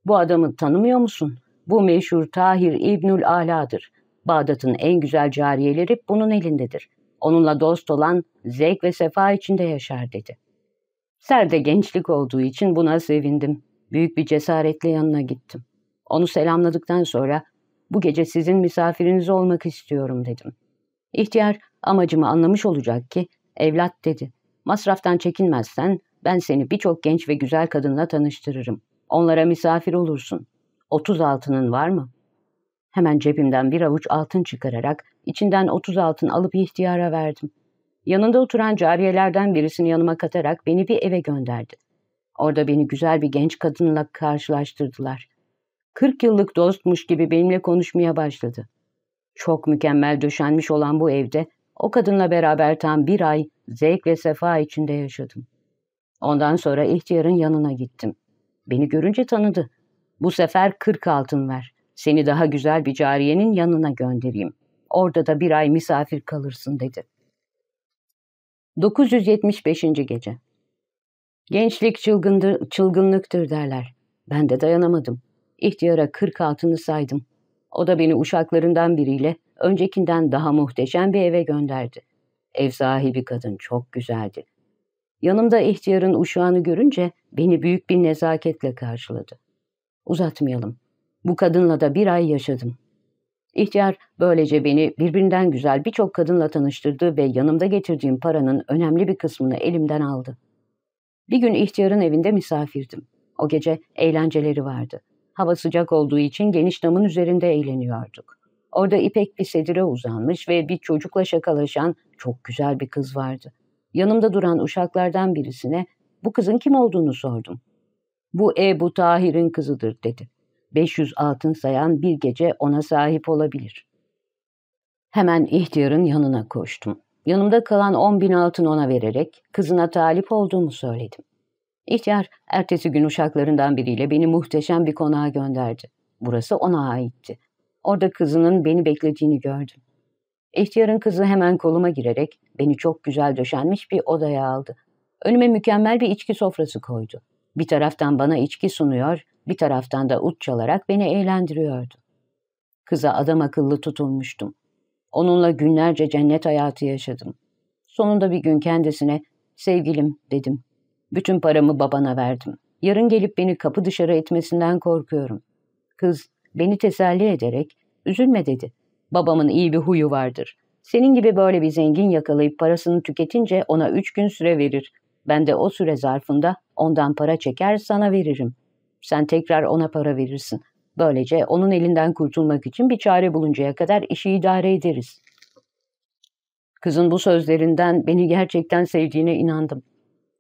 Bu adamı tanımıyor musun? Bu meşhur Tahir İbnül Ala'dır. Bağdat'ın en güzel cariyeleri bunun elindedir. Onunla dost olan zevk ve sefa içinde yaşar dedi. Serde gençlik olduğu için buna sevindim. Büyük bir cesaretle yanına gittim. Onu selamladıktan sonra bu gece sizin misafiriniz olmak istiyorum dedim. İhtiyar amacımı anlamış olacak ki evlat dedi. Masraftan çekinmezsen ben seni birçok genç ve güzel kadınla tanıştırırım. Onlara misafir olursun. Otuz altının var mı? Hemen cebimden bir avuç altın çıkararak içinden otuz altın alıp ihtiyara verdim. Yanında oturan cariyelerden birisini yanıma katarak beni bir eve gönderdi. Orada beni güzel bir genç kadınla karşılaştırdılar. Kırk yıllık dostmuş gibi benimle konuşmaya başladı. Çok mükemmel döşenmiş olan bu evde o kadınla beraber tam bir ay zevk ve sefa içinde yaşadım. Ondan sonra ihtiyarın yanına gittim. Beni görünce tanıdı. Bu sefer kırk altın ver. Seni daha güzel bir cariyenin yanına göndereyim. Orada da bir ay misafir kalırsın dedi. 975. Gece Gençlik çılgındır, çılgınlıktır derler. Ben de dayanamadım. İhtiyara kırk altını saydım. O da beni uşaklarından biriyle öncekinden daha muhteşem bir eve gönderdi. Ev sahibi kadın çok güzeldi. Yanımda ihtiyarın uşağını görünce beni büyük bir nezaketle karşıladı. Uzatmayalım. Bu kadınla da bir ay yaşadım. İhtiyar böylece beni birbirinden güzel birçok kadınla tanıştırdı ve yanımda getirdiğim paranın önemli bir kısmını elimden aldı. Bir gün ihtiyarın evinde misafirdim. O gece eğlenceleri vardı. Hava sıcak olduğu için geniş damın üzerinde eğleniyorduk. Orada ipek bir sedire uzanmış ve bir çocukla şakalaşan çok güzel bir kız vardı. Yanımda duran uşaklardan birisine bu kızın kim olduğunu sordum. Bu Ebu Tahir'in kızıdır dedi. 500 altın sayan bir gece ona sahip olabilir. Hemen ihtiyarın yanına koştum. Yanımda kalan 10 bin altın ona vererek kızına talip olduğumu söyledim. İhtiyar ertesi gün uşaklarından biriyle beni muhteşem bir konağa gönderdi. Burası ona aitti. Orada kızının beni beklediğini gördüm. İhtiyarın kızı hemen koluma girerek beni çok güzel döşenmiş bir odaya aldı. Önüme mükemmel bir içki sofrası koydu. Bir taraftan bana içki sunuyor, bir taraftan da ut çalarak beni eğlendiriyordu. Kıza adam akıllı tutulmuştum. Onunla günlerce cennet hayatı yaşadım. Sonunda bir gün kendisine, sevgilim dedim. Bütün paramı babana verdim. Yarın gelip beni kapı dışarı etmesinden korkuyorum. Kız beni teselli ederek, üzülme dedi. Babamın iyi bir huyu vardır. Senin gibi böyle bir zengin yakalayıp parasını tüketince ona üç gün süre verir. Ben de o süre zarfında ondan para çeker sana veririm. Sen tekrar ona para verirsin. Böylece onun elinden kurtulmak için bir çare buluncaya kadar işi idare ederiz. Kızın bu sözlerinden beni gerçekten sevdiğine inandım.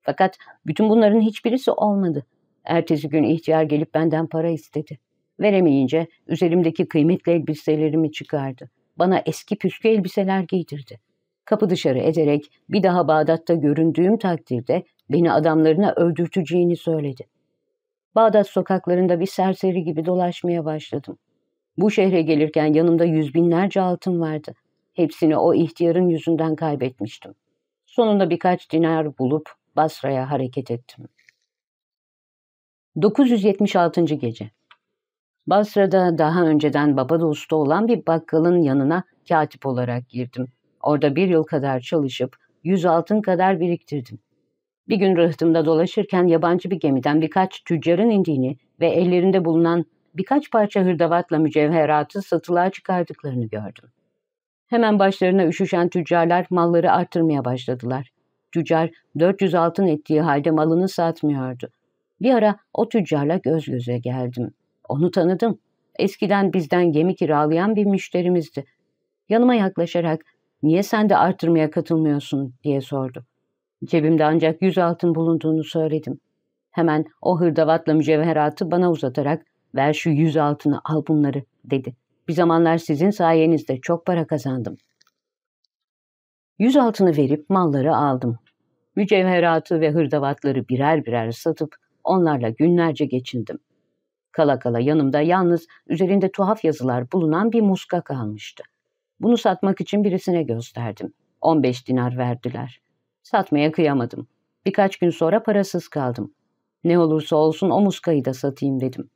Fakat bütün bunların hiçbirisi olmadı. Ertesi gün ihtiyar gelip benden para istedi. Veremeyince üzerimdeki kıymetli elbiselerimi çıkardı. Bana eski püskü elbiseler giydirdi. Kapı dışarı ederek bir daha Bağdat'ta göründüğüm takdirde beni adamlarına öldürteceğini söyledi. Bağdat sokaklarında bir serseri gibi dolaşmaya başladım. Bu şehre gelirken yanımda yüz binlerce altın vardı. Hepsini o ihtiyarın yüzünden kaybetmiştim. Sonunda birkaç dinar bulup Basra'ya hareket ettim. 976. Gece Basra'da daha önceden baba dostu olan bir bakkalın yanına katip olarak girdim. Orada bir yıl kadar çalışıp yüz altın kadar biriktirdim. Bir gün rıhtımda dolaşırken yabancı bir gemiden birkaç tüccarın indiğini ve ellerinde bulunan birkaç parça hırdavatla mücevheratı satılığa çıkardıklarını gördüm. Hemen başlarına üşüşen tüccarlar malları arttırmaya başladılar. Tüccar 400 altın ettiği halde malını satmıyordu. Bir ara o tüccarla göz göze geldim. Onu tanıdım. Eskiden bizden gemi kiralayan bir müşterimizdi. Yanıma yaklaşarak niye sen de artırmaya katılmıyorsun diye sordu. Cebimde ancak yüz altın bulunduğunu söyledim. Hemen o hırdavatla mücevheratı bana uzatarak ver şu yüz altını al bunları dedi. Bir zamanlar sizin sayenizde çok para kazandım. Yüz altını verip malları aldım. Mücevheratı ve hırdavatları birer birer satıp onlarla günlerce geçindim. Kala kala yanımda yalnız üzerinde tuhaf yazılar bulunan bir muska kalmıştı. Bunu satmak için birisine gösterdim. 15 dinar verdiler. Satmaya kıyamadım. Birkaç gün sonra parasız kaldım. Ne olursa olsun o muskayı da satayım dedim.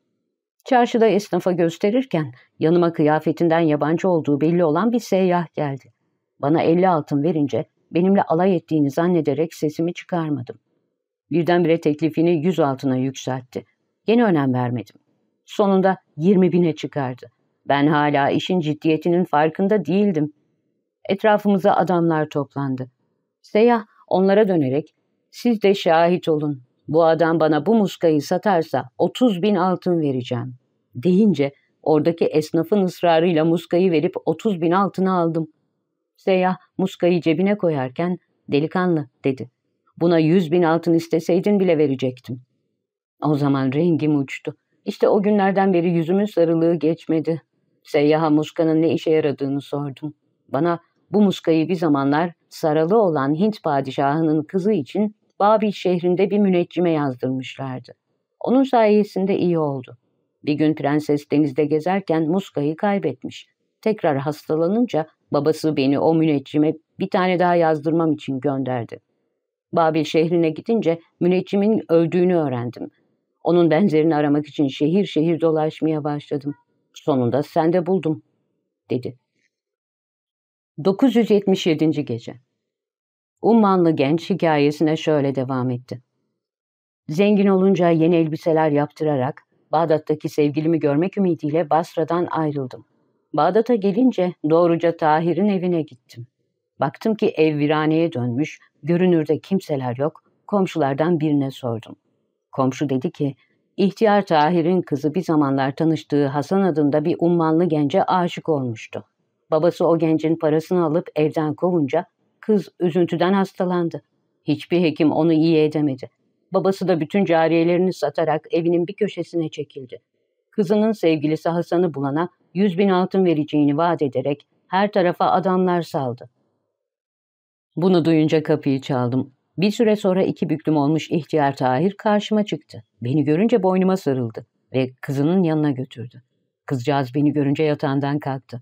Çarşıda esnafa gösterirken yanıma kıyafetinden yabancı olduğu belli olan bir seyyah geldi. Bana 50 altın verince benimle alay ettiğini zannederek sesimi çıkarmadım. Birdenbire teklifini 100 altına yükseltti. Yine önem vermedim. Sonunda 20 bine çıkardı. Ben hala işin ciddiyetinin farkında değildim. Etrafımıza adamlar toplandı. Seyyah onlara dönerek siz de şahit olun. Bu adam bana bu muskayı satarsa 30 bin altın vereceğim. Deyince oradaki esnafın ısrarıyla muskayı verip 30 bin altını aldım. Seyyah muskayı cebine koyarken delikanlı dedi. Buna 100 bin altın isteseydin bile verecektim. O zaman rengim uçtu. İşte o günlerden beri yüzümün sarılığı geçmedi. Seyyaha muskanın ne işe yaradığını sordum. Bana bu muskayı bir zamanlar saralı olan Hint padişahının kızı için Babil şehrinde bir müneccime yazdırmışlardı. Onun sayesinde iyi oldu. Bir gün prenses denizde gezerken muskayı kaybetmiş. Tekrar hastalanınca babası beni o müneccime bir tane daha yazdırmam için gönderdi. Babil şehrine gidince müneccimin öldüğünü öğrendim. Onun benzerini aramak için şehir şehir dolaşmaya başladım. Sonunda sende buldum, dedi. 977. Gece Ummanlı genç hikayesine şöyle devam etti. Zengin olunca yeni elbiseler yaptırarak Bağdat'taki sevgilimi görmek ümidiyle Basra'dan ayrıldım. Bağdat'a gelince doğruca Tahir'in evine gittim. Baktım ki ev viraneye dönmüş, görünürde kimseler yok, komşulardan birine sordum. Komşu dedi ki, İhtiyar Tahir'in kızı bir zamanlar tanıştığı Hasan adında bir ummanlı gence aşık olmuştu. Babası o gencin parasını alıp evden kovunca kız üzüntüden hastalandı. Hiçbir hekim onu iyi edemedi. Babası da bütün cariyelerini satarak evinin bir köşesine çekildi. Kızının sevgilisi Hasan'ı bulana yüz bin altın vereceğini vaat ederek her tarafa adamlar saldı. Bunu duyunca kapıyı çaldım. Bir süre sonra iki büklüm olmuş ihtiyar Tahir karşıma çıktı. Beni görünce boynuma sarıldı ve kızının yanına götürdü. Kızcağız beni görünce yatağından kalktı.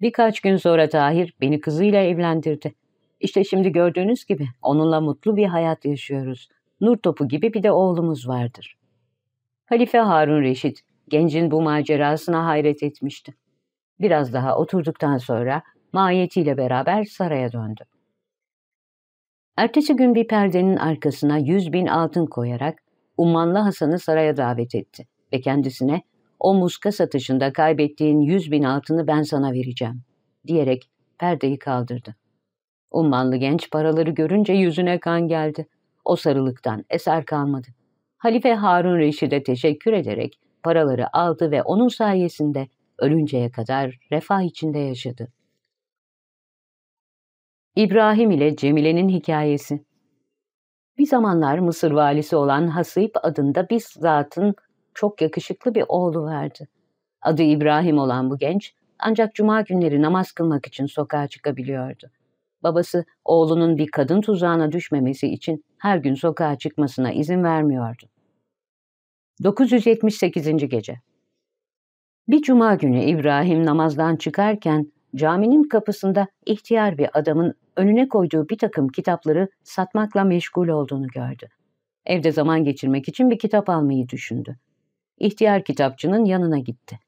Birkaç gün sonra Tahir beni kızıyla evlendirdi. İşte şimdi gördüğünüz gibi onunla mutlu bir hayat yaşıyoruz. Nur topu gibi bir de oğlumuz vardır. Halife Harun Reşit, gencin bu macerasına hayret etmişti. Biraz daha oturduktan sonra mahiyetiyle beraber saraya döndü. Ertesi gün bir perdenin arkasına yüz bin altın koyarak Ummanlı Hasan'ı saraya davet etti ve kendisine o muska satışında kaybettiğin yüz bin altını ben sana vereceğim diyerek perdeyi kaldırdı. Ummanlı genç paraları görünce yüzüne kan geldi. O sarılıktan eser kalmadı. Halife Harun Reşid'e teşekkür ederek paraları aldı ve onun sayesinde ölünceye kadar refah içinde yaşadı. İbrahim ile Cemile'nin hikayesi Bir zamanlar Mısır valisi olan Hasip adında bir zatın çok yakışıklı bir oğlu vardı. Adı İbrahim olan bu genç ancak cuma günleri namaz kılmak için sokağa çıkabiliyordu. Babası oğlunun bir kadın tuzağına düşmemesi için her gün sokağa çıkmasına izin vermiyordu. 978. Gece Bir cuma günü İbrahim namazdan çıkarken caminin kapısında ihtiyar bir adamın önüne koyduğu bir takım kitapları satmakla meşgul olduğunu gördü. Evde zaman geçirmek için bir kitap almayı düşündü. İhtiyar kitapçının yanına gitti.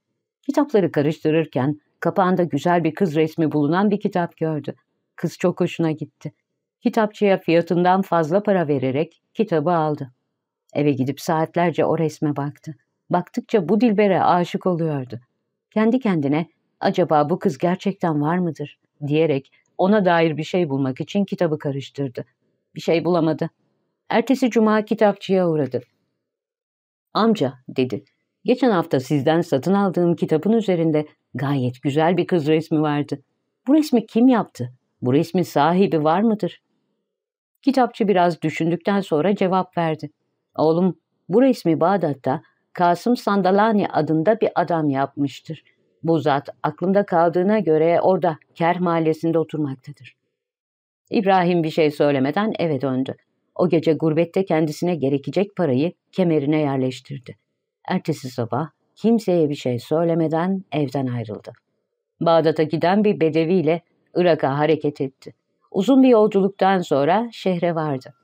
Kitapları karıştırırken kapağında güzel bir kız resmi bulunan bir kitap gördü. Kız çok hoşuna gitti. Kitapçıya fiyatından fazla para vererek kitabı aldı. Eve gidip saatlerce o resme baktı. Baktıkça bu Dilber'e aşık oluyordu. Kendi kendine acaba bu kız gerçekten var mıdır diyerek ona dair bir şey bulmak için kitabı karıştırdı. Bir şey bulamadı. Ertesi cuma kitapçıya uğradı. Amca dedi. Geçen hafta sizden satın aldığım kitabın üzerinde gayet güzel bir kız resmi vardı. Bu resmi kim yaptı? Bu resmin sahibi var mıdır? Kitapçı biraz düşündükten sonra cevap verdi. Oğlum, bu resmi Bağdat'ta Kasım Sandalani adında bir adam yapmıştır. Bu zat aklımda kaldığına göre orada Ker mahallesinde oturmaktadır. İbrahim bir şey söylemeden eve döndü. O gece gurbette kendisine gerekecek parayı kemerine yerleştirdi. Ertesi sabah kimseye bir şey söylemeden evden ayrıldı. Bağdat'a giden bir bedeviyle Irak'a hareket etti. Uzun bir yolculuktan sonra şehre vardı.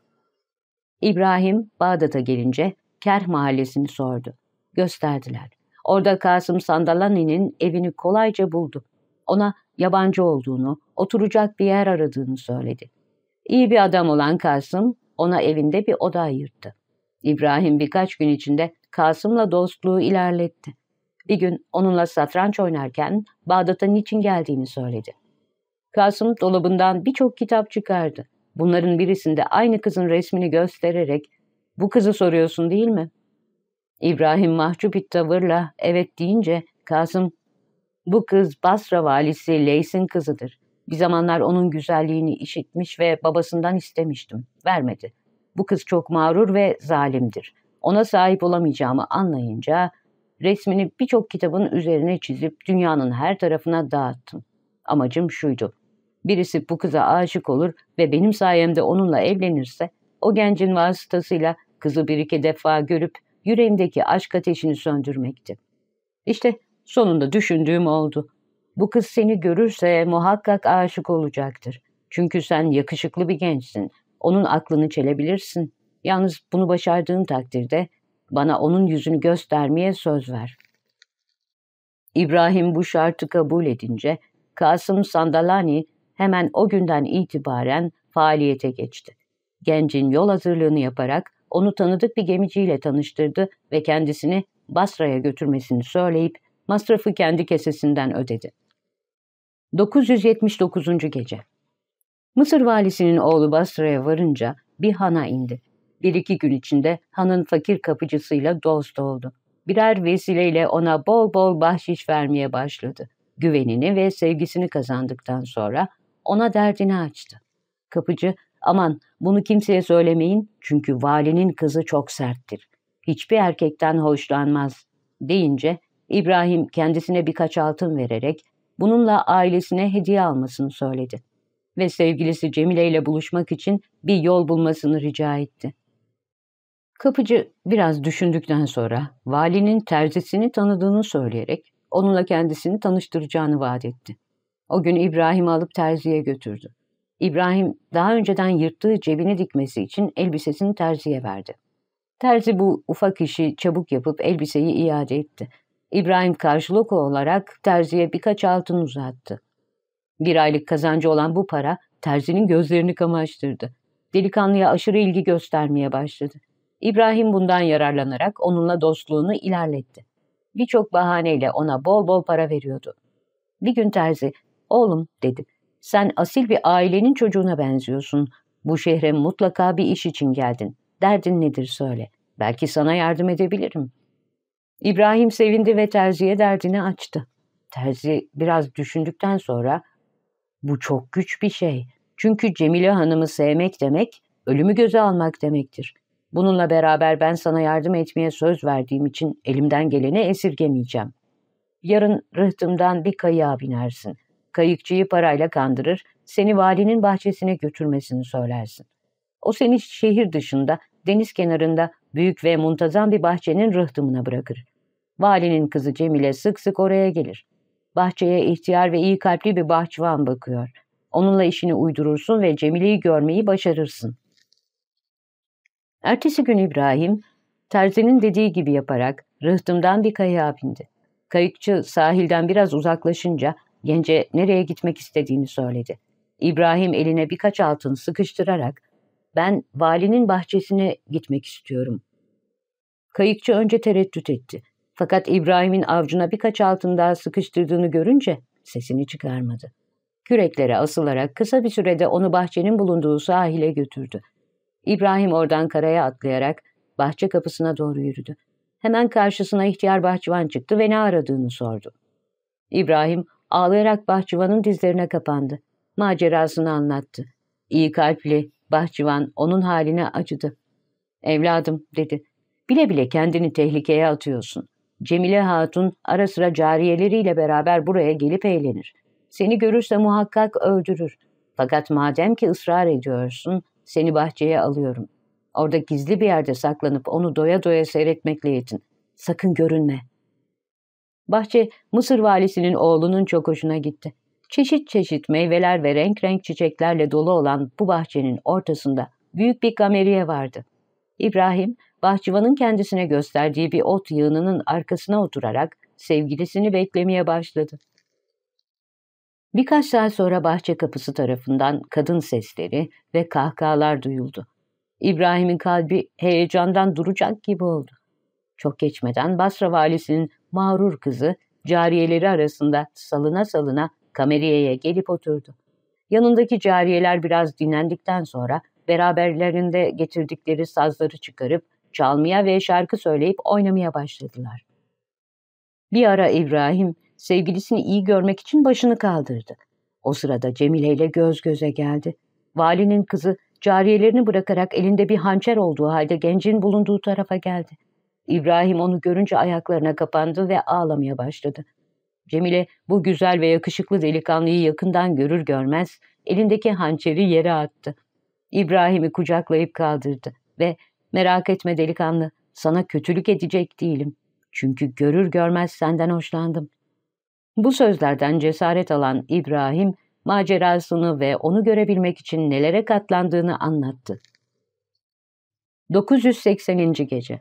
İbrahim Bağdat'a gelince Kerh mahallesini sordu. Gösterdiler. Orada Kasım Sandalani'nin evini kolayca buldu. Ona yabancı olduğunu, oturacak bir yer aradığını söyledi. İyi bir adam olan Kasım ona evinde bir oda ayırttı. İbrahim birkaç gün içinde Kasım'la dostluğu ilerletti. Bir gün onunla satranç oynarken Bağdat'a niçin geldiğini söyledi. Kasım dolabından birçok kitap çıkardı. Bunların birisinde aynı kızın resmini göstererek ''Bu kızı soruyorsun değil mi?'' İbrahim mahcup bir tavırla evet deyince Kasım ''Bu kız Basra valisi Leys'in kızıdır. Bir zamanlar onun güzelliğini işitmiş ve babasından istemiştim. Vermedi. Bu kız çok mağrur ve zalimdir. Ona sahip olamayacağımı anlayınca resmini birçok kitabın üzerine çizip dünyanın her tarafına dağıttım. Amacım şuydu. Birisi bu kıza aşık olur ve benim sayemde onunla evlenirse o gencin vasıtasıyla kızı bir iki defa görüp yüreğimdeki aşk ateşini söndürmekti. İşte sonunda düşündüğüm oldu. Bu kız seni görürse muhakkak aşık olacaktır. Çünkü sen yakışıklı bir gençsin. Onun aklını çelebilirsin. Yalnız bunu başardığın takdirde bana onun yüzünü göstermeye söz ver. İbrahim bu şartı kabul edince Kasım Sandalani hemen o günden itibaren faaliyete geçti. Gencin yol hazırlığını yaparak onu tanıdık bir gemiciyle tanıştırdı ve kendisini Basra'ya götürmesini söyleyip masrafı kendi kesesinden ödedi. 979. Gece Mısır valisinin oğlu Basra'ya varınca bir hana indi. Bir iki gün içinde hanın fakir kapıcısıyla dost oldu. Birer vesileyle ona bol bol bahşiş vermeye başladı. Güvenini ve sevgisini kazandıktan sonra ona derdini açtı. Kapıcı, aman bunu kimseye söylemeyin çünkü valinin kızı çok serttir. Hiçbir erkekten hoşlanmaz deyince İbrahim kendisine birkaç altın vererek bununla ailesine hediye almasını söyledi ve sevgilisi Cemile ile buluşmak için bir yol bulmasını rica etti. Kapıcı biraz düşündükten sonra valinin terzisini tanıdığını söyleyerek onunla kendisini tanıştıracağını vaat etti. O gün İbrahim'i alıp terziye götürdü. İbrahim daha önceden yırttığı cebini dikmesi için elbisesini terziye verdi. Terzi bu ufak işi çabuk yapıp elbiseyi iade etti. İbrahim karşılık olarak terziye birkaç altın uzattı. Bir aylık kazancı olan bu para terzinin gözlerini kamaştırdı. Delikanlıya aşırı ilgi göstermeye başladı. İbrahim bundan yararlanarak onunla dostluğunu ilerletti. Birçok bahaneyle ona bol bol para veriyordu. Bir gün terzi, oğlum dedi, sen asil bir ailenin çocuğuna benziyorsun. Bu şehre mutlaka bir iş için geldin. Derdin nedir söyle. Belki sana yardım edebilirim. İbrahim sevindi ve terziye derdini açtı. Terzi biraz düşündükten sonra bu çok güç bir şey. Çünkü Cemile Hanım'ı sevmek demek, ölümü göze almak demektir. Bununla beraber ben sana yardım etmeye söz verdiğim için elimden geleni esirgemeyeceğim. Yarın rıhtımdan bir kayığa binersin. Kayıkçıyı parayla kandırır, seni valinin bahçesine götürmesini söylersin. O seni şehir dışında, deniz kenarında büyük ve muntazam bir bahçenin rıhtımına bırakır. Valinin kızı Cemile sık sık oraya gelir. Bahçeye ihtiyar ve iyi kalpli bir bahçıvan bakıyor. Onunla işini uydurursun ve Cemile'yi görmeyi başarırsın. Ertesi gün İbrahim, terzinin dediği gibi yaparak rıhtımdan bir kayığa bindi. Kayıkçı sahilden biraz uzaklaşınca gence nereye gitmek istediğini söyledi. İbrahim eline birkaç altın sıkıştırarak ben valinin bahçesine gitmek istiyorum. Kayıkçı önce tereddüt etti. Fakat İbrahim'in avcuna birkaç altın daha sıkıştırdığını görünce sesini çıkarmadı. Küreklere asılarak kısa bir sürede onu bahçenin bulunduğu sahile götürdü. İbrahim oradan karaya atlayarak bahçe kapısına doğru yürüdü. Hemen karşısına ihtiyar bahçıvan çıktı ve ne aradığını sordu. İbrahim ağlayarak bahçıvanın dizlerine kapandı. Macerasını anlattı. İyi kalpli bahçıvan onun haline acıdı. Evladım dedi. Bile bile kendini tehlikeye atıyorsun. Cemile Hatun ara sıra cariyeleriyle beraber buraya gelip eğlenir. Seni görürse muhakkak öldürür. Fakat madem ki ısrar ediyorsun, seni bahçeye alıyorum. Orada gizli bir yerde saklanıp onu doya doya seyretmekle yetin. Sakın görünme. Bahçe, Mısır valisinin oğlunun çok hoşuna gitti. Çeşit çeşit meyveler ve renk renk çiçeklerle dolu olan bu bahçenin ortasında büyük bir kameriye vardı. İbrahim, bahçıvanın kendisine gösterdiği bir ot yığınının arkasına oturarak sevgilisini beklemeye başladı. Birkaç saat sonra bahçe kapısı tarafından kadın sesleri ve kahkahalar duyuldu. İbrahim'in kalbi heyecandan duracak gibi oldu. Çok geçmeden Basra valisinin mağrur kızı cariyeleri arasında salına salına kameriyeye gelip oturdu. Yanındaki cariyeler biraz dinlendikten sonra beraberlerinde getirdikleri sazları çıkarıp çalmaya ve şarkı söyleyip oynamaya başladılar. Bir ara İbrahim sevgilisini iyi görmek için başını kaldırdı. O sırada Cemile ile göz göze geldi. Valinin kızı cariyelerini bırakarak elinde bir hançer olduğu halde gencin bulunduğu tarafa geldi. İbrahim onu görünce ayaklarına kapandı ve ağlamaya başladı. Cemile bu güzel ve yakışıklı delikanlıyı yakından görür görmez elindeki hançeri yere attı. İbrahim'i kucaklayıp kaldırdı ve merak etme delikanlı sana kötülük edecek değilim. Çünkü görür görmez senden hoşlandım. Bu sözlerden cesaret alan İbrahim macerasını ve onu görebilmek için nelere katlandığını anlattı. 980. Gece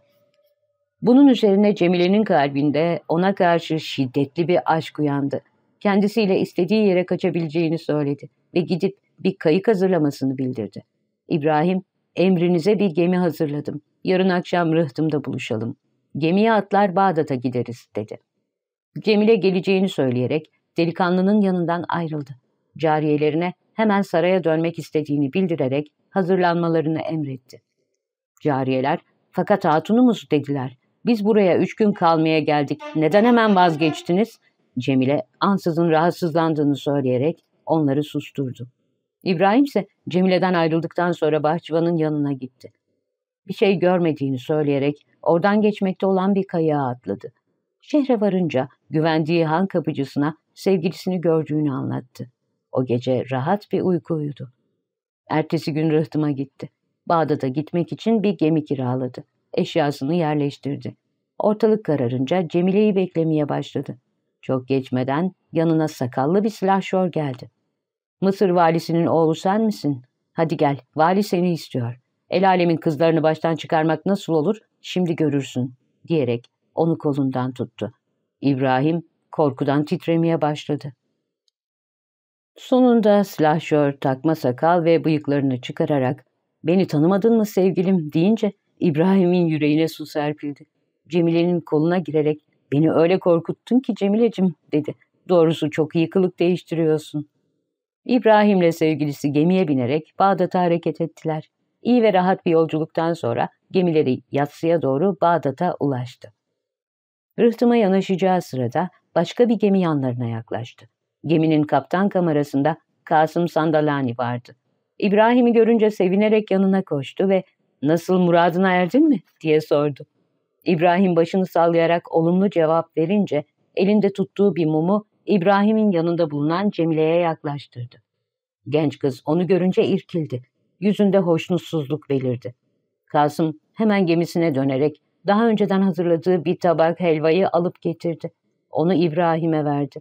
Bunun üzerine Cemile'nin kalbinde ona karşı şiddetli bir aşk uyandı. Kendisiyle istediği yere kaçabileceğini söyledi ve gidip bir kayık hazırlamasını bildirdi. İbrahim, emrinize bir gemi hazırladım. Yarın akşam rıhtımda buluşalım. Gemiye atlar Bağdat'a gideriz, dedi. Cemile geleceğini söyleyerek delikanlının yanından ayrıldı. Cariyelerine hemen saraya dönmek istediğini bildirerek hazırlanmalarını emretti. Cariyeler, fakat hatunumuz dediler. Biz buraya üç gün kalmaya geldik. Neden hemen vazgeçtiniz? Cemile ansızın rahatsızlandığını söyleyerek onları susturdu. İbrahim ise Cemile'den ayrıldıktan sonra bahçıvanın yanına gitti. Bir şey görmediğini söyleyerek oradan geçmekte olan bir kayığa atladı. Şehre varınca güvendiği han kapıcısına sevgilisini gördüğünü anlattı. O gece rahat bir uyku uyudu. Ertesi gün rıhtıma gitti. Bağdat'a gitmek için bir gemi kiraladı. Eşyasını yerleştirdi. Ortalık kararınca Cemile'yi beklemeye başladı. Çok geçmeden yanına sakallı bir silahşor geldi. Mısır valisinin oğlu sen misin? Hadi gel, vali seni istiyor. El alemin kızlarını baştan çıkarmak nasıl olur, şimdi görürsün, diyerek onu kolundan tuttu. İbrahim korkudan titremeye başladı. Sonunda silahşör takma sakal ve bıyıklarını çıkararak ''Beni tanımadın mı sevgilim?'' deyince İbrahim'in yüreğine su serpildi. Cemile'nin koluna girerek ''Beni öyle korkuttun ki Cemile'cim'' dedi. ''Doğrusu çok iyi kılık değiştiriyorsun.'' İbrahim'le sevgilisi gemiye binerek Bağdat'a hareket ettiler. İyi ve rahat bir yolculuktan sonra gemileri yatsıya doğru Bağdat'a ulaştı. Rıhtıma yanaşacağı sırada başka bir gemi yanlarına yaklaştı. Geminin kaptan kamerasında Kasım Sandalani vardı. İbrahim'i görünce sevinerek yanına koştu ve ''Nasıl muradına erdin mi?'' diye sordu. İbrahim başını sallayarak olumlu cevap verince elinde tuttuğu bir mumu İbrahim'in yanında bulunan Cemile'ye yaklaştırdı. Genç kız onu görünce irkildi. Yüzünde hoşnutsuzluk belirdi. Kasım hemen gemisine dönerek daha önceden hazırladığı bir tabak helvayı alıp getirdi. Onu İbrahim'e verdi.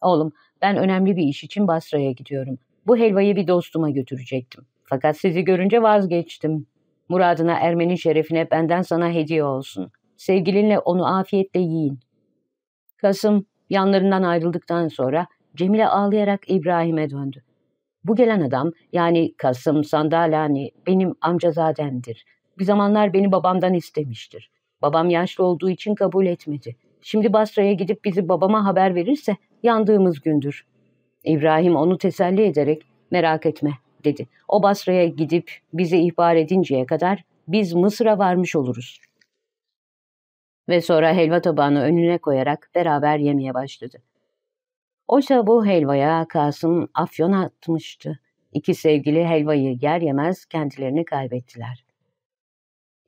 Oğlum ben önemli bir iş için Basra'ya gidiyorum. Bu helvayı bir dostuma götürecektim. Fakat sizi görünce vazgeçtim. Muradına ermenin şerefine benden sana hediye olsun. Sevgilinle onu afiyetle yiyin. Kasım yanlarından ayrıldıktan sonra Cemile ağlayarak İbrahim'e döndü. Bu gelen adam yani Kasım Sandalani benim amcazademdir. Bir zamanlar beni babamdan istemiştir. Babam yaşlı olduğu için kabul etmedi. Şimdi Basra'ya gidip bizi babama haber verirse yandığımız gündür. İbrahim onu teselli ederek merak etme dedi. O Basra'ya gidip bizi ihbar edinceye kadar biz Mısır'a varmış oluruz. Ve sonra helva tabağını önüne koyarak beraber yemeye başladı. Oysa bu helvaya Kasım afyon atmıştı. İki sevgili helvayı yer yemez kendilerini kaybettiler.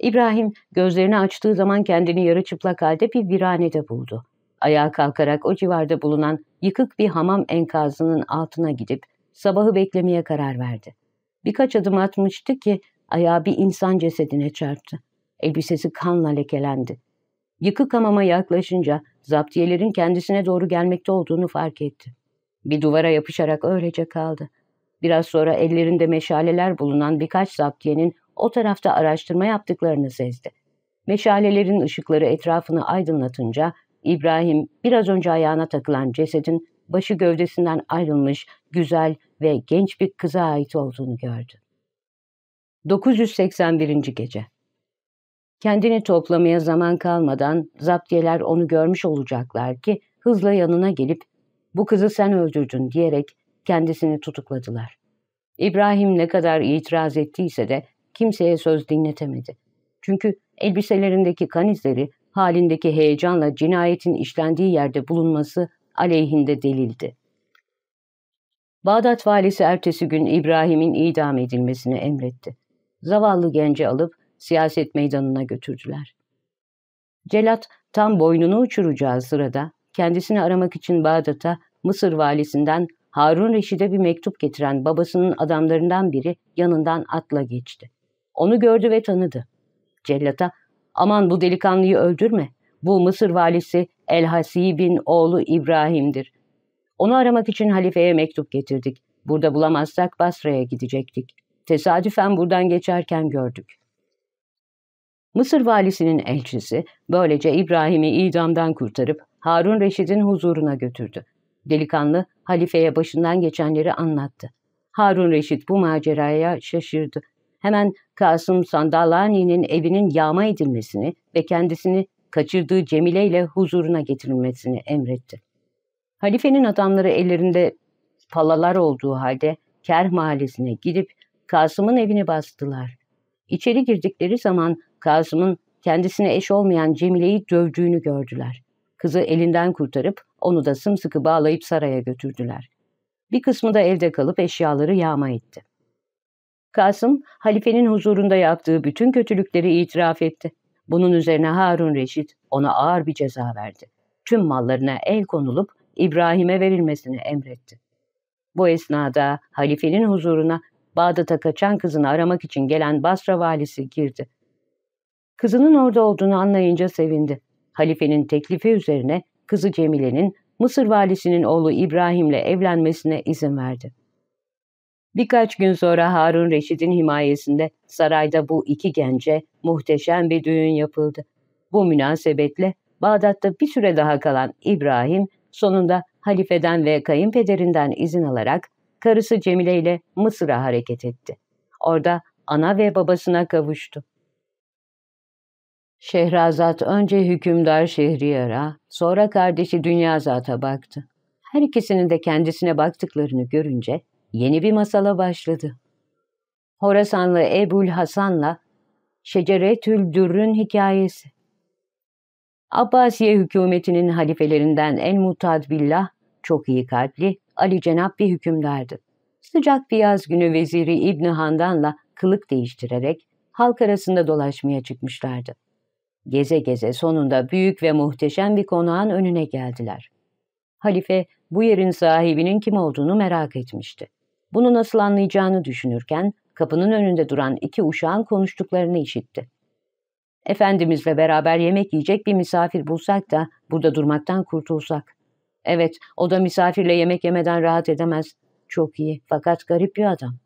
İbrahim gözlerini açtığı zaman kendini yarı çıplak halde bir viranede buldu. Ayağa kalkarak o civarda bulunan yıkık bir hamam enkazının altına gidip sabahı beklemeye karar verdi. Birkaç adım atmıştı ki ayağı bir insan cesedine çarptı. Elbisesi kanla lekelendi. Yıkık hamama yaklaşınca zaptiyelerin kendisine doğru gelmekte olduğunu fark etti. Bir duvara yapışarak öylece kaldı. Biraz sonra ellerinde meşaleler bulunan birkaç zaptiyenin o tarafta araştırma yaptıklarını sezdi. Meşalelerin ışıkları etrafını aydınlatınca İbrahim biraz önce ayağına takılan cesedin başı gövdesinden ayrılmış güzel ve genç bir kıza ait olduğunu gördü. 981. Gece Kendini toplamaya zaman kalmadan zaptiyeler onu görmüş olacaklar ki hızla yanına gelip bu kızı sen öldürdün diyerek kendisini tutukladılar. İbrahim ne kadar itiraz ettiyse de kimseye söz dinletemedi. Çünkü elbiselerindeki kan izleri halindeki heyecanla cinayetin işlendiği yerde bulunması aleyhinde delildi. Bağdat valisi ertesi gün İbrahim'in idam edilmesini emretti. Zavallı genci alıp siyaset meydanına götürdüler. Celat tam boynunu uçuracağı sırada kendisini aramak için Bağdat'a Mısır valisinden Harun Reşid'e bir mektup getiren babasının adamlarından biri yanından atla geçti. Onu gördü ve tanıdı. Cellata, aman bu delikanlıyı öldürme. Bu Mısır valisi El-Hasib'in oğlu İbrahim'dir. Onu aramak için halifeye mektup getirdik. Burada bulamazsak Basra'ya gidecektik. Tesadüfen buradan geçerken gördük. Mısır valisinin elçisi böylece İbrahim'i idamdan kurtarıp Harun Reşid'in huzuruna götürdü. Delikanlı halifeye başından geçenleri anlattı. Harun Reşit bu maceraya şaşırdı. Hemen Kasım Sandalani'nin evinin yağma edilmesini ve kendisini kaçırdığı Cemile ile huzuruna getirilmesini emretti. Halifenin adamları ellerinde palalar olduğu halde Kerh mahallesine gidip Kasım'ın evini bastılar. İçeri girdikleri zaman Kasım'ın kendisine eş olmayan Cemile'yi dövdüğünü gördüler. Kızı elinden kurtarıp onu da sımsıkı bağlayıp saraya götürdüler. Bir kısmı da evde kalıp eşyaları yağma etti. Kasım, halifenin huzurunda yaptığı bütün kötülükleri itiraf etti. Bunun üzerine Harun Reşit ona ağır bir ceza verdi. Tüm mallarına el konulup İbrahim'e verilmesini emretti. Bu esnada halifenin huzuruna Bağdat'a kaçan kızını aramak için gelen Basra valisi girdi. Kızının orada olduğunu anlayınca sevindi. Halifenin teklifi üzerine kızı Cemile'nin Mısır valisinin oğlu İbrahim'le evlenmesine izin verdi. Birkaç gün sonra Harun Reşid'in himayesinde sarayda bu iki gence muhteşem bir düğün yapıldı. Bu münasebetle Bağdat'ta bir süre daha kalan İbrahim sonunda halifeden ve kayınpederinden izin alarak karısı Cemile ile Mısır'a hareket etti. Orada ana ve babasına kavuştu. Şehrazat önce hükümdar Şehriyar'a, sonra kardeşi Dünyazat'a baktı. Her ikisinin de kendisine baktıklarını görünce yeni bir masala başladı. Horasanlı Ebul Hasan'la Şeceretül Dürr'ün hikayesi. Abbasiye hükümetinin halifelerinden El Mutadbillah, çok iyi kalpli, Ali Cenab bir hükümdardı. Sıcak bir yaz günü veziri İbni Handan'la kılık değiştirerek halk arasında dolaşmaya çıkmışlardı. Geze geze sonunda büyük ve muhteşem bir konağın önüne geldiler. Halife bu yerin sahibinin kim olduğunu merak etmişti. Bunu nasıl anlayacağını düşünürken kapının önünde duran iki uşağın konuştuklarını işitti. Efendimizle beraber yemek yiyecek bir misafir bulsak da burada durmaktan kurtulsak. Evet, o da misafirle yemek yemeden rahat edemez. Çok iyi fakat garip bir adam.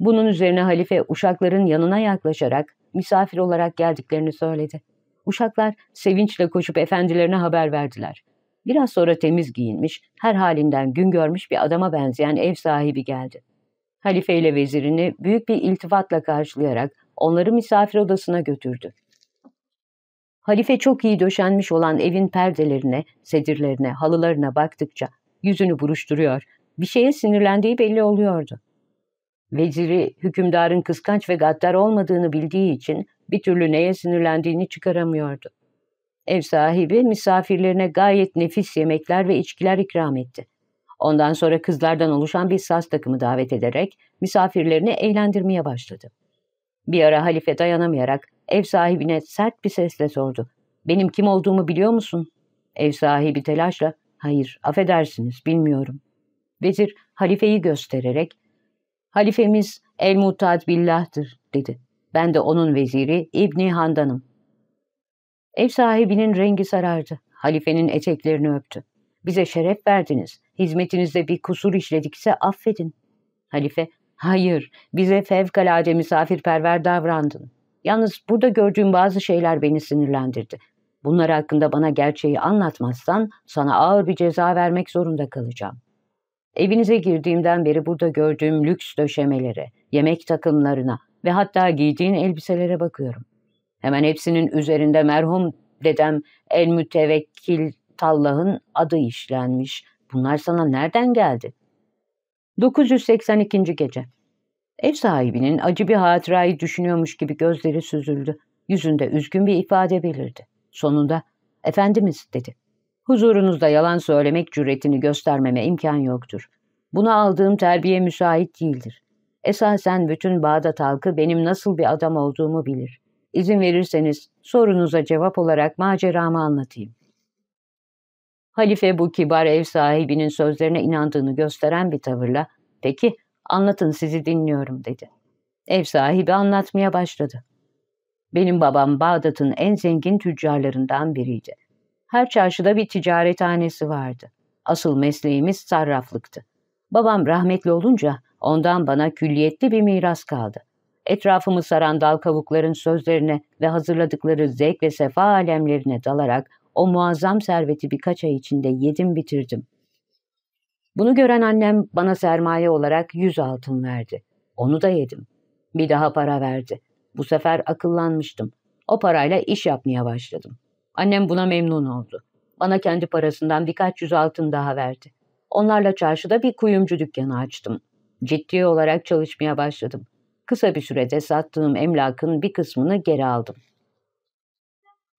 Bunun üzerine halife uşakların yanına yaklaşarak misafir olarak geldiklerini söyledi. Uşaklar sevinçle koşup efendilerine haber verdiler. Biraz sonra temiz giyinmiş, her halinden gün görmüş bir adama benzeyen ev sahibi geldi. Halife ile vezirini büyük bir iltifatla karşılayarak onları misafir odasına götürdü. Halife çok iyi döşenmiş olan evin perdelerine, sedirlerine, halılarına baktıkça yüzünü buruşturuyor, bir şeye sinirlendiği belli oluyordu. Veziri hükümdarın kıskanç ve gaddar olmadığını bildiği için bir türlü neye sinirlendiğini çıkaramıyordu. Ev sahibi misafirlerine gayet nefis yemekler ve içkiler ikram etti. Ondan sonra kızlardan oluşan bir saz takımı davet ederek misafirlerini eğlendirmeye başladı. Bir ara halife dayanamayarak ev sahibine sert bir sesle sordu. Benim kim olduğumu biliyor musun? Ev sahibi telaşla, hayır affedersiniz bilmiyorum. Vezir halifeyi göstererek, halifemiz el-Muttad Billah'tır dedi. Ben de onun veziri İbni Handan'ım. Ev sahibinin rengi sarardı. Halifenin eteklerini öptü. Bize şeref verdiniz. Hizmetinizde bir kusur işledikse affedin. Halife, hayır, bize fevkalade misafirperver davrandın. Yalnız burada gördüğüm bazı şeyler beni sinirlendirdi. Bunlar hakkında bana gerçeği anlatmazsan sana ağır bir ceza vermek zorunda kalacağım. Evinize girdiğimden beri burada gördüğüm lüks döşemelere, yemek takımlarına ve hatta giydiğin elbiselere bakıyorum. Hemen hepsinin üzerinde merhum dedem El Mütevekkil Tallah'ın adı işlenmiş. Bunlar sana nereden geldi? 982. Gece Ev sahibinin acı bir hatırayı düşünüyormuş gibi gözleri süzüldü. Yüzünde üzgün bir ifade belirdi. Sonunda, Efendimiz dedi. Huzurunuzda yalan söylemek cüretini göstermeme imkan yoktur. Buna aldığım terbiye müsait değildir. Esasen bütün Bağdat halkı benim nasıl bir adam olduğumu bilir. İzin verirseniz sorunuza cevap olarak maceramı anlatayım. Halife bu kibar ev sahibinin sözlerine inandığını gösteren bir tavırla, peki anlatın sizi dinliyorum dedi. Ev sahibi anlatmaya başladı. Benim babam Bağdat'ın en zengin tüccarlarından biriydi. Her çarşıda bir ticarethanesi vardı. Asıl mesleğimiz sarraflıktı. Babam rahmetli olunca ondan bana külliyetli bir miras kaldı. Etrafımı saran dal kavukların sözlerine ve hazırladıkları zevk ve sefa alemlerine dalarak o muazzam serveti birkaç ay içinde yedim bitirdim. Bunu gören annem bana sermaye olarak yüz altın verdi. Onu da yedim. Bir daha para verdi. Bu sefer akıllanmıştım. O parayla iş yapmaya başladım. Annem buna memnun oldu. Bana kendi parasından birkaç yüz altın daha verdi. Onlarla çarşıda bir kuyumcu dükkanı açtım. Ciddi olarak çalışmaya başladım. Kısa bir sürede sattığım emlakın bir kısmını geri aldım.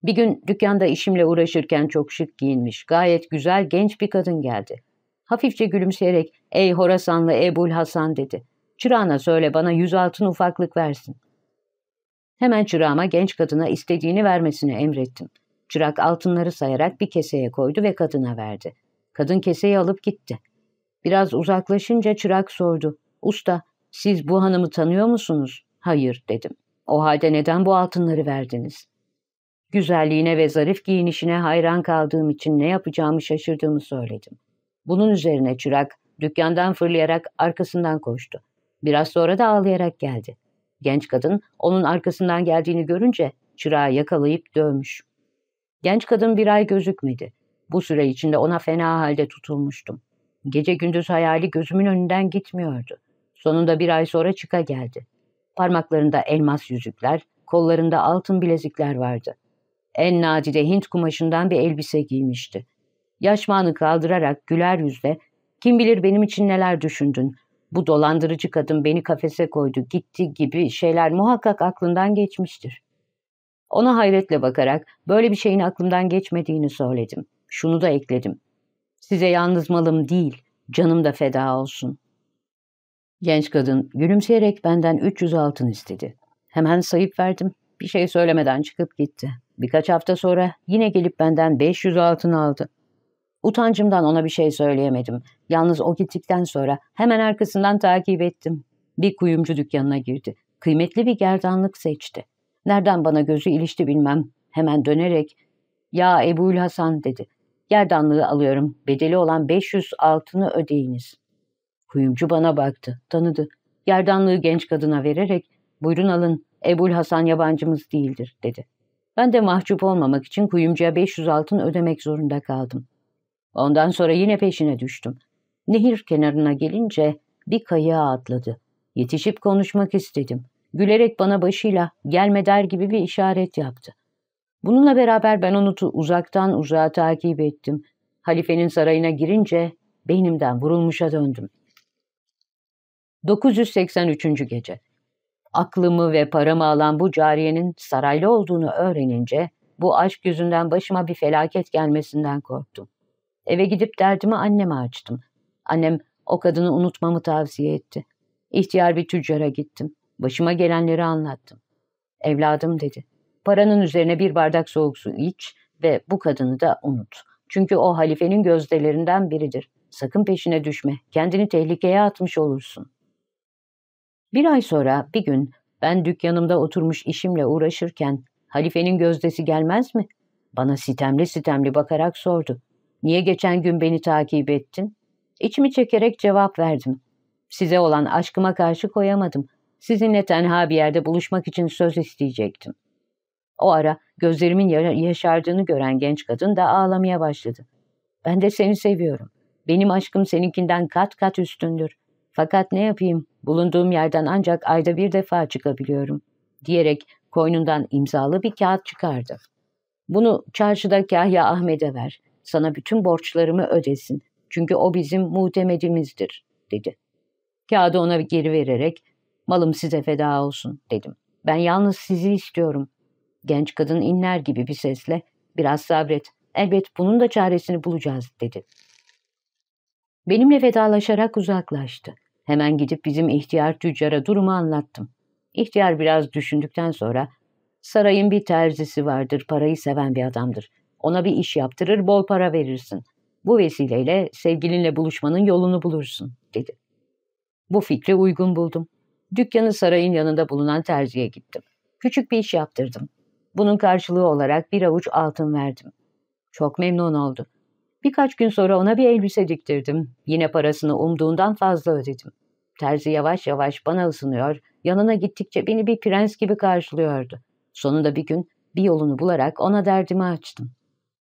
Bir gün dükkanda işimle uğraşırken çok şık giyinmiş, gayet güzel genç bir kadın geldi. Hafifçe gülümseyerek, ''Ey Horasanlı Ebul Hasan'' dedi. ''Çırağına söyle bana yüz altın ufaklık versin.'' Hemen çırağıma genç kadına istediğini vermesini emrettim. Çırak altınları sayarak bir keseye koydu ve kadına verdi. Kadın keseyi alıp gitti. Biraz uzaklaşınca çırak sordu. ''Usta, siz bu hanımı tanıyor musunuz? Hayır dedim. O halde neden bu altınları verdiniz? Güzelliğine ve zarif giyinişine hayran kaldığım için ne yapacağımı şaşırdığımı söyledim. Bunun üzerine çırak dükkandan fırlayarak arkasından koştu. Biraz sonra da ağlayarak geldi. Genç kadın onun arkasından geldiğini görünce çırağı yakalayıp dövmüş. Genç kadın bir ay gözükmedi. Bu süre içinde ona fena halde tutulmuştum. Gece gündüz hayali gözümün önünden gitmiyordu. Sonunda bir ay sonra çıka geldi. Parmaklarında elmas yüzükler, kollarında altın bilezikler vardı. En nadide Hint kumaşından bir elbise giymişti. Yaşmağını kaldırarak güler yüzle, kim bilir benim için neler düşündün, bu dolandırıcı kadın beni kafese koydu, gitti gibi şeyler muhakkak aklından geçmiştir. Ona hayretle bakarak böyle bir şeyin aklımdan geçmediğini söyledim. Şunu da ekledim. Size yalnız malım değil, canım da feda olsun. Genç kadın gülümseyerek benden 300 altın istedi. Hemen sayıp verdim. Bir şey söylemeden çıkıp gitti. Birkaç hafta sonra yine gelip benden 500 altın aldı. Utancımdan ona bir şey söyleyemedim. Yalnız o gittikten sonra hemen arkasından takip ettim. Bir kuyumcu dükkanına girdi. Kıymetli bir gerdanlık seçti. Nereden bana gözü ilişti bilmem. Hemen dönerek ''Ya Ebu'l Hasan'' dedi. ''Gerdanlığı alıyorum. Bedeli olan 500 altını ödeyiniz.'' Kuyumcu bana baktı, tanıdı. Gerdanlığı genç kadına vererek buyurun alın Ebul Hasan yabancımız değildir dedi. Ben de mahcup olmamak için kuyumcuya 500 altın ödemek zorunda kaldım. Ondan sonra yine peşine düştüm. Nehir kenarına gelince bir kayığa atladı. Yetişip konuşmak istedim. Gülerek bana başıyla gelme der gibi bir işaret yaptı. Bununla beraber ben onu uzaktan uzağa takip ettim. Halifenin sarayına girince beynimden vurulmuşa döndüm. 983. Gece Aklımı ve paramı alan bu cariyenin saraylı olduğunu öğrenince bu aşk yüzünden başıma bir felaket gelmesinden korktum. Eve gidip derdimi anneme açtım. Annem o kadını unutmamı tavsiye etti. İhtiyar bir tüccara gittim. Başıma gelenleri anlattım. Evladım dedi. Paranın üzerine bir bardak soğuk su iç ve bu kadını da unut. Çünkü o halifenin gözdelerinden biridir. Sakın peşine düşme. Kendini tehlikeye atmış olursun. Bir ay sonra bir gün ben dükkanımda oturmuş işimle uğraşırken halifenin gözdesi gelmez mi? Bana sitemli sitemli bakarak sordu. Niye geçen gün beni takip ettin? İçimi çekerek cevap verdim. Size olan aşkıma karşı koyamadım. Sizinle tenha bir yerde buluşmak için söz isteyecektim. O ara gözlerimin yaşardığını gören genç kadın da ağlamaya başladı. Ben de seni seviyorum. Benim aşkım seninkinden kat kat üstündür. Fakat ne yapayım, bulunduğum yerden ancak ayda bir defa çıkabiliyorum, diyerek koynundan imzalı bir kağıt çıkardı. Bunu çarşıda Kahya Ahmet'e ver, sana bütün borçlarımı ödesin, çünkü o bizim muhtemedimizdir, dedi. Kağıdı ona geri vererek, malım size feda olsun, dedim. Ben yalnız sizi istiyorum. Genç kadın inler gibi bir sesle, biraz sabret, elbet bunun da çaresini bulacağız, dedi. Benimle vedalaşarak uzaklaştı. Hemen gidip bizim ihtiyar tüccara durumu anlattım. İhtiyar biraz düşündükten sonra sarayın bir terzisi vardır, parayı seven bir adamdır. Ona bir iş yaptırır, bol para verirsin. Bu vesileyle sevgilinle buluşmanın yolunu bulursun, dedi. Bu fikri uygun buldum. Dükkanı sarayın yanında bulunan terziye gittim. Küçük bir iş yaptırdım. Bunun karşılığı olarak bir avuç altın verdim. Çok memnun oldu. Birkaç gün sonra ona bir elbise diktirdim. Yine parasını umduğundan fazla ödedim. Terzi yavaş yavaş bana ısınıyor, yanına gittikçe beni bir prens gibi karşılıyordu. Sonunda bir gün bir yolunu bularak ona derdimi açtım.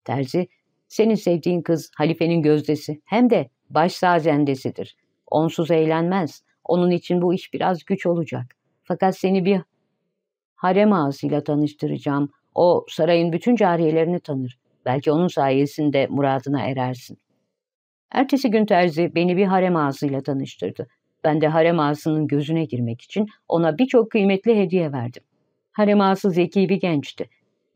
Terzi, senin sevdiğin kız halifenin gözdesi hem de baş sazendesidir. Onsuz eğlenmez. Onun için bu iş biraz güç olacak. Fakat seni bir harem ağasıyla tanıştıracağım. O sarayın bütün cariyelerini tanır. Belki onun sayesinde muradına erersin. Ertesi gün terzi beni bir harem ağasıyla tanıştırdı. Ben de harem ağasının gözüne girmek için ona birçok kıymetli hediye verdim. Harem ağası zeki bir gençti.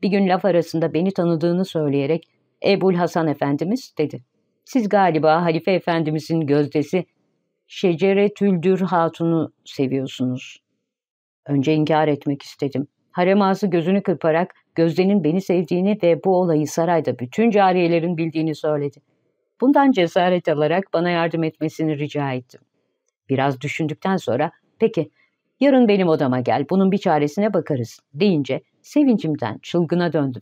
Bir gün laf arasında beni tanıdığını söyleyerek Ebul Hasan Efendimiz dedi. Siz galiba Halife Efendimizin gözdesi Şeceretüldür Hatun'u seviyorsunuz. Önce inkar etmek istedim. Harem ağası gözünü kırparak Gözde'nin beni sevdiğini ve bu olayı sarayda bütün cariyelerin bildiğini söyledi. Bundan cesaret alarak bana yardım etmesini rica ettim. Biraz düşündükten sonra peki yarın benim odama gel bunun bir çaresine bakarız deyince sevincimden çılgına döndüm.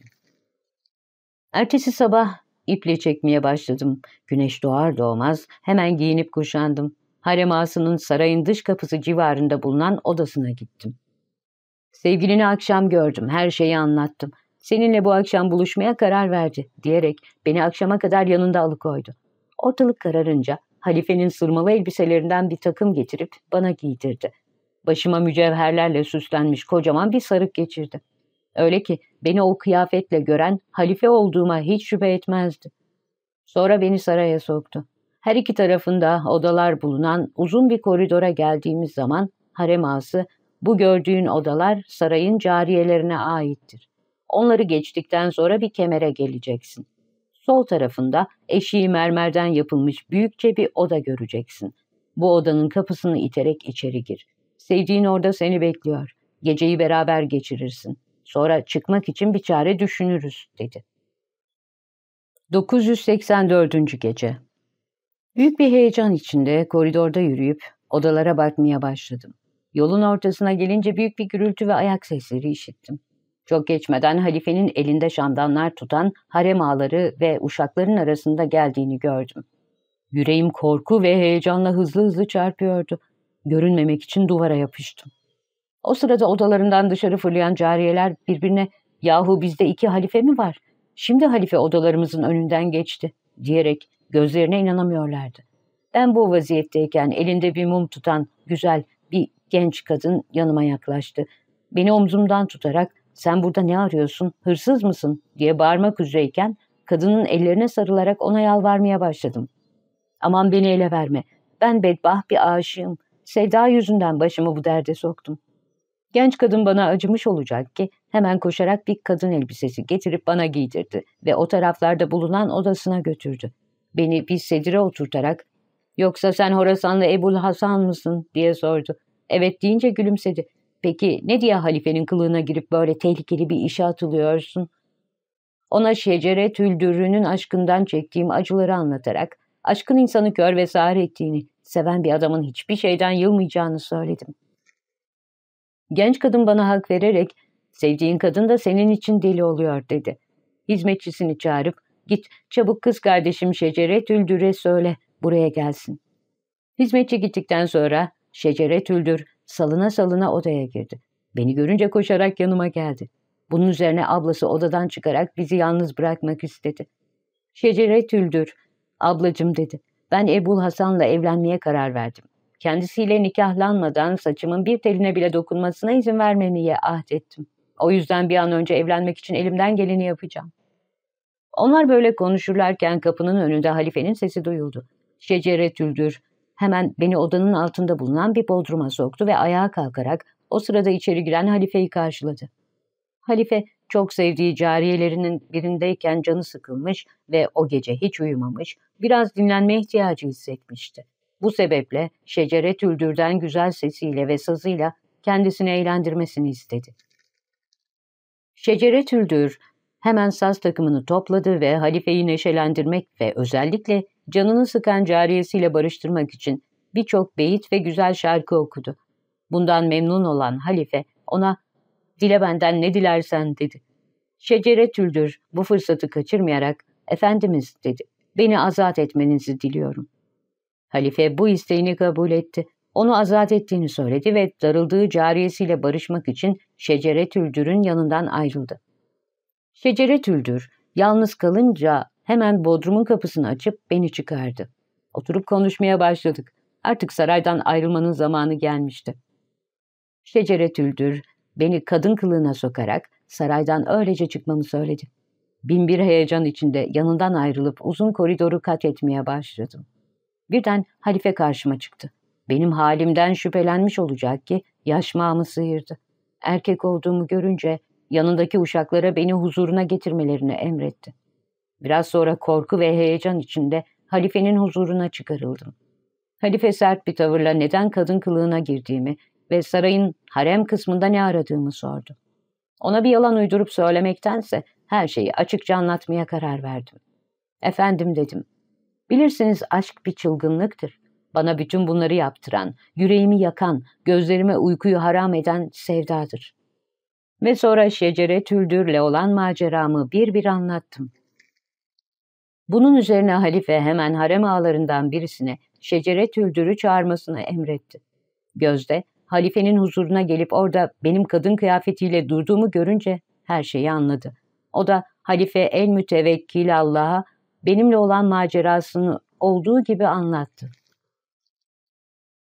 Ertesi sabah iple çekmeye başladım. Güneş doğar doğmaz hemen giyinip kuşandım. Harem ağasının sarayın dış kapısı civarında bulunan odasına gittim. Sevgilini akşam gördüm, her şeyi anlattım. Seninle bu akşam buluşmaya karar verdi diyerek beni akşama kadar yanında alıkoydu. Ortalık kararınca halifenin sırmalı elbiselerinden bir takım getirip bana giydirdi. Başıma mücevherlerle süslenmiş kocaman bir sarık geçirdi. Öyle ki beni o kıyafetle gören halife olduğuma hiç şüphe etmezdi. Sonra beni saraya soktu. Her iki tarafında odalar bulunan uzun bir koridora geldiğimiz zaman harem ağası bu gördüğün odalar sarayın cariyelerine aittir. Onları geçtikten sonra bir kemere geleceksin. Sol tarafında eşiği mermerden yapılmış büyükçe bir oda göreceksin. Bu odanın kapısını iterek içeri gir. Sevdiğin orada seni bekliyor. Geceyi beraber geçirirsin. Sonra çıkmak için bir çare düşünürüz, dedi. 984. Gece Büyük bir heyecan içinde koridorda yürüyüp odalara bakmaya başladım. Yolun ortasına gelince büyük bir gürültü ve ayak sesleri işittim. Çok geçmeden halifenin elinde şamdanlar tutan harem ağları ve uşakların arasında geldiğini gördüm. Yüreğim korku ve heyecanla hızlı hızlı çarpıyordu. Görünmemek için duvara yapıştım. O sırada odalarından dışarı fırlayan cariyeler birbirine ''Yahu bizde iki halife mi var? Şimdi halife odalarımızın önünden geçti.'' diyerek gözlerine inanamıyorlardı. Ben bu vaziyetteyken elinde bir mum tutan güzel bir genç kadın yanıma yaklaştı. Beni omzumdan tutarak ''Sen burada ne arıyorsun, hırsız mısın?'' diye bağırmak üzereyken kadının ellerine sarılarak ona yalvarmaya başladım. ''Aman beni ele verme, ben bedbah bir aşığım, sevda yüzünden başımı bu derde soktum.'' Genç kadın bana acımış olacak ki hemen koşarak bir kadın elbisesi getirip bana giydirdi ve o taraflarda bulunan odasına götürdü. Beni bir sedire oturtarak ''Yoksa sen Horasanlı Ebul Hasan mısın?'' diye sordu. Evet deyince gülümsedi. ''Peki ne diye halifenin kılığına girip böyle tehlikeli bir işe atılıyorsun?'' Ona şecere tüldürünün aşkından çektiğim acıları anlatarak aşkın insanı kör ve sağır ettiğini, seven bir adamın hiçbir şeyden yılmayacağını söyledim. Genç kadın bana hak vererek sevdiğin kadın da senin için deli oluyor dedi. Hizmetçisini çağırıp git çabuk kız kardeşim Şecere Tüldür'e söyle buraya gelsin. Hizmetçi gittikten sonra Şecere Tüldür salına salına odaya girdi. Beni görünce koşarak yanıma geldi. Bunun üzerine ablası odadan çıkarak bizi yalnız bırakmak istedi. Şecere Tüldür, ablacım dedi. Ben Ebul Hasan'la evlenmeye karar verdim. Kendisiyle nikahlanmadan saçımın bir teline bile dokunmasına izin vermemeye ahdettim. O yüzden bir an önce evlenmek için elimden geleni yapacağım. Onlar böyle konuşurlarken kapının önünde halifenin sesi duyuldu. Şecere tüldür. Hemen beni odanın altında bulunan bir bodruma soktu ve ayağa kalkarak o sırada içeri giren halifeyi karşıladı. Halife çok sevdiği cariyelerinin birindeyken canı sıkılmış ve o gece hiç uyumamış, biraz dinlenme ihtiyacı hissetmişti. Bu sebeple Şecere Tüldür'den güzel sesiyle ve sazıyla kendisini eğlendirmesini istedi. Şecere Tüldür hemen saz takımını topladı ve halifeyi neşelendirmek ve özellikle canını sıkan cariyesiyle barıştırmak için birçok beyit ve güzel şarkı okudu. Bundan memnun olan halife ona ''Dile benden ne dilersen'' dedi. Şecere Tüldür bu fırsatı kaçırmayarak ''Efendimiz'' dedi. ''Beni azat etmenizi diliyorum.'' Halife bu isteğini kabul etti. Onu azat ettiğini söyledi ve darıldığı cariyesiyle barışmak için Şecere Tüldür'ün yanından ayrıldı. Şecere Tüldür yalnız kalınca hemen bodrumun kapısını açıp beni çıkardı. Oturup konuşmaya başladık. Artık saraydan ayrılmanın zamanı gelmişti. Şecere Tüldür beni kadın kılığına sokarak saraydan öylece çıkmamı söyledi. Binbir heyecan içinde yanından ayrılıp uzun koridoru kat etmeye başladım. Birden halife karşıma çıktı. Benim halimden şüphelenmiş olacak ki yaşmağımı sıyırdı. Erkek olduğumu görünce yanındaki uşaklara beni huzuruna getirmelerini emretti. Biraz sonra korku ve heyecan içinde halifenin huzuruna çıkarıldım. Halife sert bir tavırla neden kadın kılığına girdiğimi ve sarayın harem kısmında ne aradığımı sordu. Ona bir yalan uydurup söylemektense her şeyi açıkça anlatmaya karar verdim. Efendim dedim, Bilirsiniz aşk bir çılgınlıktır. Bana bütün bunları yaptıran, yüreğimi yakan, gözlerime uykuyu haram eden sevdadır. Ve sonra şecere tüldürle olan maceramı bir bir anlattım. Bunun üzerine halife hemen harem ağlarından birisine şecere tüldürü çağırmasını emretti. Gözde, halifenin huzuruna gelip orada benim kadın kıyafetiyle durduğumu görünce her şeyi anladı. O da halife el mütevekkil Allah'a benimle olan macerasını olduğu gibi anlattı.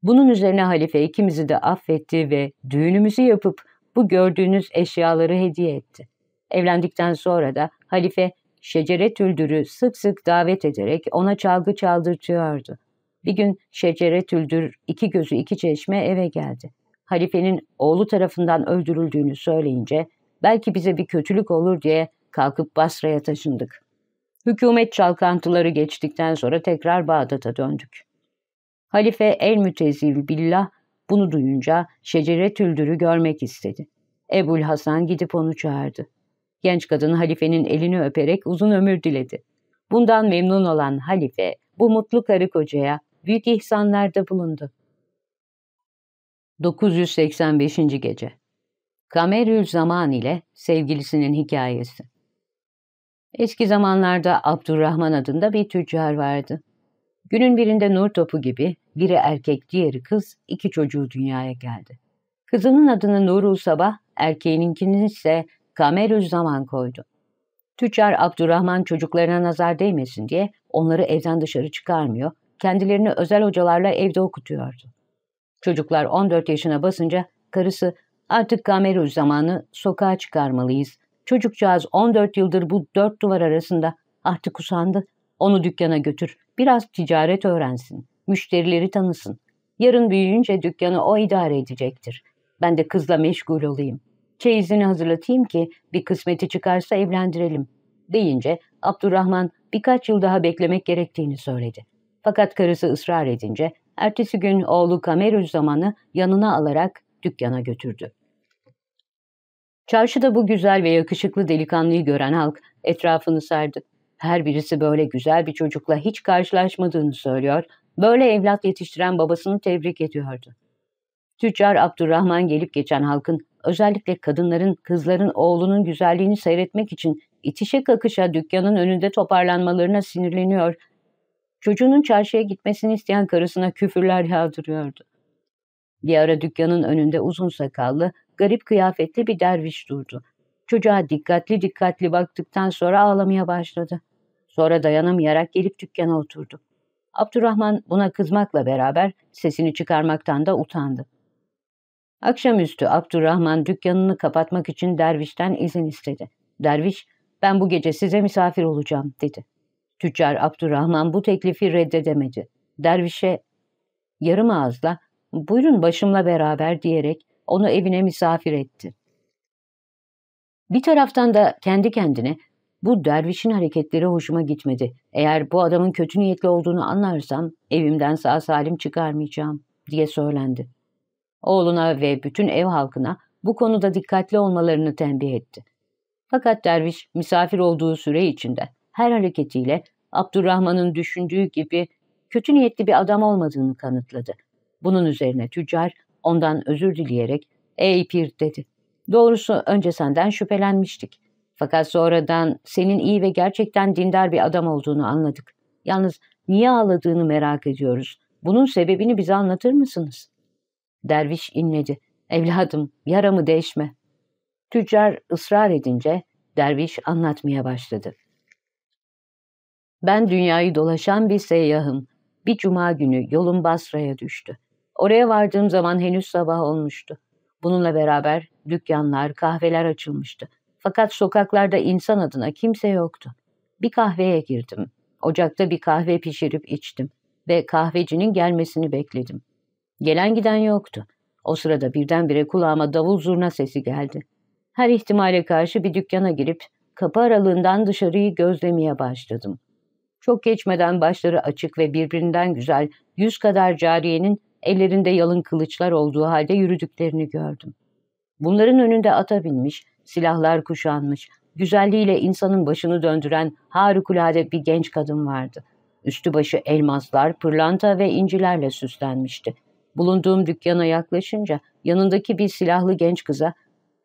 Bunun üzerine halife ikimizi de affetti ve düğünümüzü yapıp bu gördüğünüz eşyaları hediye etti. Evlendikten sonra da halife Şecere Tüldür'ü sık sık davet ederek ona çalgı çaldırtıyordu. Bir gün Şecere Tüldür iki gözü iki çeşme eve geldi. Halifenin oğlu tarafından öldürüldüğünü söyleyince belki bize bir kötülük olur diye kalkıp Basra'ya taşındık. Hükümet çalkantıları geçtikten sonra tekrar Bağdat'a döndük. Halife el-Mütezil billah bunu duyunca şecere tüldürü görmek istedi. Ebul Hasan gidip onu çağırdı. Genç kadın halifenin elini öperek uzun ömür diledi. Bundan memnun olan halife bu mutlu karı kocaya büyük ihsanlarda bulundu. 985. Gece Kamerül Zaman ile sevgilisinin hikayesi Eski zamanlarda Abdurrahman adında bir tüccar vardı. Günün birinde nur topu gibi biri erkek diğeri kız iki çocuğu dünyaya geldi. Kızının adını Nurul Sabah, erkeğininkini ise Kamerüz Zaman koydu. Tüccar Abdurrahman çocuklarına nazar değmesin diye onları evden dışarı çıkarmıyor, kendilerini özel hocalarla evde okutuyordu. Çocuklar 14 yaşına basınca karısı artık Kamerüz zamanı sokağa çıkarmalıyız. Çocukcağız 14 yıldır bu dört duvar arasında artık usandı. Onu dükkana götür, biraz ticaret öğrensin, müşterileri tanısın. Yarın büyüyünce dükkanı o idare edecektir. Ben de kızla meşgul olayım. Çeyizini hazırlatayım ki bir kısmeti çıkarsa evlendirelim. Deyince Abdurrahman birkaç yıl daha beklemek gerektiğini söyledi. Fakat karısı ısrar edince ertesi gün oğlu Kamerüzzaman'ı yanına alarak dükkana götürdü. Çarşıda bu güzel ve yakışıklı delikanlıyı gören halk etrafını sardı. Her birisi böyle güzel bir çocukla hiç karşılaşmadığını söylüyor, böyle evlat yetiştiren babasını tebrik ediyordu. Tüccar Abdurrahman gelip geçen halkın, özellikle kadınların, kızların oğlunun güzelliğini seyretmek için itişe kakışa dükkanın önünde toparlanmalarına sinirleniyor, çocuğunun çarşıya gitmesini isteyen karısına küfürler yağdırıyordu. Bir ara dükkanın önünde uzun sakallı, garip kıyafetli bir derviş durdu. Çocuğa dikkatli dikkatli baktıktan sonra ağlamaya başladı. Sonra dayanamayarak gelip dükkana oturdu. Abdurrahman buna kızmakla beraber sesini çıkarmaktan da utandı. Akşamüstü Abdurrahman dükkanını kapatmak için dervişten izin istedi. Derviş, ben bu gece size misafir olacağım dedi. Tüccar Abdurrahman bu teklifi reddedemedi. Dervişe yarım ağızla buyurun başımla beraber diyerek onu evine misafir etti. Bir taraftan da kendi kendine bu dervişin hareketleri hoşuma gitmedi. Eğer bu adamın kötü niyetli olduğunu anlarsam evimden sağ salim çıkarmayacağım diye söylendi. Oğluna ve bütün ev halkına bu konuda dikkatli olmalarını tembih etti. Fakat derviş misafir olduğu süre içinde her hareketiyle Abdurrahman'ın düşündüğü gibi kötü niyetli bir adam olmadığını kanıtladı. Bunun üzerine tüccar ondan özür dileyerek ''Ey pir'' dedi. ''Doğrusu önce senden şüphelenmiştik. Fakat sonradan senin iyi ve gerçekten dindar bir adam olduğunu anladık. Yalnız niye ağladığını merak ediyoruz. Bunun sebebini bize anlatır mısınız?'' Derviş inledi. ''Evladım yaramı değişme.'' Tüccar ısrar edince derviş anlatmaya başladı. Ben dünyayı dolaşan bir seyyahım. Bir cuma günü yolum Basra'ya düştü. Oraya vardığım zaman henüz sabah olmuştu. Bununla beraber dükkanlar, kahveler açılmıştı. Fakat sokaklarda insan adına kimse yoktu. Bir kahveye girdim. Ocakta bir kahve pişirip içtim ve kahvecinin gelmesini bekledim. Gelen giden yoktu. O sırada birdenbire kulağıma davul zurna sesi geldi. Her ihtimale karşı bir dükkana girip kapı aralığından dışarıyı gözlemeye başladım. Çok geçmeden başları açık ve birbirinden güzel yüz kadar cariyenin ellerinde yalın kılıçlar olduğu halde yürüdüklerini gördüm. Bunların önünde ata binmiş, silahlar kuşanmış, güzelliğiyle insanın başını döndüren harikulade bir genç kadın vardı. Üstü başı elmaslar, pırlanta ve incilerle süslenmişti. Bulunduğum dükkana yaklaşınca yanındaki bir silahlı genç kıza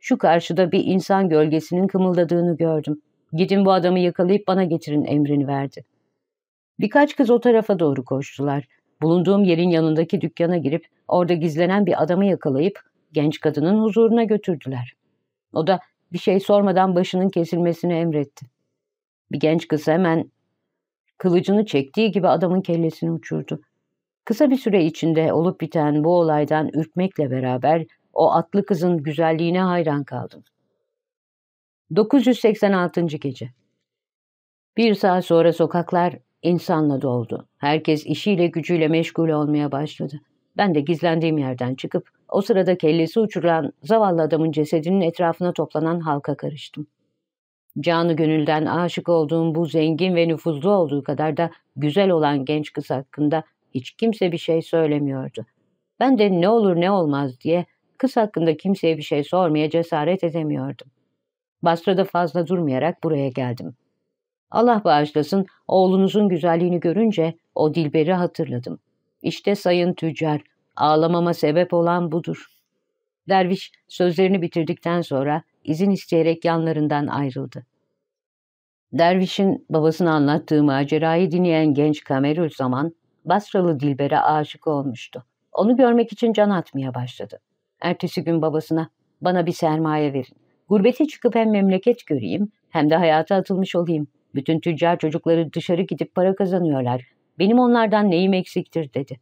şu karşıda bir insan gölgesinin kımıldadığını gördüm. Gidin bu adamı yakalayıp bana getirin emrini verdi. Birkaç kız o tarafa doğru koştular. Bulunduğum yerin yanındaki dükkana girip orada gizlenen bir adamı yakalayıp genç kadının huzuruna götürdüler. O da bir şey sormadan başının kesilmesini emretti. Bir genç kız hemen kılıcını çektiği gibi adamın kellesini uçurdu. Kısa bir süre içinde olup biten bu olaydan ürkmekle beraber o atlı kızın güzelliğine hayran kaldım. 986. Gece Bir saat sonra sokaklar insanla doldu. Herkes işiyle gücüyle meşgul olmaya başladı. Ben de gizlendiğim yerden çıkıp o sırada kellesi uçurulan zavallı adamın cesedinin etrafına toplanan halka karıştım. Canı gönülden aşık olduğum bu zengin ve nüfuzlu olduğu kadar da güzel olan genç kız hakkında hiç kimse bir şey söylemiyordu. Ben de ne olur ne olmaz diye kız hakkında kimseye bir şey sormaya cesaret edemiyordum. Basra'da fazla durmayarak buraya geldim. Allah bağışlasın oğlunuzun güzelliğini görünce o Dilber'i hatırladım. İşte sayın tüccar, ağlamama sebep olan budur. Derviş sözlerini bitirdikten sonra izin isteyerek yanlarından ayrıldı. Derviş'in babasına anlattığı macerayı dinleyen genç Kamerül zaman Basralı Dilber'e aşık olmuştu. Onu görmek için can atmaya başladı. Ertesi gün babasına bana bir sermaye verin. Gurbete çıkıp hem memleket göreyim hem de hayata atılmış olayım. Bütün tüccar çocukları dışarı gidip para kazanıyorlar. Benim onlardan neyim eksiktir dedi.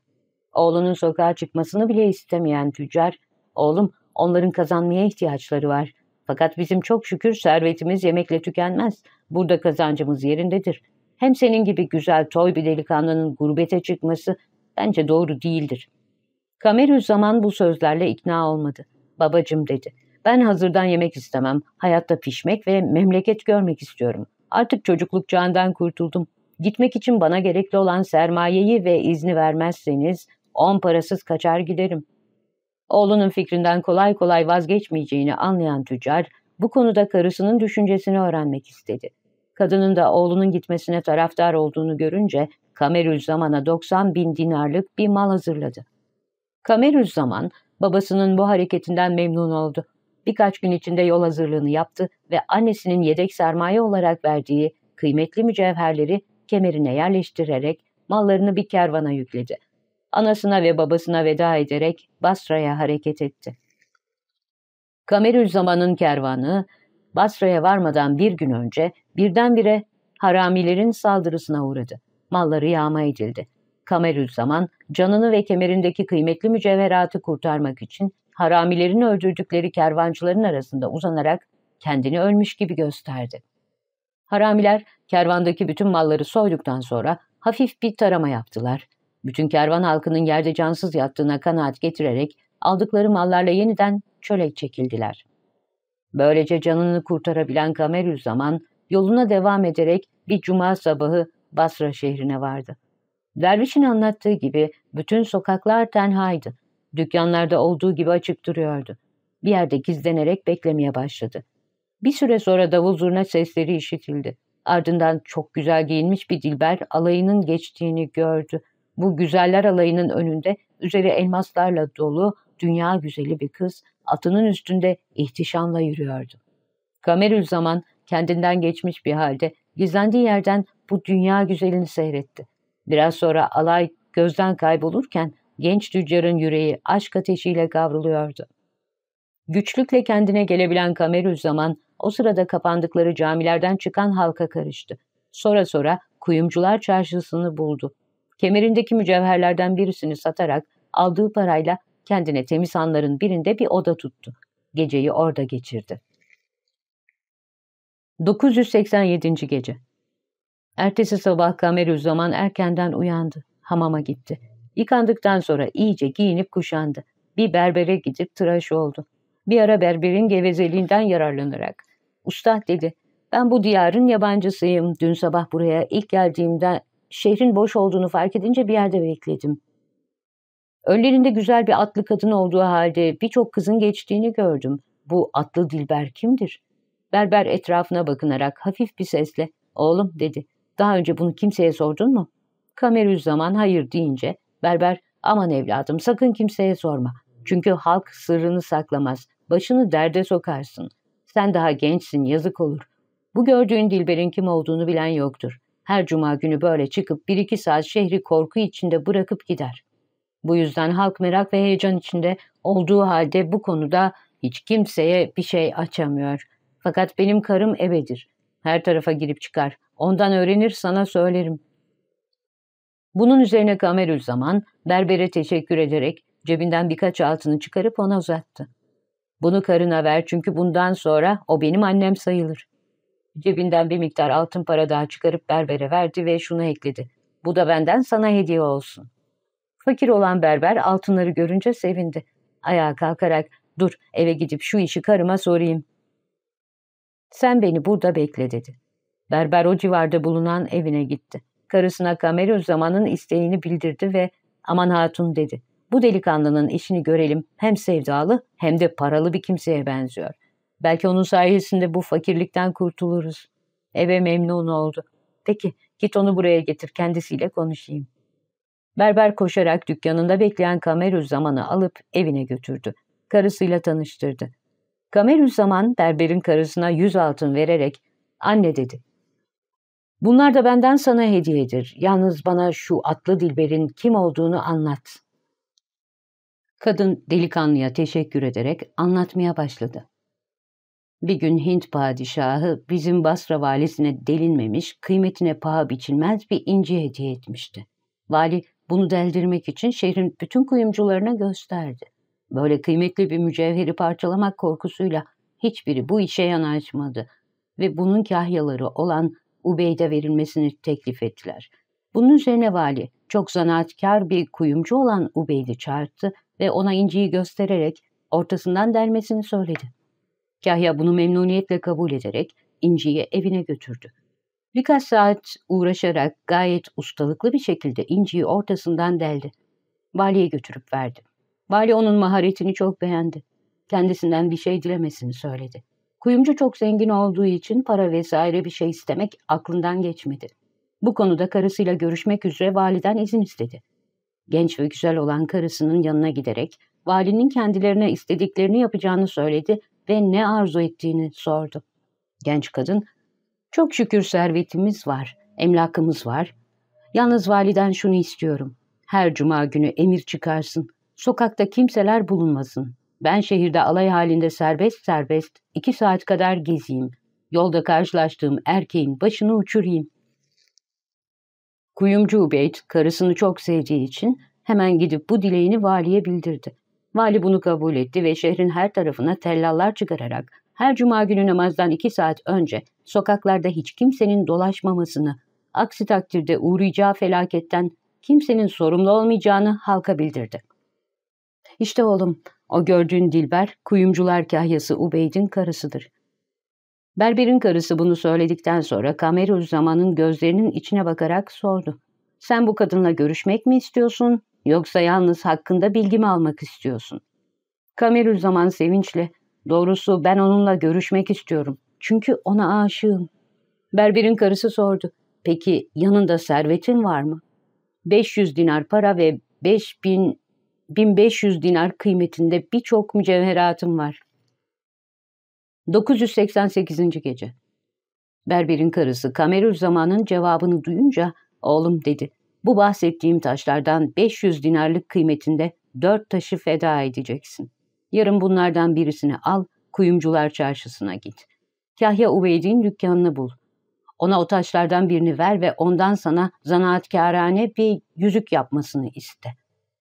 Oğlunun sokağa çıkmasını bile istemeyen tüccar, oğlum onların kazanmaya ihtiyaçları var. Fakat bizim çok şükür servetimiz yemekle tükenmez. Burada kazancımız yerindedir. Hem senin gibi güzel toy bir delikanlının gurbete çıkması bence doğru değildir. Kamerüzzaman bu sözlerle ikna olmadı. Babacım dedi. Ben hazırdan yemek istemem. Hayatta pişmek ve memleket görmek istiyorum. Artık çocukluk çağından kurtuldum. Gitmek için bana gerekli olan sermayeyi ve izni vermezseniz on parasız kaçar giderim. Oğlunun fikrinden kolay kolay vazgeçmeyeceğini anlayan tüccar bu konuda karısının düşüncesini öğrenmek istedi. Kadının da oğlunun gitmesine taraftar olduğunu görünce Kamerüzzaman'a 90 bin dinarlık bir mal hazırladı. Kamerüzzaman babasının bu hareketinden memnun oldu. Birkaç gün içinde yol hazırlığını yaptı ve annesinin yedek sermaye olarak verdiği kıymetli mücevherleri kemerine yerleştirerek mallarını bir kervana yükledi. Anasına ve babasına veda ederek Basra'ya hareket etti. Kamerüzzaman'ın kervanı Basra'ya varmadan bir gün önce birdenbire haramilerin saldırısına uğradı. Malları yağma edildi. Kamerüzzaman canını ve kemerindeki kıymetli mücevheratı kurtarmak için haramilerin öldürdükleri kervancıların arasında uzanarak kendini ölmüş gibi gösterdi. Haramiler kervandaki bütün malları soyduktan sonra hafif bir tarama yaptılar. Bütün kervan halkının yerde cansız yattığına kanaat getirerek aldıkları mallarla yeniden çöle çekildiler. Böylece canını kurtarabilen Kamerüzzaman yoluna devam ederek bir cuma sabahı Basra şehrine vardı. Dervişin anlattığı gibi bütün sokaklar tenhaydı. Dükkanlarda olduğu gibi açık duruyordu. Bir yerde gizlenerek beklemeye başladı. Bir süre sonra davul zurna sesleri işitildi. Ardından çok güzel giyinmiş bir dilber alayının geçtiğini gördü. Bu güzeller alayının önünde üzeri elmaslarla dolu dünya güzeli bir kız atının üstünde ihtişamla yürüyordu. Kamerüzzaman kendinden geçmiş bir halde gizlendiği yerden bu dünya güzelini seyretti. Biraz sonra alay gözden kaybolurken genç tüccarın yüreği aşk ateşiyle kavruluyordu. Güçlükle kendine gelebilen Kamerüzzaman o sırada kapandıkları camilerden çıkan halka karıştı. Sonra sonra kuyumcular çarşısını buldu. Kemerindeki mücevherlerden birisini satarak aldığı parayla kendine temiz hanların birinde bir oda tuttu. Geceyi orada geçirdi. 987. Gece Ertesi sabah Kamerüzzaman erkenden uyandı. Hamama gitti. Yıkandıktan sonra iyice giyinip kuşandı. Bir berbere gidip tıraş oldu. Bir ara berberin gevezeliğinden yararlanarak. Usta dedi, ben bu diyarın yabancısıyım. Dün sabah buraya ilk geldiğimde şehrin boş olduğunu fark edince bir yerde bekledim. Önlerinde güzel bir atlı kadın olduğu halde birçok kızın geçtiğini gördüm. Bu atlı Dilber kimdir? Berber etrafına bakınarak hafif bir sesle, oğlum dedi, daha önce bunu kimseye sordun mu? Kamerüzzaman hayır deyince, berber, aman evladım sakın kimseye sorma. Çünkü halk sırrını saklamaz, başını derde sokarsın. Sen daha gençsin, yazık olur. Bu gördüğün Dilber'in kim olduğunu bilen yoktur. Her cuma günü böyle çıkıp bir iki saat şehri korku içinde bırakıp gider. Bu yüzden halk merak ve heyecan içinde olduğu halde bu konuda hiç kimseye bir şey açamıyor. Fakat benim karım ebedir. Her tarafa girip çıkar. Ondan öğrenir sana söylerim. Bunun üzerine Kamerüzzaman berbere teşekkür ederek cebinden birkaç altını çıkarıp ona uzattı. Bunu karına ver çünkü bundan sonra o benim annem sayılır. Cebinden bir miktar altın para daha çıkarıp berbere verdi ve şunu ekledi. Bu da benden sana hediye olsun. Fakir olan berber altınları görünce sevindi. Ayağa kalkarak dur eve gidip şu işi karıma sorayım. Sen beni burada bekle dedi. Berber o civarda bulunan evine gitti. Karısına Kamerüzzaman'ın isteğini bildirdi ve aman hatun dedi. Bu delikanlının işini görelim hem sevdalı hem de paralı bir kimseye benziyor. Belki onun sayesinde bu fakirlikten kurtuluruz. Eve memnun oldu. Peki git onu buraya getir kendisiyle konuşayım. Berber koşarak dükkanında bekleyen Kamerüzzaman'ı alıp evine götürdü. Karısıyla tanıştırdı. Kamerüzzaman berberin karısına yüz altın vererek anne dedi. Bunlar da benden sana hediyedir. Yalnız bana şu atlı Dilber'in kim olduğunu anlat. Kadın delikanlıya teşekkür ederek anlatmaya başladı. Bir gün Hint padişahı bizim Basra valisine delinmemiş, kıymetine paha biçilmez bir inci hediye etmişti. Vali bunu deldirmek için şehrin bütün kuyumcularına gösterdi. Böyle kıymetli bir mücevheri parçalamak korkusuyla hiçbiri bu işe yanaşmadı ve bunun kahyaları olan Ubeyd'e verilmesini teklif ettiler. Bunun üzerine vali çok zanaatkar bir kuyumcu olan Ubeyd'i çağırdı ve ona inciyi göstererek ortasından delmesini söyledi. Kahya bunu memnuniyetle kabul ederek inciyi evine götürdü. Birkaç saat uğraşarak gayet ustalıklı bir şekilde inciyi ortasından deldi. Valiye götürüp verdi. Vali onun maharetini çok beğendi. Kendisinden bir şey dilemesini söyledi. Kuyumcu çok zengin olduğu için para vesaire bir şey istemek aklından geçmedi. Bu konuda karısıyla görüşmek üzere validen izin istedi. Genç ve güzel olan karısının yanına giderek valinin kendilerine istediklerini yapacağını söyledi ve ne arzu ettiğini sordu. Genç kadın, çok şükür servetimiz var, emlakımız var. Yalnız validen şunu istiyorum. Her cuma günü emir çıkarsın. Sokakta kimseler bulunmasın. Ben şehirde alay halinde serbest serbest iki saat kadar gezeyim. Yolda karşılaştığım erkeğin başını uçurayım. Kuyumcu Ubeyd karısını çok sevdiği için hemen gidip bu dileğini valiye bildirdi. Vali bunu kabul etti ve şehrin her tarafına tellallar çıkararak her cuma günü namazdan iki saat önce sokaklarda hiç kimsenin dolaşmamasını, aksi takdirde uğrayacağı felaketten kimsenin sorumlu olmayacağını halka bildirdi. İşte oğlum, o gördüğün Dilber, kuyumcular kahyası Ubeyd'in karısıdır. Berber'in karısı bunu söyledikten sonra Kamerüzzaman'ın gözlerinin içine bakarak sordu. Sen bu kadınla görüşmek mi istiyorsun yoksa yalnız hakkında bilgi mi almak istiyorsun? Kamerüzzaman sevinçle, doğrusu ben onunla görüşmek istiyorum. Çünkü ona aşığım. Berber'in karısı sordu. Peki yanında servetin var mı? 500 dinar para ve 5000 1500 dinar kıymetinde birçok mücevheratım var. 988. Gece Berber'in karısı Kamerüzzaman'ın cevabını duyunca oğlum dedi. Bu bahsettiğim taşlardan 500 dinarlık kıymetinde dört taşı feda edeceksin. Yarın bunlardan birisini al, kuyumcular çarşısına git. Kahya Ubeyd'in dükkanını bul. Ona o taşlardan birini ver ve ondan sana zanaatkârane bir yüzük yapmasını iste.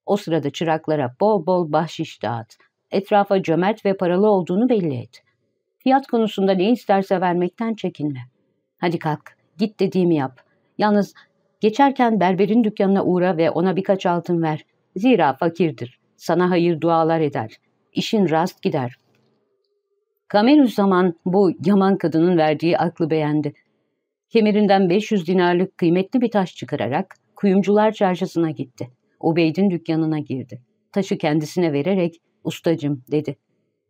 O sırada çıraklara bol bol bahşiş dağıt. Etrafa cömert ve paralı olduğunu belli et. Fiyat konusunda ne isterse vermekten çekinme. Hadi kalk, git dediğimi yap. Yalnız geçerken berberin dükkanına uğra ve ona birkaç altın ver. Zira fakirdir. Sana hayır dualar eder. İşin rast gider. zaman bu yaman kadının verdiği aklı beğendi. Kemerinden 500 dinarlık kıymetli bir taş çıkararak kuyumcular çarşısına gitti. Ubeyd'in dükkanına girdi. Taşı kendisine vererek ustacım dedi.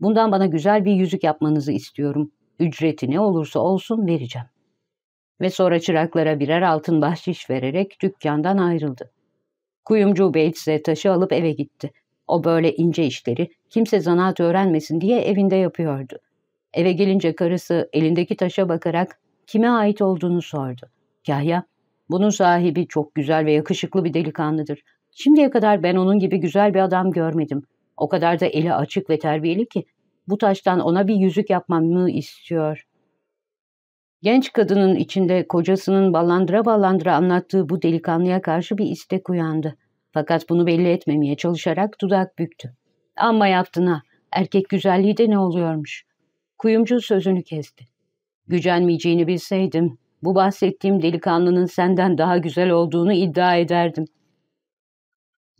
Bundan bana güzel bir yüzük yapmanızı istiyorum. Ücreti ne olursa olsun vereceğim. Ve sonra çıraklara birer altın bahşiş vererek dükkandan ayrıldı. Kuyumcu ise taşı alıp eve gitti. O böyle ince işleri kimse zanaat öğrenmesin diye evinde yapıyordu. Eve gelince karısı elindeki taşa bakarak kime ait olduğunu sordu. Kahya, bunun sahibi çok güzel ve yakışıklı bir delikanlıdır. Şimdiye kadar ben onun gibi güzel bir adam görmedim. O kadar da eli açık ve terbiyeli ki bu taştan ona bir yüzük yapmamı istiyor. Genç kadının içinde kocasının ballandıra ballandıra anlattığı bu delikanlıya karşı bir istek uyandı. Fakat bunu belli etmemeye çalışarak dudak büktü. Amma yaptın ha, erkek güzelliği de ne oluyormuş. Kuyumcu sözünü kesti. Gücenmeyeceğini bilseydim, bu bahsettiğim delikanlının senden daha güzel olduğunu iddia ederdim.''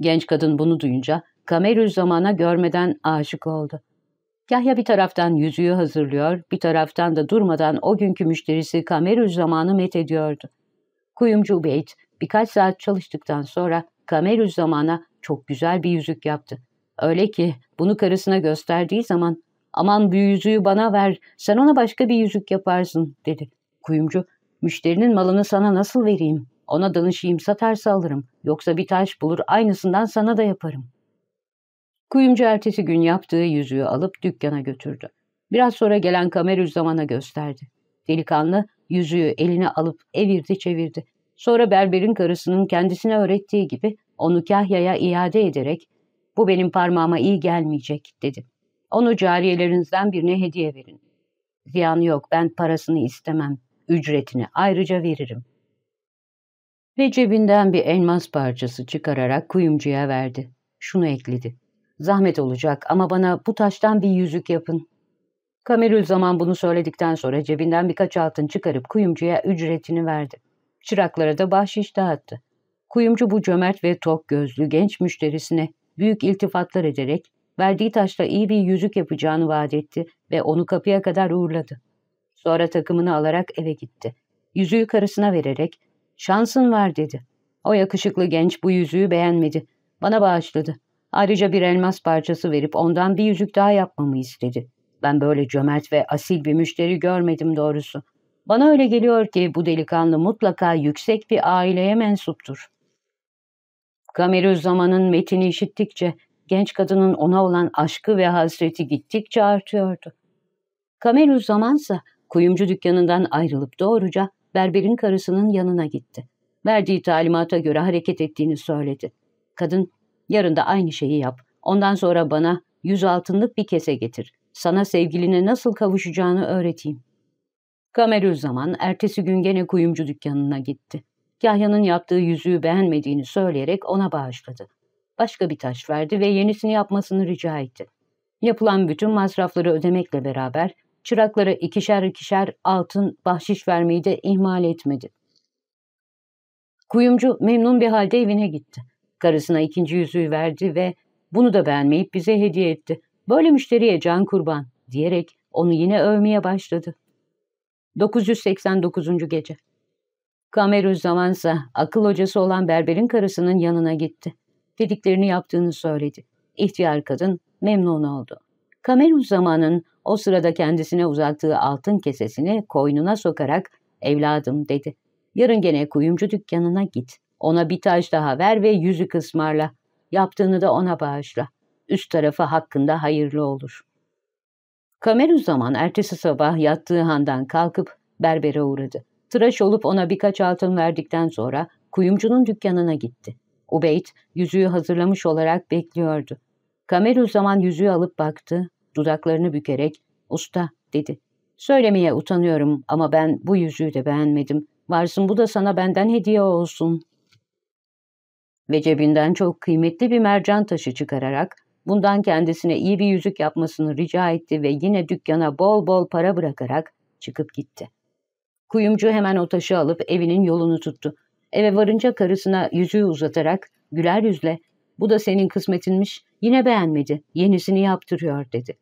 Genç kadın bunu duyunca Kamerüzzaman'a görmeden aşık oldu. Kahya bir taraftan yüzüğü hazırlıyor, bir taraftan da durmadan o günkü müşterisi Kamerüzzaman'ı met ediyordu. Kuyumcu Ubeyd birkaç saat çalıştıktan sonra Kamerüzzaman'a çok güzel bir yüzük yaptı. Öyle ki bunu karısına gösterdiği zaman aman bu yüzüğü bana ver sen ona başka bir yüzük yaparsın dedi. Kuyumcu müşterinin malını sana nasıl vereyim ona danışayım satarsa alırım. Yoksa bir taş bulur aynısından sana da yaparım. Kuyumcu ertesi gün yaptığı yüzüğü alıp dükkana götürdü. Biraz sonra gelen Kamerüzzaman'a gösterdi. Delikanlı yüzüğü eline alıp evirdi çevirdi. Sonra berberin karısının kendisine öğrettiği gibi onu Kahya'ya iade ederek ''Bu benim parmağıma iyi gelmeyecek'' dedi. ''Onu cariyelerinizden birine hediye verin. Ziyanı yok ben parasını istemem. Ücretini ayrıca veririm.'' Ve cebinden bir elmas parçası çıkararak kuyumcuya verdi. Şunu ekledi. Zahmet olacak ama bana bu taştan bir yüzük yapın. Kamerül zaman bunu söyledikten sonra cebinden birkaç altın çıkarıp kuyumcuya ücretini verdi. Çıraklara da bahşiş dağıttı. Kuyumcu bu cömert ve tok gözlü genç müşterisine büyük iltifatlar ederek verdiği taşla iyi bir yüzük yapacağını vaat etti ve onu kapıya kadar uğurladı. Sonra takımını alarak eve gitti. Yüzüğü karısına vererek ''Şansın var'' dedi. O yakışıklı genç bu yüzüğü beğenmedi. Bana bağışladı. Ayrıca bir elmas parçası verip ondan bir yüzük daha yapmamı istedi. Ben böyle cömert ve asil bir müşteri görmedim doğrusu. Bana öyle geliyor ki bu delikanlı mutlaka yüksek bir aileye mensuptur. Kamerüzzaman'ın metini işittikçe genç kadının ona olan aşkı ve hasreti gittikçe artıyordu. Kamerüzzaman ise kuyumcu dükkanından ayrılıp doğruca berberin karısının yanına gitti. Verdiği talimata göre hareket ettiğini söyledi. Kadın, yarın da aynı şeyi yap. Ondan sonra bana yüz altınlık bir kese getir. Sana sevgiline nasıl kavuşacağını öğreteyim. Kamerüzzaman ertesi gün gene kuyumcu dükkanına gitti. Kahya'nın yaptığı yüzüğü beğenmediğini söyleyerek ona bağışladı. Başka bir taş verdi ve yenisini yapmasını rica etti. Yapılan bütün masrafları ödemekle beraber çıraklara ikişer ikişer altın bahşiş vermeyi de ihmal etmedi. Kuyumcu memnun bir halde evine gitti. Karısına ikinci yüzüğü verdi ve bunu da beğenmeyip bize hediye etti. Böyle müşteriye can kurban diyerek onu yine övmeye başladı. 989. Gece Kamerüzzamansa akıl hocası olan berberin karısının yanına gitti. Dediklerini yaptığını söyledi. İhtiyar kadın memnun oldu. Kamerüzzaman'ın o sırada kendisine uzattığı altın kesesini koynuna sokarak evladım dedi. Yarın gene kuyumcu dükkanına git. Ona bir taş daha ver ve yüzük ısmarla. Yaptığını da ona bağışla. Üst tarafı hakkında hayırlı olur. Kamerüzzaman ertesi sabah yattığı handan kalkıp berbere uğradı. Tıraş olup ona birkaç altın verdikten sonra kuyumcunun dükkanına gitti. Ubeyd yüzüğü hazırlamış olarak bekliyordu. Kamerüzzaman yüzüğü alıp baktı, dudaklarını bükerek ''Usta'' dedi. ''Söylemeye utanıyorum ama ben bu yüzüğü de beğenmedim. Varsın bu da sana benden hediye olsun.'' Ve cebinden çok kıymetli bir mercan taşı çıkararak bundan kendisine iyi bir yüzük yapmasını rica etti ve yine dükkana bol bol para bırakarak çıkıp gitti. Kuyumcu hemen o taşı alıp evinin yolunu tuttu. Eve varınca karısına yüzüğü uzatarak güler yüzle ''Bu da senin kısmetinmiş, yine beğenmedi, yenisini yaptırıyor.'' dedi.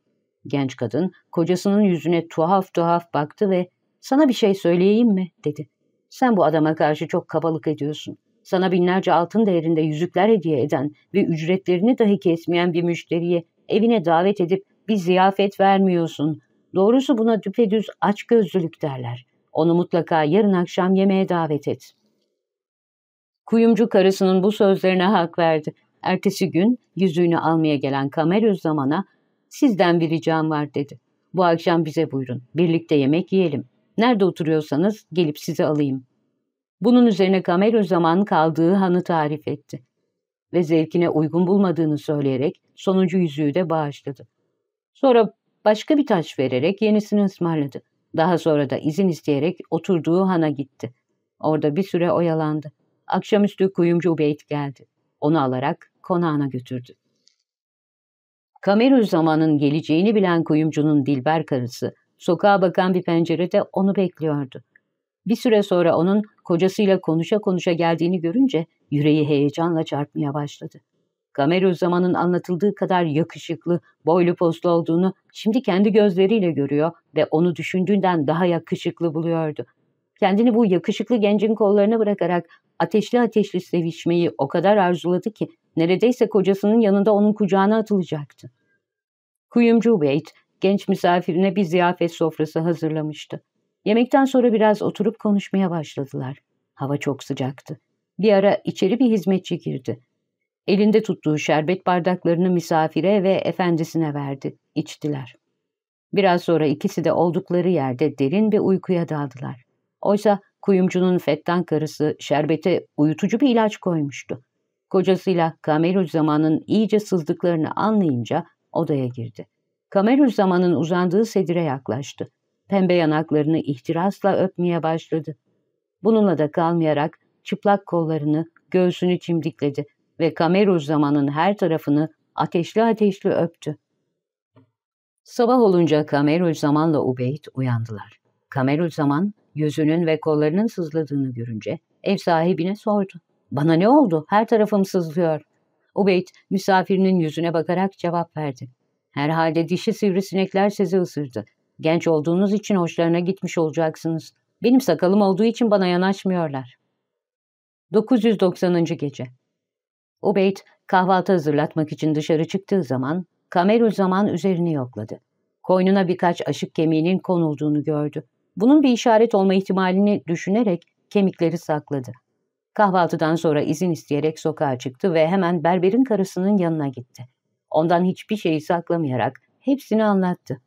Genç kadın kocasının yüzüne tuhaf tuhaf baktı ve ''Sana bir şey söyleyeyim mi?'' dedi. ''Sen bu adama karşı çok kabalık ediyorsun. Sana binlerce altın değerinde yüzükler hediye eden ve ücretlerini dahi kesmeyen bir müşteriye evine davet edip bir ziyafet vermiyorsun. Doğrusu buna düpedüz açgözlülük derler. Onu mutlaka yarın akşam yemeğe davet et. Kuyumcu karısının bu sözlerine hak verdi. Ertesi gün yüzüğünü almaya gelen Kamerüzzaman'a sizden bir ricam var dedi. Bu akşam bize buyurun. Birlikte yemek yiyelim. Nerede oturuyorsanız gelip sizi alayım. Bunun üzerine Kamerüzzaman kaldığı hanı tarif etti. Ve zevkine uygun bulmadığını söyleyerek sonuncu yüzüğü de bağışladı. Sonra başka bir taş vererek yenisini ısmarladı. Daha sonra da izin isteyerek oturduğu hana gitti. Orada bir süre oyalandı. Akşamüstü kuyumcu Ubeyd geldi. Onu alarak konağına götürdü. Kameruz zamanın geleceğini bilen kuyumcunun Dilber karısı, sokağa bakan bir pencerede onu bekliyordu. Bir süre sonra onun kocasıyla konuşa konuşa geldiğini görünce yüreği heyecanla çarpmaya başladı. Kameruzzaman'ın anlatıldığı kadar yakışıklı, boylu postlu olduğunu şimdi kendi gözleriyle görüyor ve onu düşündüğünden daha yakışıklı buluyordu. Kendini bu yakışıklı gencin kollarına bırakarak ateşli ateşli sevişmeyi o kadar arzuladı ki neredeyse kocasının yanında onun kucağına atılacaktı. Kuyumcu Beyt, genç misafirine bir ziyafet sofrası hazırlamıştı. Yemekten sonra biraz oturup konuşmaya başladılar. Hava çok sıcaktı. Bir ara içeri bir hizmetçi girdi. Elinde tuttuğu şerbet bardaklarını misafire ve efendisine verdi. İçtiler. Biraz sonra ikisi de oldukları yerde derin bir uykuya daldılar. Oysa kuyumcunun fettan karısı şerbete uyutucu bir ilaç koymuştu. Kocasıyla Kamerüzzaman'ın iyice sızdıklarını anlayınca odaya girdi. Kamerüzzaman'ın uzandığı sedire yaklaştı. Pembe yanaklarını ihtirasla öpmeye başladı. Bununla da kalmayarak çıplak kollarını, göğsünü çimdikledi ve Kamerüzzaman'ın her tarafını ateşli ateşli öptü. Sabah olunca Kamerüzzaman'la Ubeyd uyandılar. Kamerüzzaman yüzünün ve kollarının sızladığını görünce ev sahibine sordu. Bana ne oldu? Her tarafım sızlıyor. Ubeyd misafirinin yüzüne bakarak cevap verdi. Herhalde dişi sivrisinekler sizi ısırdı. Genç olduğunuz için hoşlarına gitmiş olacaksınız. Benim sakalım olduğu için bana yanaşmıyorlar. 990. Gece Ubeyd kahvaltı hazırlatmak için dışarı çıktığı zaman Kamerül zaman üzerini yokladı. Koynuna birkaç aşık kemiğinin konulduğunu gördü. Bunun bir işaret olma ihtimalini düşünerek kemikleri sakladı. Kahvaltıdan sonra izin isteyerek sokağa çıktı ve hemen berberin karısının yanına gitti. Ondan hiçbir şeyi saklamayarak hepsini anlattı.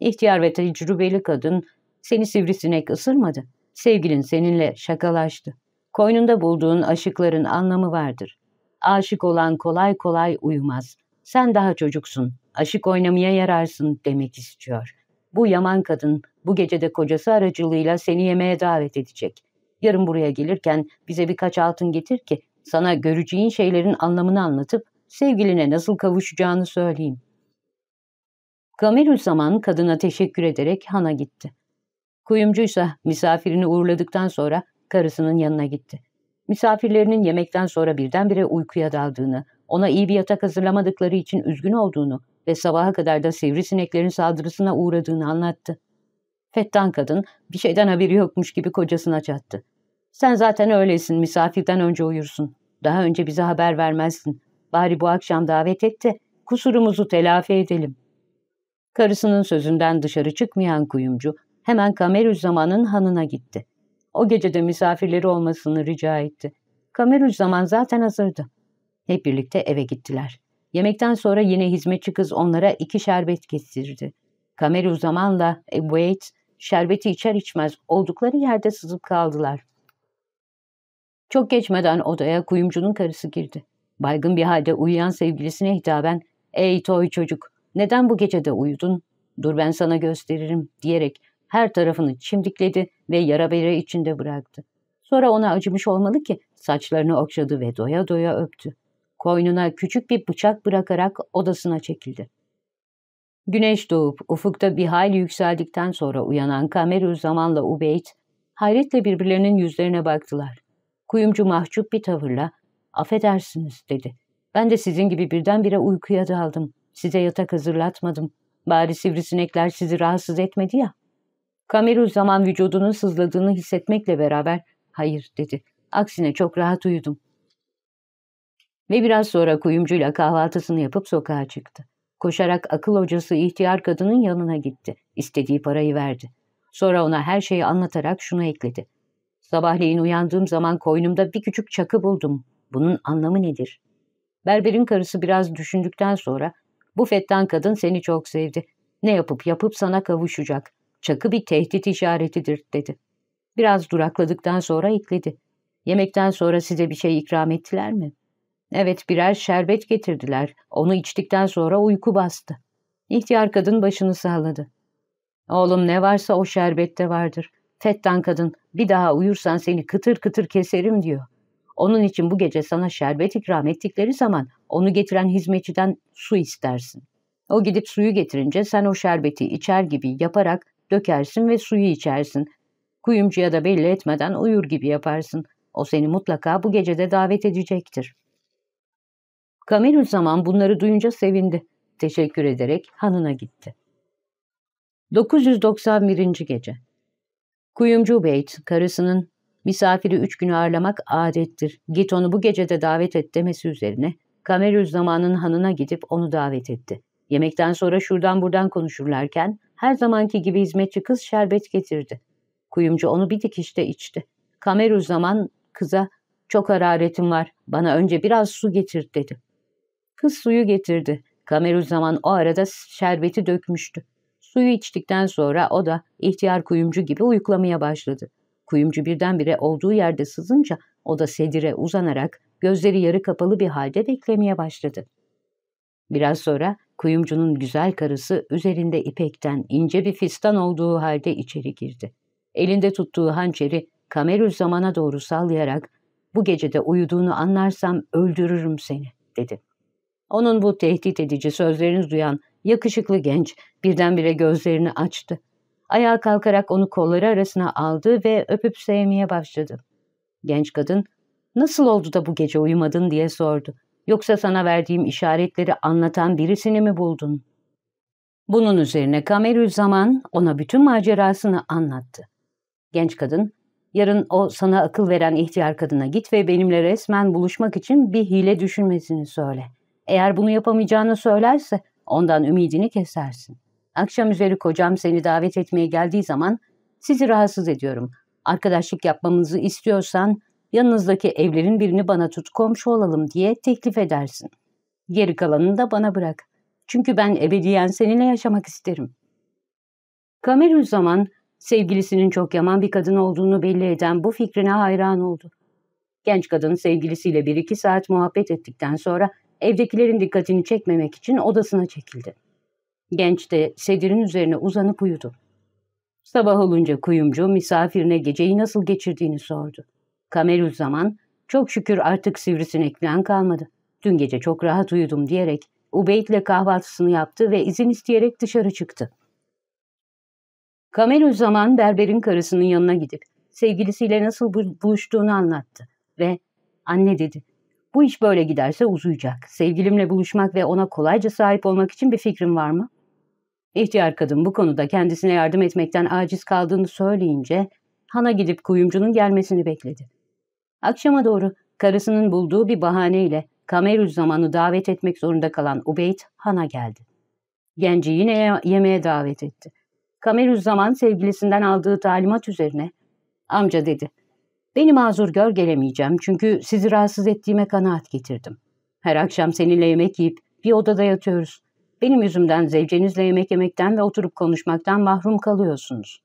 İhtiyar ve tecrübeli kadın, seni sivrisinek ısırmadı. Sevgilin seninle şakalaştı. Koynunda bulduğun aşıkların anlamı vardır. Aşık olan kolay kolay uyumaz. Sen daha çocuksun, aşık oynamaya yararsın demek istiyor. Bu yaman kadın bu gecede kocası aracılığıyla seni yemeğe davet edecek. Yarın buraya gelirken bize birkaç altın getir ki sana göreceğin şeylerin anlamını anlatıp sevgiline nasıl kavuşacağını söyleyeyim. Zaman kadına teşekkür ederek hana gitti. Kuyumcuysa misafirini uğurladıktan sonra karısının yanına gitti. Misafirlerinin yemekten sonra birdenbire uykuya daldığını, ona iyi bir yatak hazırlamadıkları için üzgün olduğunu ve sabaha kadar da sivrisineklerin saldırısına uğradığını anlattı. Fettan kadın bir şeyden haberi yokmuş gibi kocasına çattı. Sen zaten öylesin, misafirden önce uyursun. Daha önce bize haber vermezsin. Bari bu akşam davet et de kusurumuzu telafi edelim. Karısının sözünden dışarı çıkmayan kuyumcu hemen Kamerüzzaman'ın hanına gitti. O gece de misafirleri olmasını rica etti. Kamerüzzaman zaten hazırdı. Hep birlikte eve gittiler. Yemekten sonra yine hizmetçi kız onlara iki şerbet getirdi. Kamerüzzaman'la Ebueyt şerbeti içer içmez oldukları yerde sızıp kaldılar. Çok geçmeden odaya kuyumcunun karısı girdi. Baygın bir halde uyuyan sevgilisine hitaben ''Ey toy çocuk, neden bu gecede uyudun? Dur ben sana gösteririm.'' diyerek her tarafını çimdikledi ve yara bere içinde bıraktı. Sonra ona acımış olmalı ki saçlarını okşadı ve doya doya öptü. Koynuna küçük bir bıçak bırakarak odasına çekildi. Güneş doğup ufukta bir hayli yükseldikten sonra uyanan Kamerül zamanla Ubeyd, hayretle birbirlerinin yüzlerine baktılar. Kuyumcu mahcup bir tavırla, affedersiniz dedi. Ben de sizin gibi birdenbire uykuya daldım. Size yatak hazırlatmadım. Bari sivrisinekler sizi rahatsız etmedi ya. Kameruz zaman vücudunun sızladığını hissetmekle beraber, hayır dedi. Aksine çok rahat uyudum. Ve biraz sonra kuyumcuyla kahvaltısını yapıp sokağa çıktı. Koşarak akıl hocası ihtiyar kadının yanına gitti. İstediği parayı verdi. Sonra ona her şeyi anlatarak şunu ekledi. Sabahleyin uyandığım zaman koynumda bir küçük çakı buldum. Bunun anlamı nedir? Berberin karısı biraz düşündükten sonra bu fettan kadın seni çok sevdi. Ne yapıp yapıp sana kavuşacak. Çakı bir tehdit işaretidir dedi. Biraz durakladıktan sonra ekledi. Yemekten sonra size bir şey ikram ettiler mi? Evet birer şerbet getirdiler. Onu içtikten sonra uyku bastı. İhtiyar kadın başını salladı. Oğlum ne varsa o şerbette vardır. Fettan kadın bir daha uyursan seni kıtır kıtır keserim diyor. Onun için bu gece sana şerbet ikram ettikleri zaman onu getiren hizmetçiden su istersin. O gidip suyu getirince sen o şerbeti içer gibi yaparak dökersin ve suyu içersin. Kuyumcuya da belli etmeden uyur gibi yaparsın. O seni mutlaka bu gecede davet edecektir. zaman bunları duyunca sevindi. Teşekkür ederek hanına gitti. 991. Gece Kuyumcu Beyt, karısının misafiri üç gün ağırlamak adettir. Git onu bu gecede davet et demesi üzerine zamanın hanına gidip onu davet etti. Yemekten sonra şuradan buradan konuşurlarken her zamanki gibi hizmetçi kız şerbet getirdi. Kuyumcu onu bir dikişte içti. zaman kıza çok hararetim var bana önce biraz su getir dedi. Kız suyu getirdi. zaman o arada şerbeti dökmüştü. Suyu içtikten sonra o da ihtiyar kuyumcu gibi uyuklamaya başladı. Kuyumcu birdenbire olduğu yerde sızınca o da sedire uzanarak gözleri yarı kapalı bir halde beklemeye başladı. Biraz sonra kuyumcunun güzel karısı üzerinde ipekten ince bir fistan olduğu halde içeri girdi. Elinde tuttuğu hançeri Kamerül zamana doğru sallayarak bu gecede uyuduğunu anlarsam öldürürüm seni dedi. Onun bu tehdit edici sözlerini duyan yakışıklı genç birdenbire gözlerini açtı. Ayağa kalkarak onu kolları arasına aldı ve öpüp sevmeye başladı. Genç kadın, nasıl oldu da bu gece uyumadın diye sordu. Yoksa sana verdiğim işaretleri anlatan birisini mi buldun? Bunun üzerine Kamerül Zaman ona bütün macerasını anlattı. Genç kadın, yarın o sana akıl veren ihtiyar kadına git ve benimle resmen buluşmak için bir hile düşünmesini söyle. Eğer bunu yapamayacağını söylerse ondan ümidini kesersin. Akşam üzeri kocam seni davet etmeye geldiği zaman sizi rahatsız ediyorum. Arkadaşlık yapmamızı istiyorsan yanınızdaki evlerin birini bana tut komşu olalım diye teklif edersin. Geri kalanını da bana bırak. Çünkü ben ebediyen seninle yaşamak isterim. Kamerül zaman sevgilisinin çok yaman bir kadın olduğunu belli eden bu fikrine hayran oldu. Genç kadın sevgilisiyle bir iki saat muhabbet ettikten sonra evdekilerin dikkatini çekmemek için odasına çekildi. Genç de sedirin üzerine uzanıp uyudu. Sabah olunca kuyumcu misafirine geceyi nasıl geçirdiğini sordu. Kamerül zaman, çok şükür artık sivrisinek falan kalmadı. Dün gece çok rahat uyudum diyerek Ubeyd'le kahvaltısını yaptı ve izin isteyerek dışarı çıktı. Kamerül zaman berberin karısının yanına gidip sevgilisiyle nasıl buluştuğunu anlattı ve anne dedi bu iş böyle giderse uzayacak. Sevgilimle buluşmak ve ona kolayca sahip olmak için bir fikrim var mı? İhtiyar kadın bu konuda kendisine yardım etmekten aciz kaldığını söyleyince Han'a gidip kuyumcunun gelmesini bekledi. Akşama doğru karısının bulduğu bir bahaneyle Kamerüz zamanı davet etmek zorunda kalan Ubeyd Han'a geldi. Genci yine yemeğe davet etti. Kamerüz zaman sevgilisinden aldığı talimat üzerine amca dedi. Beni mazur gör gelemeyeceğim çünkü sizi rahatsız ettiğime kanaat getirdim. Her akşam seninle yemek yiyip bir odada yatıyoruz. Benim yüzümden zevcenizle yemek yemekten ve oturup konuşmaktan mahrum kalıyorsunuz.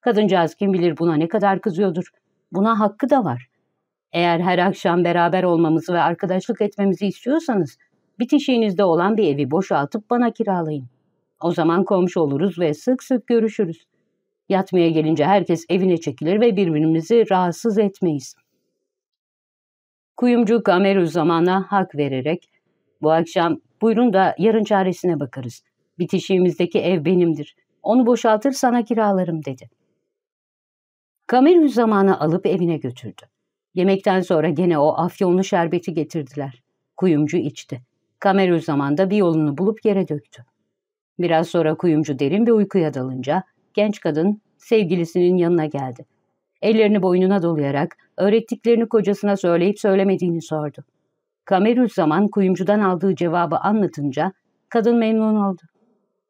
Kadıncağız kim bilir buna ne kadar kızıyordur. Buna hakkı da var. Eğer her akşam beraber olmamızı ve arkadaşlık etmemizi istiyorsanız, bitişiğinizde olan bir evi boşaltıp bana kiralayın. O zaman komşu oluruz ve sık sık görüşürüz. Yatmaya gelince herkes evine çekilir ve birbirimizi rahatsız etmeyiz. Kuyumcu Kamerü zamana hak vererek, bu akşam buyurun da yarın çaresine bakarız. Bitişiğimizdeki ev benimdir. Onu boşaltır sana kiralarım dedi. Kamerü zamanı alıp evine götürdü. Yemekten sonra gene o afyonlu şerbeti getirdiler. Kuyumcu içti. Kamerü zamanda bir yolunu bulup yere döktü. Biraz sonra kuyumcu derin bir uykuya dalınca genç kadın sevgilisinin yanına geldi. Ellerini boynuna dolayarak öğrettiklerini kocasına söyleyip söylemediğini sordu. Kamerül zaman kuyumcudan aldığı cevabı anlatınca kadın memnun oldu.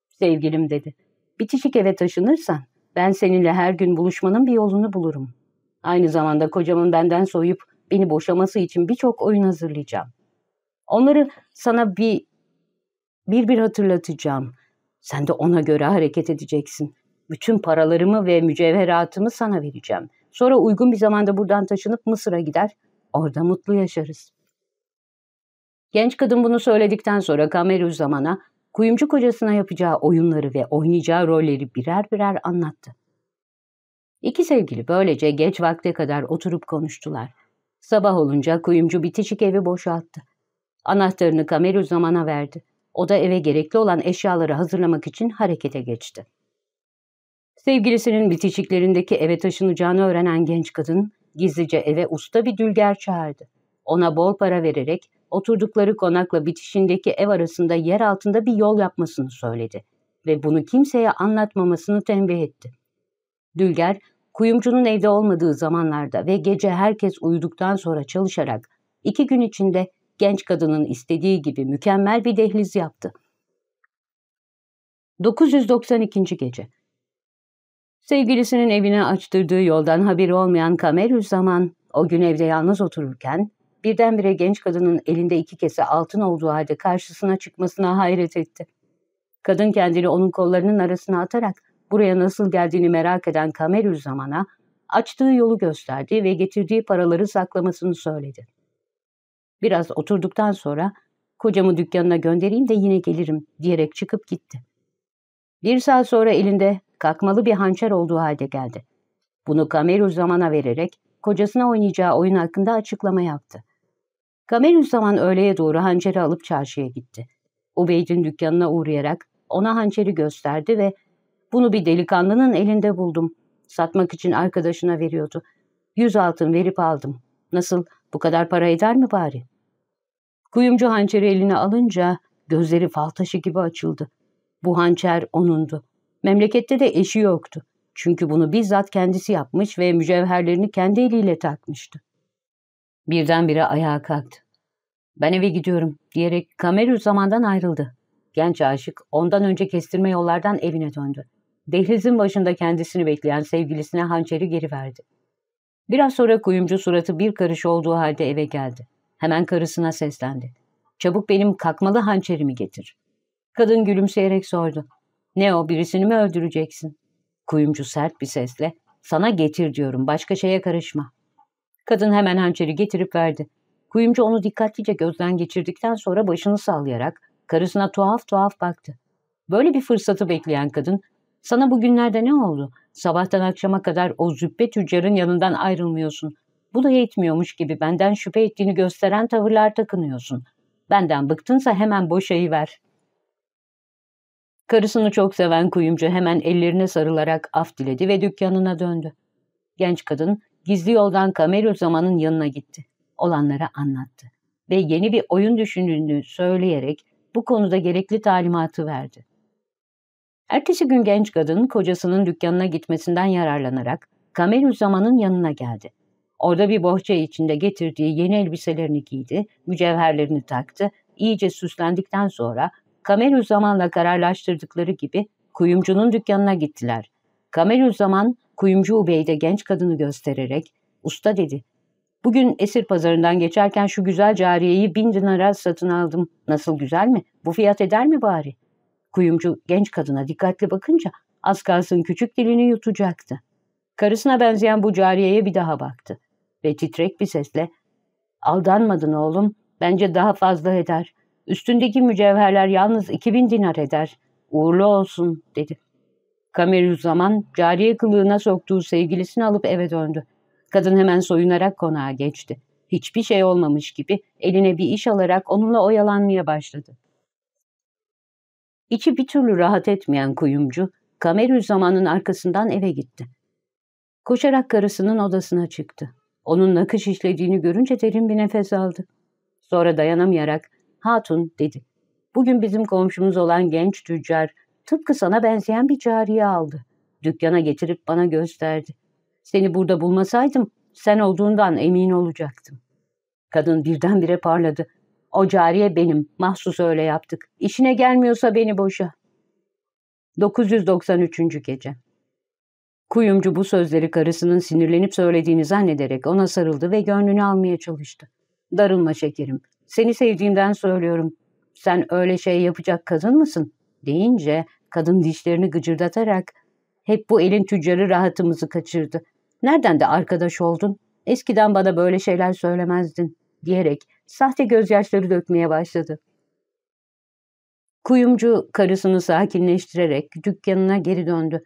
Sevgilim dedi, bitişik eve taşınırsan ben seninle her gün buluşmanın bir yolunu bulurum. Aynı zamanda kocamın benden soyup beni boşaması için birçok oyun hazırlayacağım. Onları sana bir bir bir hatırlatacağım. Sen de ona göre hareket edeceksin. Bütün paralarımı ve mücevheratımı sana vereceğim. Sonra uygun bir zamanda buradan taşınıp Mısır'a gider. Orada mutlu yaşarız. Genç kadın bunu söyledikten sonra Kamerü zamana kuyumcu kocasına yapacağı oyunları ve oynayacağı rolleri birer birer anlattı. İki sevgili böylece geç vakte kadar oturup konuştular. Sabah olunca kuyumcu bitişik evi boşalttı. Anahtarını Kamerü zamana verdi. O da eve gerekli olan eşyaları hazırlamak için harekete geçti. Sevgilisinin bitişiklerindeki eve taşınacağını öğrenen genç kadın gizlice eve usta bir dülger çağırdı. Ona bol para vererek oturdukları konakla bitişindeki ev arasında yer altında bir yol yapmasını söyledi ve bunu kimseye anlatmamasını tembih etti. Dülger, kuyumcunun evde olmadığı zamanlarda ve gece herkes uyuduktan sonra çalışarak iki gün içinde genç kadının istediği gibi mükemmel bir dehliz yaptı. 992. Gece Sevgilisinin evine açtırdığı yoldan haberi olmayan Kamerüzzaman o gün evde yalnız otururken birdenbire genç kadının elinde iki kese altın olduğu halde karşısına çıkmasına hayret etti. Kadın kendini onun kollarının arasına atarak buraya nasıl geldiğini merak eden Kamerüzzaman'a açtığı yolu gösterdi ve getirdiği paraları saklamasını söyledi. Biraz oturduktan sonra kocamı dükkanına göndereyim de yine gelirim diyerek çıkıp gitti. Bir saat sonra elinde kalkmalı bir hançer olduğu halde geldi. Bunu Kameruz zamana vererek kocasına oynayacağı oyun hakkında açıklama yaptı. Kameruz zaman öğleye doğru hançeri alıp çarşıya gitti. Ubeyd'in dükkanına uğrayarak ona hançeri gösterdi ve bunu bir delikanlının elinde buldum. Satmak için arkadaşına veriyordu. Yüz altın verip aldım. Nasıl, bu kadar para eder mi bari? Kuyumcu hançeri eline alınca gözleri fal taşı gibi açıldı. Bu hançer onundu. Memlekette de eşi yoktu. Çünkü bunu bizzat kendisi yapmış ve mücevherlerini kendi eliyle takmıştı. Birdenbire ayağa kalktı. Ben eve gidiyorum diyerek Kamerü zamandan ayrıldı. Genç aşık ondan önce kestirme yollardan evine döndü. Dehlizin başında kendisini bekleyen sevgilisine hançeri geri verdi. Biraz sonra kuyumcu suratı bir karış olduğu halde eve geldi. Hemen karısına seslendi. Çabuk benim kalkmalı hançerimi getir. Kadın gülümseyerek sordu. Ne o birisini mi öldüreceksin? Kuyumcu sert bir sesle sana getir diyorum başka şeye karışma. Kadın hemen hançeri getirip verdi. Kuyumcu onu dikkatlice gözden geçirdikten sonra başını sallayarak karısına tuhaf tuhaf baktı. Böyle bir fırsatı bekleyen kadın sana bugünlerde ne oldu? Sabahtan akşama kadar o züppe tüccarın yanından ayrılmıyorsun. Bu da yetmiyormuş gibi benden şüphe ettiğini gösteren tavırlar takınıyorsun. Benden bıktınsa hemen boşayıver. Karısını çok seven kuyumcu hemen ellerine sarılarak af diledi ve dükkanına döndü. Genç kadın gizli yoldan Kamero zamanın yanına gitti. Olanları anlattı ve yeni bir oyun düşündüğünü söyleyerek bu konuda gerekli talimatı verdi. Ertesi gün genç kadın kocasının dükkanına gitmesinden yararlanarak Kamerüzzaman'ın yanına geldi. Orada bir bohça içinde getirdiği yeni elbiselerini giydi, mücevherlerini taktı, iyice süslendikten sonra Kamerüzzaman'la kararlaştırdıkları gibi kuyumcunun dükkanına gittiler. Kamerüzzaman kuyumcu Ubey'de genç kadını göstererek, usta dedi, bugün esir pazarından geçerken şu güzel cariyeyi bin dinara satın aldım. Nasıl güzel mi? Bu fiyat eder mi bari?'' Kuyumcu genç kadına dikkatli bakınca az kalsın küçük dilini yutacaktı. Karısına benzeyen bu cariyeye bir daha baktı ve titrek bir sesle ''Aldanmadın oğlum, bence daha fazla eder. Üstündeki mücevherler yalnız iki bin dinar eder. Uğurlu olsun.'' dedi. zaman cariye kılığına soktuğu sevgilisini alıp eve döndü. Kadın hemen soyunarak konağa geçti. Hiçbir şey olmamış gibi eline bir iş alarak onunla oyalanmaya başladı. İçi bir türlü rahat etmeyen kuyumcu, zamanın arkasından eve gitti. Koşarak karısının odasına çıktı. Onun nakış işlediğini görünce derin bir nefes aldı. Sonra dayanamayarak, hatun dedi. Bugün bizim komşumuz olan genç tüccar, tıpkı sana benzeyen bir cariye aldı. Dükkana getirip bana gösterdi. Seni burada bulmasaydım, sen olduğundan emin olacaktım. Kadın birdenbire parladı. O cariye benim. Mahsus öyle yaptık. İşine gelmiyorsa beni boşa. 993. Gece Kuyumcu bu sözleri karısının sinirlenip söylediğini zannederek ona sarıldı ve gönlünü almaya çalıştı. Darılma şekerim. Seni sevdiğimden söylüyorum. Sen öyle şey yapacak kadın mısın? deyince kadın dişlerini gıcırdatarak hep bu elin tüccarı rahatımızı kaçırdı. Nereden de arkadaş oldun? Eskiden bana böyle şeyler söylemezdin diyerek sahte gözyaşları dökmeye başladı. Kuyumcu karısını sakinleştirerek dükkanına geri döndü.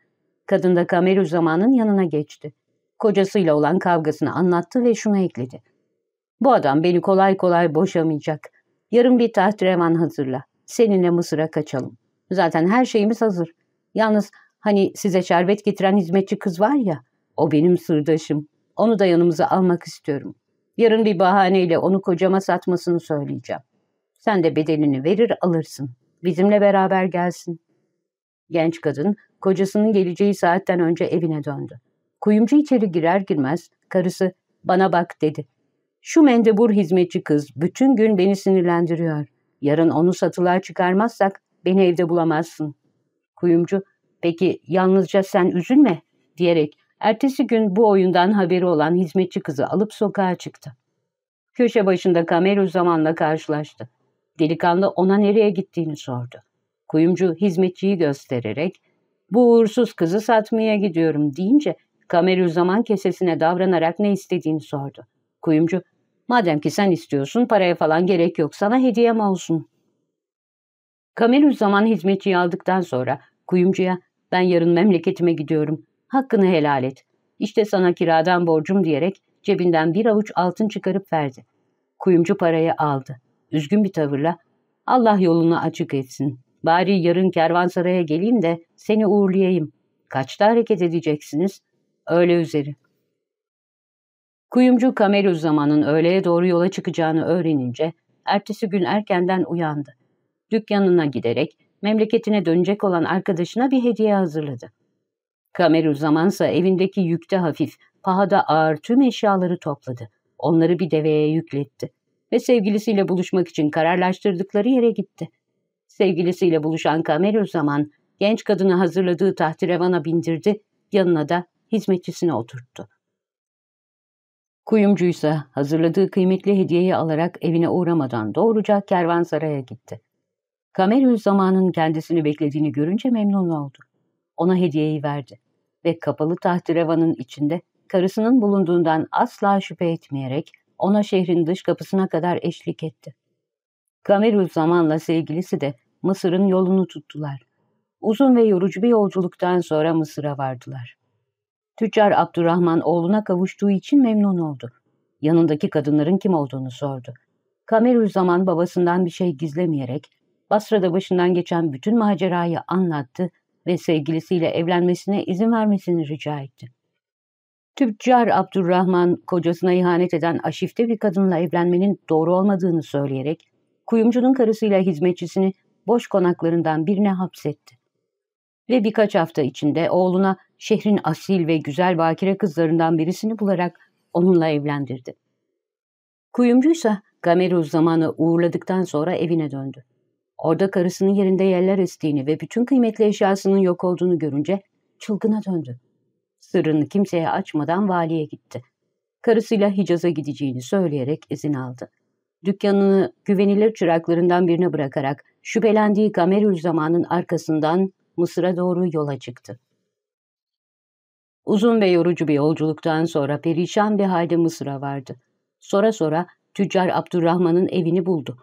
Kadın da Kameru zamanın yanına geçti. Kocasıyla olan kavgasını anlattı ve şunu ekledi. Bu adam beni kolay kolay boşamayacak. Yarın bir tahtrevan hazırla. Seninle Mısır'a kaçalım. Zaten her şeyimiz hazır. Yalnız hani size şerbet getiren hizmetçi kız var ya, o benim sırdaşım. Onu da yanımıza almak istiyorum. Yarın bir bahaneyle onu kocama satmasını söyleyeceğim. Sen de bedelini verir alırsın. Bizimle beraber gelsin. Genç kadın kocasının geleceği saatten önce evine döndü. Kuyumcu içeri girer girmez karısı bana bak dedi. Şu mendebur hizmetçi kız bütün gün beni sinirlendiriyor. Yarın onu satılığa çıkarmazsak beni evde bulamazsın. Kuyumcu peki yalnızca sen üzülme diyerek Ertesi gün bu oyundan haberi olan hizmetçi kızı alıp sokağa çıktı. Köşe başında Kameru zamanla karşılaştı. Delikanlı ona nereye gittiğini sordu. Kuyumcu hizmetçiyi göstererek bu uğursuz kızı satmaya gidiyorum deyince Kamerüzzaman kesesine davranarak ne istediğini sordu. Kuyumcu, madem ki sen istiyorsun paraya falan gerek yok sana hediyem olsun. Kamerüzzaman hizmetçiyi aldıktan sonra kuyumcuya ben yarın memleketime gidiyorum. Hakkını helal et. İşte sana kiradan borcum diyerek cebinden bir avuç altın çıkarıp verdi. Kuyumcu parayı aldı. Üzgün bir tavırla Allah yolunu açık etsin. Bari yarın kervansaraya geleyim de seni uğurlayayım. Kaçta hareket edeceksiniz? Öğle üzeri. Kuyumcu Kamerüzzaman'ın öğleye doğru yola çıkacağını öğrenince ertesi gün erkenden uyandı. Dükkanına giderek memleketine dönecek olan arkadaşına bir hediye hazırladı. Kamerüzzaman ise evindeki yükte hafif, pahada ağır tüm eşyaları topladı. Onları bir deveye yükletti ve sevgilisiyle buluşmak için kararlaştırdıkları yere gitti. Sevgilisiyle buluşan Kamerüzzaman genç kadını hazırladığı tahtirevana bindirdi, yanına da hizmetçisine oturttu. Kuyumcuysa hazırladığı kıymetli hediyeyi alarak evine uğramadan doğruca kervansaraya gitti. Kamerüzzaman'ın kendisini beklediğini görünce memnun oldu. Ona hediyeyi verdi ve kapalı tahterevanın içinde karısının bulunduğundan asla şüphe etmeyerek ona şehrin dış kapısına kadar eşlik etti. Kamerüzzaman'la sevgilisi de Mısır'ın yolunu tuttular. Uzun ve yorucu bir yolculuktan sonra Mısır'a vardılar. Tüccar Abdurrahman oğluna kavuştuğu için memnun oldu. Yanındaki kadınların kim olduğunu sordu. Kamerüzzaman babasından bir şey gizlemeyerek Basra'da başından geçen bütün macerayı anlattı ve sevgilisiyle evlenmesine izin vermesini rica etti. Tüccar Abdurrahman kocasına ihanet eden aşifte bir kadınla evlenmenin doğru olmadığını söyleyerek kuyumcunun karısıyla hizmetçisini boş konaklarından birine hapsetti. Ve birkaç hafta içinde oğluna şehrin asil ve güzel bakire kızlarından birisini bularak onunla evlendirdi. Kuyumcuysa Gameruz zamanı uğurladıktan sonra evine döndü. Orada karısının yerinde yerler estiğini ve bütün kıymetli eşyasının yok olduğunu görünce çılgına döndü. Sırrını kimseye açmadan valiye gitti. Karısıyla Hicaz'a gideceğini söyleyerek izin aldı. Dükkanını güvenilir çıraklarından birine bırakarak şüphelendiği Kamerül arkasından Mısır'a doğru yola çıktı. Uzun ve yorucu bir yolculuktan sonra perişan bir halde Mısır'a vardı. Sonra sonra tüccar Abdurrahman'ın evini buldu.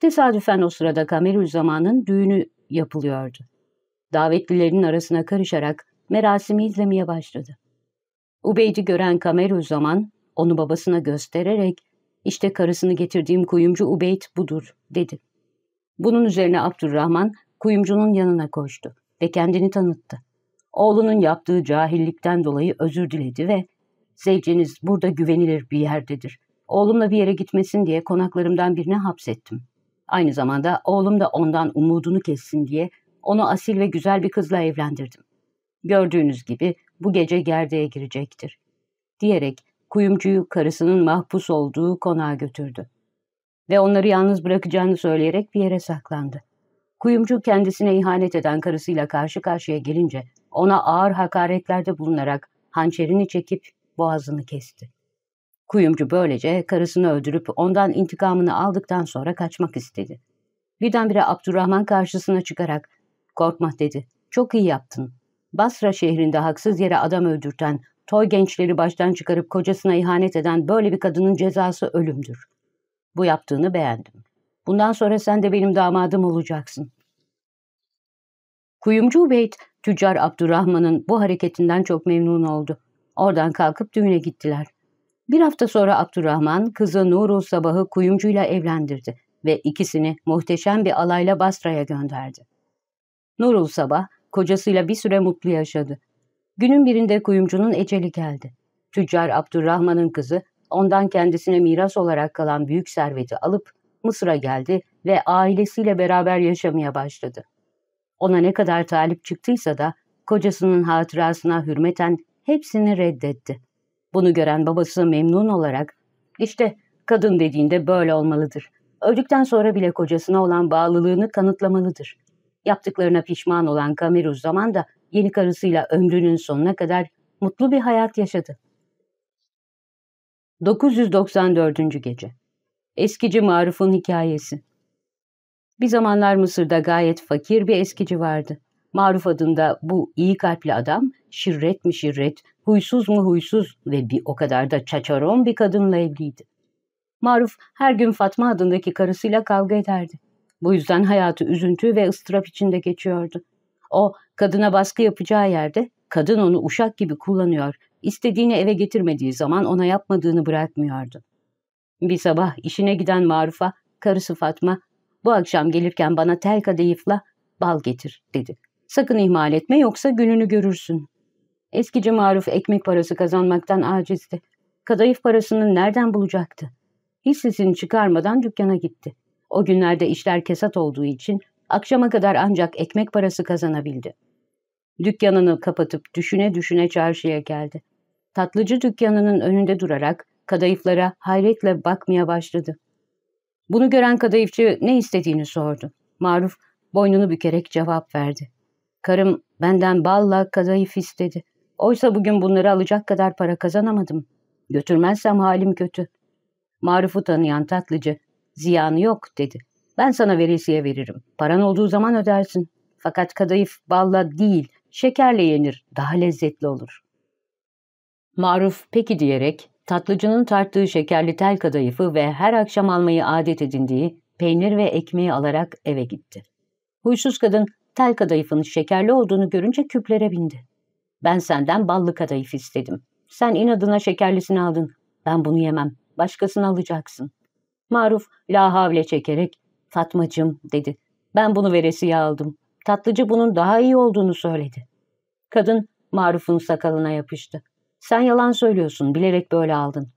Tesadüfen o sırada Kamerüzzaman'ın düğünü yapılıyordu. Davetlilerin arasına karışarak merasimi izlemeye başladı. Ubeyd'i gören Kamerüzzaman onu babasına göstererek işte karısını getirdiğim kuyumcu Ubeyd budur dedi. Bunun üzerine Abdurrahman kuyumcunun yanına koştu ve kendini tanıttı. Oğlunun yaptığı cahillikten dolayı özür diledi ve ''Zevceniz burada güvenilir bir yerdedir. Oğlumla bir yere gitmesin diye konaklarımdan birine hapsettim. Aynı zamanda oğlum da ondan umudunu kessin diye onu asil ve güzel bir kızla evlendirdim. Gördüğünüz gibi bu gece gerdeğe girecektir.'' diyerek kuyumcuyu karısının mahpus olduğu konağa götürdü. Ve onları yalnız bırakacağını söyleyerek bir yere saklandı. Kuyumcu kendisine ihanet eden karısıyla karşı karşıya gelince ona ağır hakaretlerde bulunarak hançerini çekip boğazını kesti. Kuyumcu böylece karısını öldürüp ondan intikamını aldıktan sonra kaçmak istedi. Birdenbire Abdurrahman karşısına çıkarak ''Korkma'' dedi. ''Çok iyi yaptın. Basra şehrinde haksız yere adam öldürten, toy gençleri baştan çıkarıp kocasına ihanet eden böyle bir kadının cezası ölümdür. Bu yaptığını beğendim. Bundan sonra sen de benim damadım olacaksın. Kuyumcu Ubeyd, tüccar Abdurrahman'ın bu hareketinden çok memnun oldu. Oradan kalkıp düğüne gittiler. Bir hafta sonra Abdurrahman kızı Nurul Sabah'ı kuyumcuyla evlendirdi ve ikisini muhteşem bir alayla Basra'ya gönderdi. Nurul Sabah kocasıyla bir süre mutlu yaşadı. Günün birinde kuyumcunun eceli geldi. Tüccar Abdurrahman'ın kızı ondan kendisine miras olarak kalan büyük serveti alıp Mısır'a geldi ve ailesiyle beraber yaşamaya başladı. Ona ne kadar talip çıktıysa da kocasının hatırasına hürmeten hepsini reddetti. Bunu gören babası memnun olarak işte kadın dediğinde böyle olmalıdır. Öldükten sonra bile kocasına olan bağlılığını kanıtlamalıdır. Yaptıklarına pişman olan Kameruz zaman da yeni karısıyla ömrünün sonuna kadar mutlu bir hayat yaşadı. 994. Gece Eskici Maruf'un Hikayesi Bir zamanlar Mısır'da gayet fakir bir eskici vardı. Maruf adında bu iyi kalpli adam şirret mi şirret, huysuz mu huysuz ve bir o kadar da çaçaron bir kadınla evliydi. Maruf her gün Fatma adındaki karısıyla kavga ederdi. Bu yüzden hayatı üzüntü ve ıstırap içinde geçiyordu. O, kadına baskı yapacağı yerde kadın onu uşak gibi kullanıyor, istediğini eve getirmediği zaman ona yapmadığını bırakmıyordu. Bir sabah işine giden Maruf'a, karısı Fatma, bu akşam gelirken bana tel kadayıfla bal getir dedi. Sakın ihmal etme yoksa gününü görürsün. Eskici Maruf ekmek parası kazanmaktan acizdi. Kadayıf parasını nereden bulacaktı? Hissesini çıkarmadan dükkana gitti. O günlerde işler kesat olduğu için akşama kadar ancak ekmek parası kazanabildi. Dükkanını kapatıp düşüne düşüne çarşıya geldi. Tatlıcı dükkanının önünde durarak kadayıflara hayretle bakmaya başladı. Bunu gören kadayıfçı ne istediğini sordu. Maruf boynunu bükerek cevap verdi. Karım benden balla kadayıf istedi. Oysa bugün bunları alacak kadar para kazanamadım. Götürmezsem halim kötü. Maruf'u tanıyan tatlıcı, ziyanı yok dedi. Ben sana veresiye veririm. Paran olduğu zaman ödersin. Fakat kadayıf balla değil, şekerle yenir. Daha lezzetli olur. Maruf peki diyerek tatlıcının tarttığı şekerli tel kadayıfı ve her akşam almayı adet edindiği peynir ve ekmeği alarak eve gitti. Huysuz kadın tel kadayıfın şekerli olduğunu görünce küplere bindi. Ben senden ballı kadayıf istedim. Sen inadına şekerlisini aldın. Ben bunu yemem. Başkasını alacaksın. Maruf la havle çekerek Fatmacım dedi. Ben bunu veresiye aldım. Tatlıcı bunun daha iyi olduğunu söyledi. Kadın Maruf'un sakalına yapıştı. Sen yalan söylüyorsun, bilerek böyle aldın.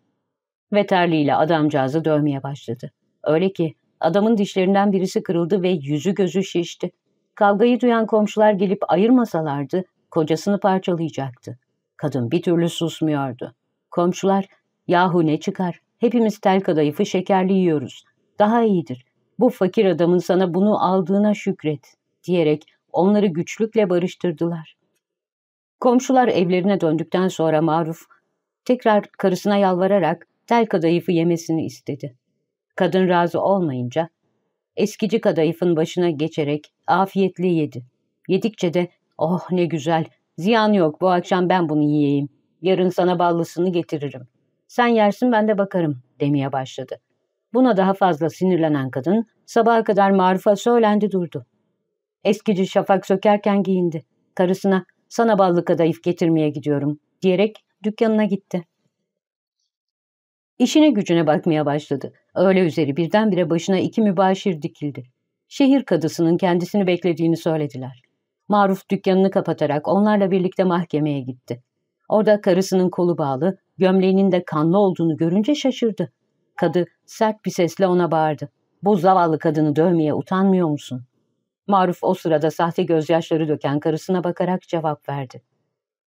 Ve terliğiyle adamcağızı dövmeye başladı. Öyle ki adamın dişlerinden birisi kırıldı ve yüzü gözü şişti. Kavgayı duyan komşular gelip ayırmasalardı kocasını parçalayacaktı. Kadın bir türlü susmuyordu. Komşular, yahu ne çıkar, hepimiz tel kadayıfı şekerli yiyoruz. Daha iyidir. Bu fakir adamın sana bunu aldığına şükret, diyerek onları güçlükle barıştırdılar. Komşular evlerine döndükten sonra Maruf, tekrar karısına yalvararak tel kadayıfı yemesini istedi. Kadın razı olmayınca, eskici kadayıfın başına geçerek afiyetle yedi. Yedikçe de, oh ne güzel, ziyan yok bu akşam ben bunu yiyeyim, yarın sana ballısını getiririm. Sen yersin ben de bakarım, demeye başladı. Buna daha fazla sinirlenen kadın sabaha kadar Maruf'a söylendi durdu. Eskici şafak sökerken giyindi. Karısına sana ballı kadayıf getirmeye gidiyorum diyerek dükkanına gitti. İşine gücüne bakmaya başladı. Öğle üzeri birdenbire başına iki mübaşir dikildi. Şehir kadısının kendisini beklediğini söylediler. Maruf dükkanını kapatarak onlarla birlikte mahkemeye gitti. Orada karısının kolu bağlı, gömleğinin de kanlı olduğunu görünce şaşırdı. Kadı sert bir sesle ona bağırdı. Bu zavallı kadını dövmeye utanmıyor musun? Maruf o sırada sahte gözyaşları döken karısına bakarak cevap verdi.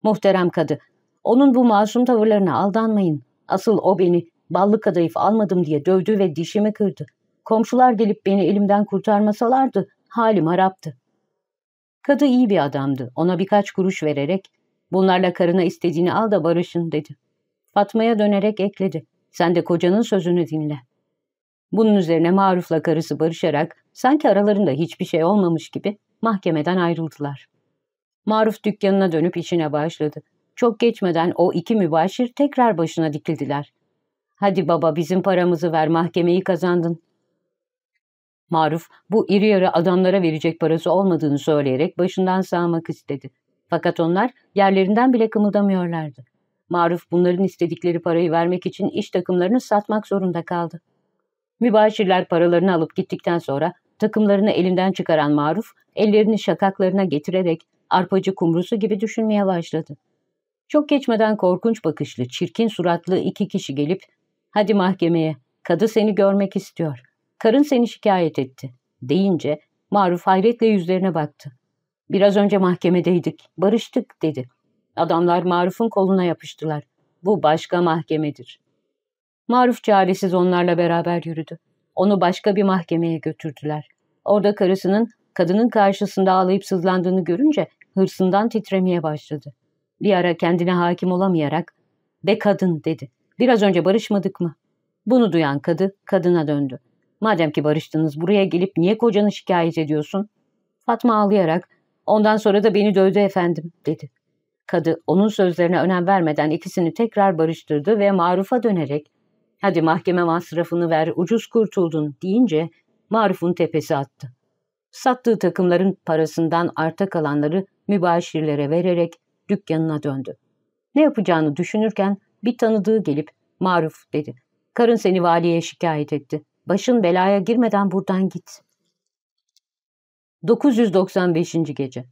Muhterem kadı, onun bu masum tavırlarına aldanmayın. Asıl o beni ballı kadayıf almadım diye dövdü ve dişimi kırdı. Komşular gelip beni elimden kurtarmasalardı halim haraptı. Kadı iyi bir adamdı. Ona birkaç kuruş vererek bunlarla karına istediğini al da barışın dedi. Fatma'ya dönerek ekledi. Sen de kocanın sözünü dinle. Bunun üzerine Maruf'la karısı barışarak sanki aralarında hiçbir şey olmamış gibi mahkemeden ayrıldılar. Maruf dükkanına dönüp işine başladı. Çok geçmeden o iki mübaşir tekrar başına dikildiler. Hadi baba bizim paramızı ver mahkemeyi kazandın. Maruf bu iri yarı adamlara verecek parası olmadığını söyleyerek başından sağmak istedi. Fakat onlar yerlerinden bile kımıldamıyorlardı. Maruf bunların istedikleri parayı vermek için iş takımlarını satmak zorunda kaldı. Mübaşirler paralarını alıp gittikten sonra takımlarını elinden çıkaran Maruf, ellerini şakaklarına getirerek arpacı kumrusu gibi düşünmeye başladı. Çok geçmeden korkunç bakışlı, çirkin suratlı iki kişi gelip, ''Hadi mahkemeye, kadı seni görmek istiyor, karın seni şikayet etti.'' deyince Maruf hayretle yüzlerine baktı. ''Biraz önce mahkemedeydik, barıştık.'' dedi. Adamlar Maruf'un koluna yapıştılar. ''Bu başka mahkemedir.'' Maruf çaresiz onlarla beraber yürüdü. Onu başka bir mahkemeye götürdüler. Orada karısının kadının karşısında ağlayıp sızlandığını görünce hırsından titremeye başladı. Bir ara kendine hakim olamayarak ''Be kadın'' dedi. ''Biraz önce barışmadık mı?'' Bunu duyan kadı kadına döndü. ''Madem ki barıştınız buraya gelip niye kocanı şikayet ediyorsun?'' Fatma ağlayarak ''Ondan sonra da beni dövdü efendim'' dedi. Kadı onun sözlerine önem vermeden ikisini tekrar barıştırdı ve Maruf'a dönerek ''Hadi mahkeme masrafını ver, ucuz kurtuldun.'' deyince Maruf'un tepesi attı. Sattığı takımların parasından arta kalanları mübaşirlere vererek dükkanına döndü. Ne yapacağını düşünürken bir tanıdığı gelip Maruf dedi. Karın seni valiye şikayet etti. Başın belaya girmeden buradan git. 995. Gece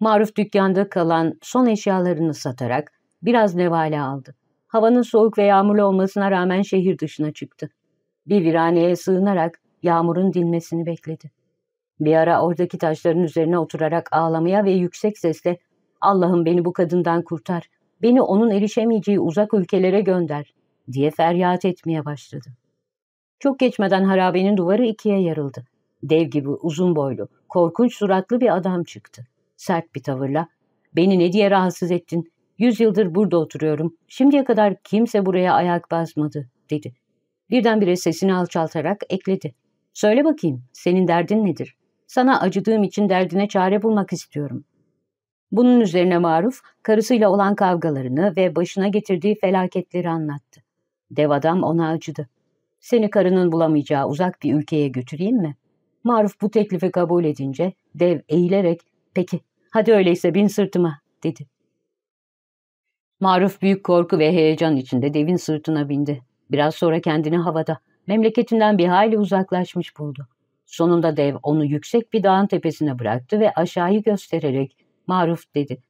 Maruf dükkanda kalan son eşyalarını satarak biraz nevale aldı. Havanın soğuk ve yağmurlu olmasına rağmen şehir dışına çıktı. Bir viraneye sığınarak yağmurun dinmesini bekledi. Bir ara oradaki taşların üzerine oturarak ağlamaya ve yüksek sesle ''Allah'ım beni bu kadından kurtar, beni onun erişemeyeceği uzak ülkelere gönder.'' diye feryat etmeye başladı. Çok geçmeden harabenin duvarı ikiye yarıldı. Dev gibi uzun boylu, korkunç suratlı bir adam çıktı. Sert bir tavırla ''Beni ne diye rahatsız ettin? Yüz yıldır burada oturuyorum. Şimdiye kadar kimse buraya ayak basmadı.'' dedi. Birdenbire sesini alçaltarak ekledi. ''Söyle bakayım, senin derdin nedir? Sana acıdığım için derdine çare bulmak istiyorum.'' Bunun üzerine Maruf, karısıyla olan kavgalarını ve başına getirdiği felaketleri anlattı. Dev adam ona acıdı. Seni karının bulamayacağı uzak bir ülkeye götüreyim mi? Maruf bu teklifi kabul edince dev eğilerek peki hadi öyleyse bin sırtıma dedi. Maruf büyük korku ve heyecan içinde devin sırtına bindi. Biraz sonra kendini havada, memleketinden bir hayli uzaklaşmış buldu. Sonunda dev onu yüksek bir dağın tepesine bıraktı ve aşağıyı göstererek Maruf dedi.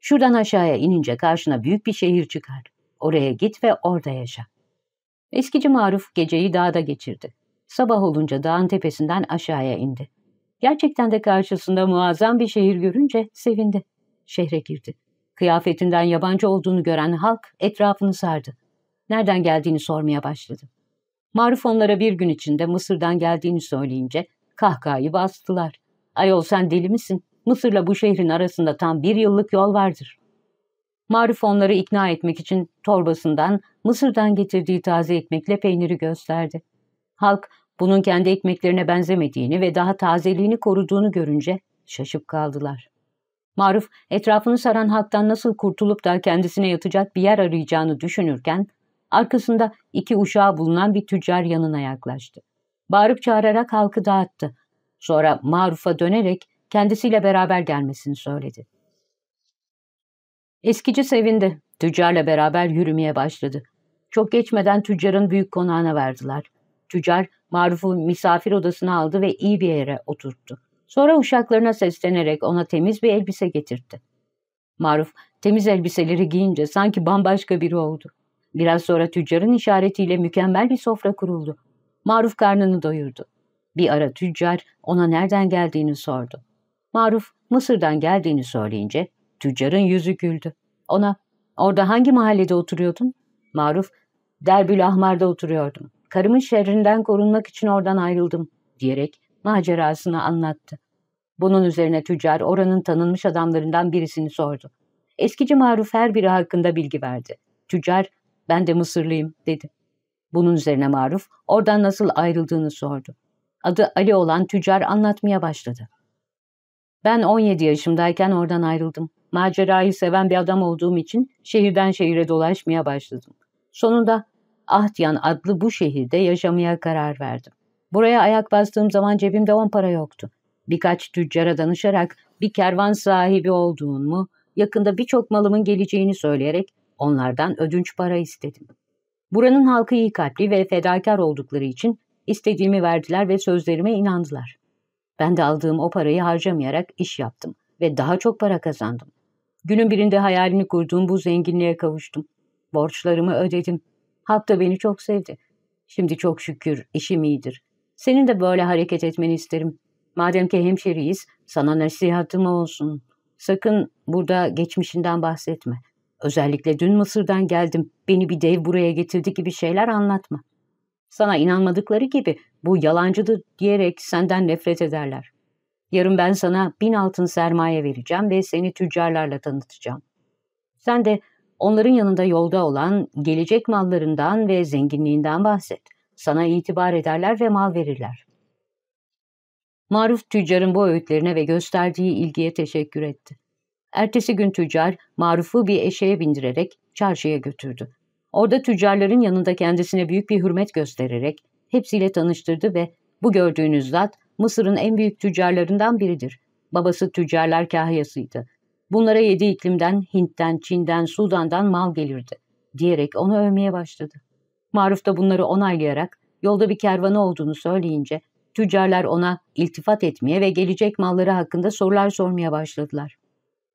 Şuradan aşağıya inince karşına büyük bir şehir çıkar. Oraya git ve orada yaşa. Eskici Maruf geceyi dağda geçirdi. Sabah olunca dağın tepesinden aşağıya indi. Gerçekten de karşısında muazzam bir şehir görünce sevindi. Şehre girdi. Kıyafetinden yabancı olduğunu gören halk etrafını sardı. Nereden geldiğini sormaya başladı. Maruf onlara bir gün içinde Mısır'dan geldiğini söyleyince kahkahayı bastılar. Ayol sen deli misin? Mısır'la bu şehrin arasında tam bir yıllık yol vardır. Maruf onları ikna etmek için torbasından Mısır'dan getirdiği taze ekmekle peyniri gösterdi. Halk bunun kendi ekmeklerine benzemediğini ve daha tazeliğini koruduğunu görünce şaşıp kaldılar. Maruf etrafını saran halktan nasıl kurtulup da kendisine yatacak bir yer arayacağını düşünürken arkasında iki uşağı bulunan bir tüccar yanına yaklaştı. Bağırıp çağırarak halkı dağıttı. Sonra Maruf'a dönerek kendisiyle beraber gelmesini söyledi. Eskici sevindi. Tüccarla beraber yürümeye başladı. Çok geçmeden tüccarın büyük konağına verdiler. Tüccar Maruf'u misafir odasına aldı ve iyi bir yere oturttu. Sonra uşaklarına seslenerek ona temiz bir elbise getirtti. Maruf temiz elbiseleri giyince sanki bambaşka biri oldu. Biraz sonra tüccarın işaretiyle mükemmel bir sofra kuruldu. Maruf karnını doyurdu. Bir ara tüccar ona nereden geldiğini sordu. Maruf Mısır'dan geldiğini söyleyince tüccarın yüzü güldü. Ona orada hangi mahallede oturuyordun? Maruf Derbül Ahmar'da oturuyordum. Karımın şerrinden korunmak için oradan ayrıldım diyerek macerasını anlattı. Bunun üzerine tüccar oranın tanınmış adamlarından birisini sordu. Eskici Maruf her biri hakkında bilgi verdi. Tüccar ben de Mısırlıyım dedi. Bunun üzerine Maruf oradan nasıl ayrıldığını sordu. Adı Ali olan tüccar anlatmaya başladı. Ben 17 yaşımdayken oradan ayrıldım. Macerayı seven bir adam olduğum için şehirden şehire dolaşmaya başladım. Sonunda Ahtyan adlı bu şehirde yaşamaya karar verdim. Buraya ayak bastığım zaman cebimde on para yoktu. Birkaç tüccara danışarak bir kervan sahibi olduğumu, yakında birçok malımın geleceğini söyleyerek onlardan ödünç para istedim. Buranın halkı iyi kalpli ve fedakar oldukları için istediğimi verdiler ve sözlerime inandılar. Ben de aldığım o parayı harcamayarak iş yaptım ve daha çok para kazandım. Günün birinde hayalini kurduğum bu zenginliğe kavuştum. Borçlarımı ödedim. Halk da beni çok sevdi. Şimdi çok şükür işim iyidir. Senin de böyle hareket etmeni isterim. Madem ki hemşeriyiz, sana nasihatım olsun. Sakın burada geçmişinden bahsetme. Özellikle dün Mısır'dan geldim, beni bir dev buraya getirdi gibi şeyler anlatma. Sana inanmadıkları gibi bu yalancıdır diyerek senden nefret ederler. Yarın ben sana bin altın sermaye vereceğim ve seni tüccarlarla tanıtacağım. Sen de onların yanında yolda olan gelecek mallarından ve zenginliğinden bahset. Sana itibar ederler ve mal verirler. Maruf tüccarın bu öğütlerine ve gösterdiği ilgiye teşekkür etti. Ertesi gün tüccar Maruf'u bir eşeğe bindirerek çarşıya götürdü. Orada tüccarların yanında kendisine büyük bir hürmet göstererek hepsiyle tanıştırdı ve bu gördüğünüz zat Mısır'ın en büyük tüccarlarından biridir. Babası tüccarlar kahyasıydı. Bunlara yedi iklimden, Hint'ten, Çin'den, Sudan'dan mal gelirdi diyerek onu övmeye başladı. Maruf da bunları onaylayarak yolda bir kervanı olduğunu söyleyince tüccarlar ona iltifat etmeye ve gelecek malları hakkında sorular sormaya başladılar.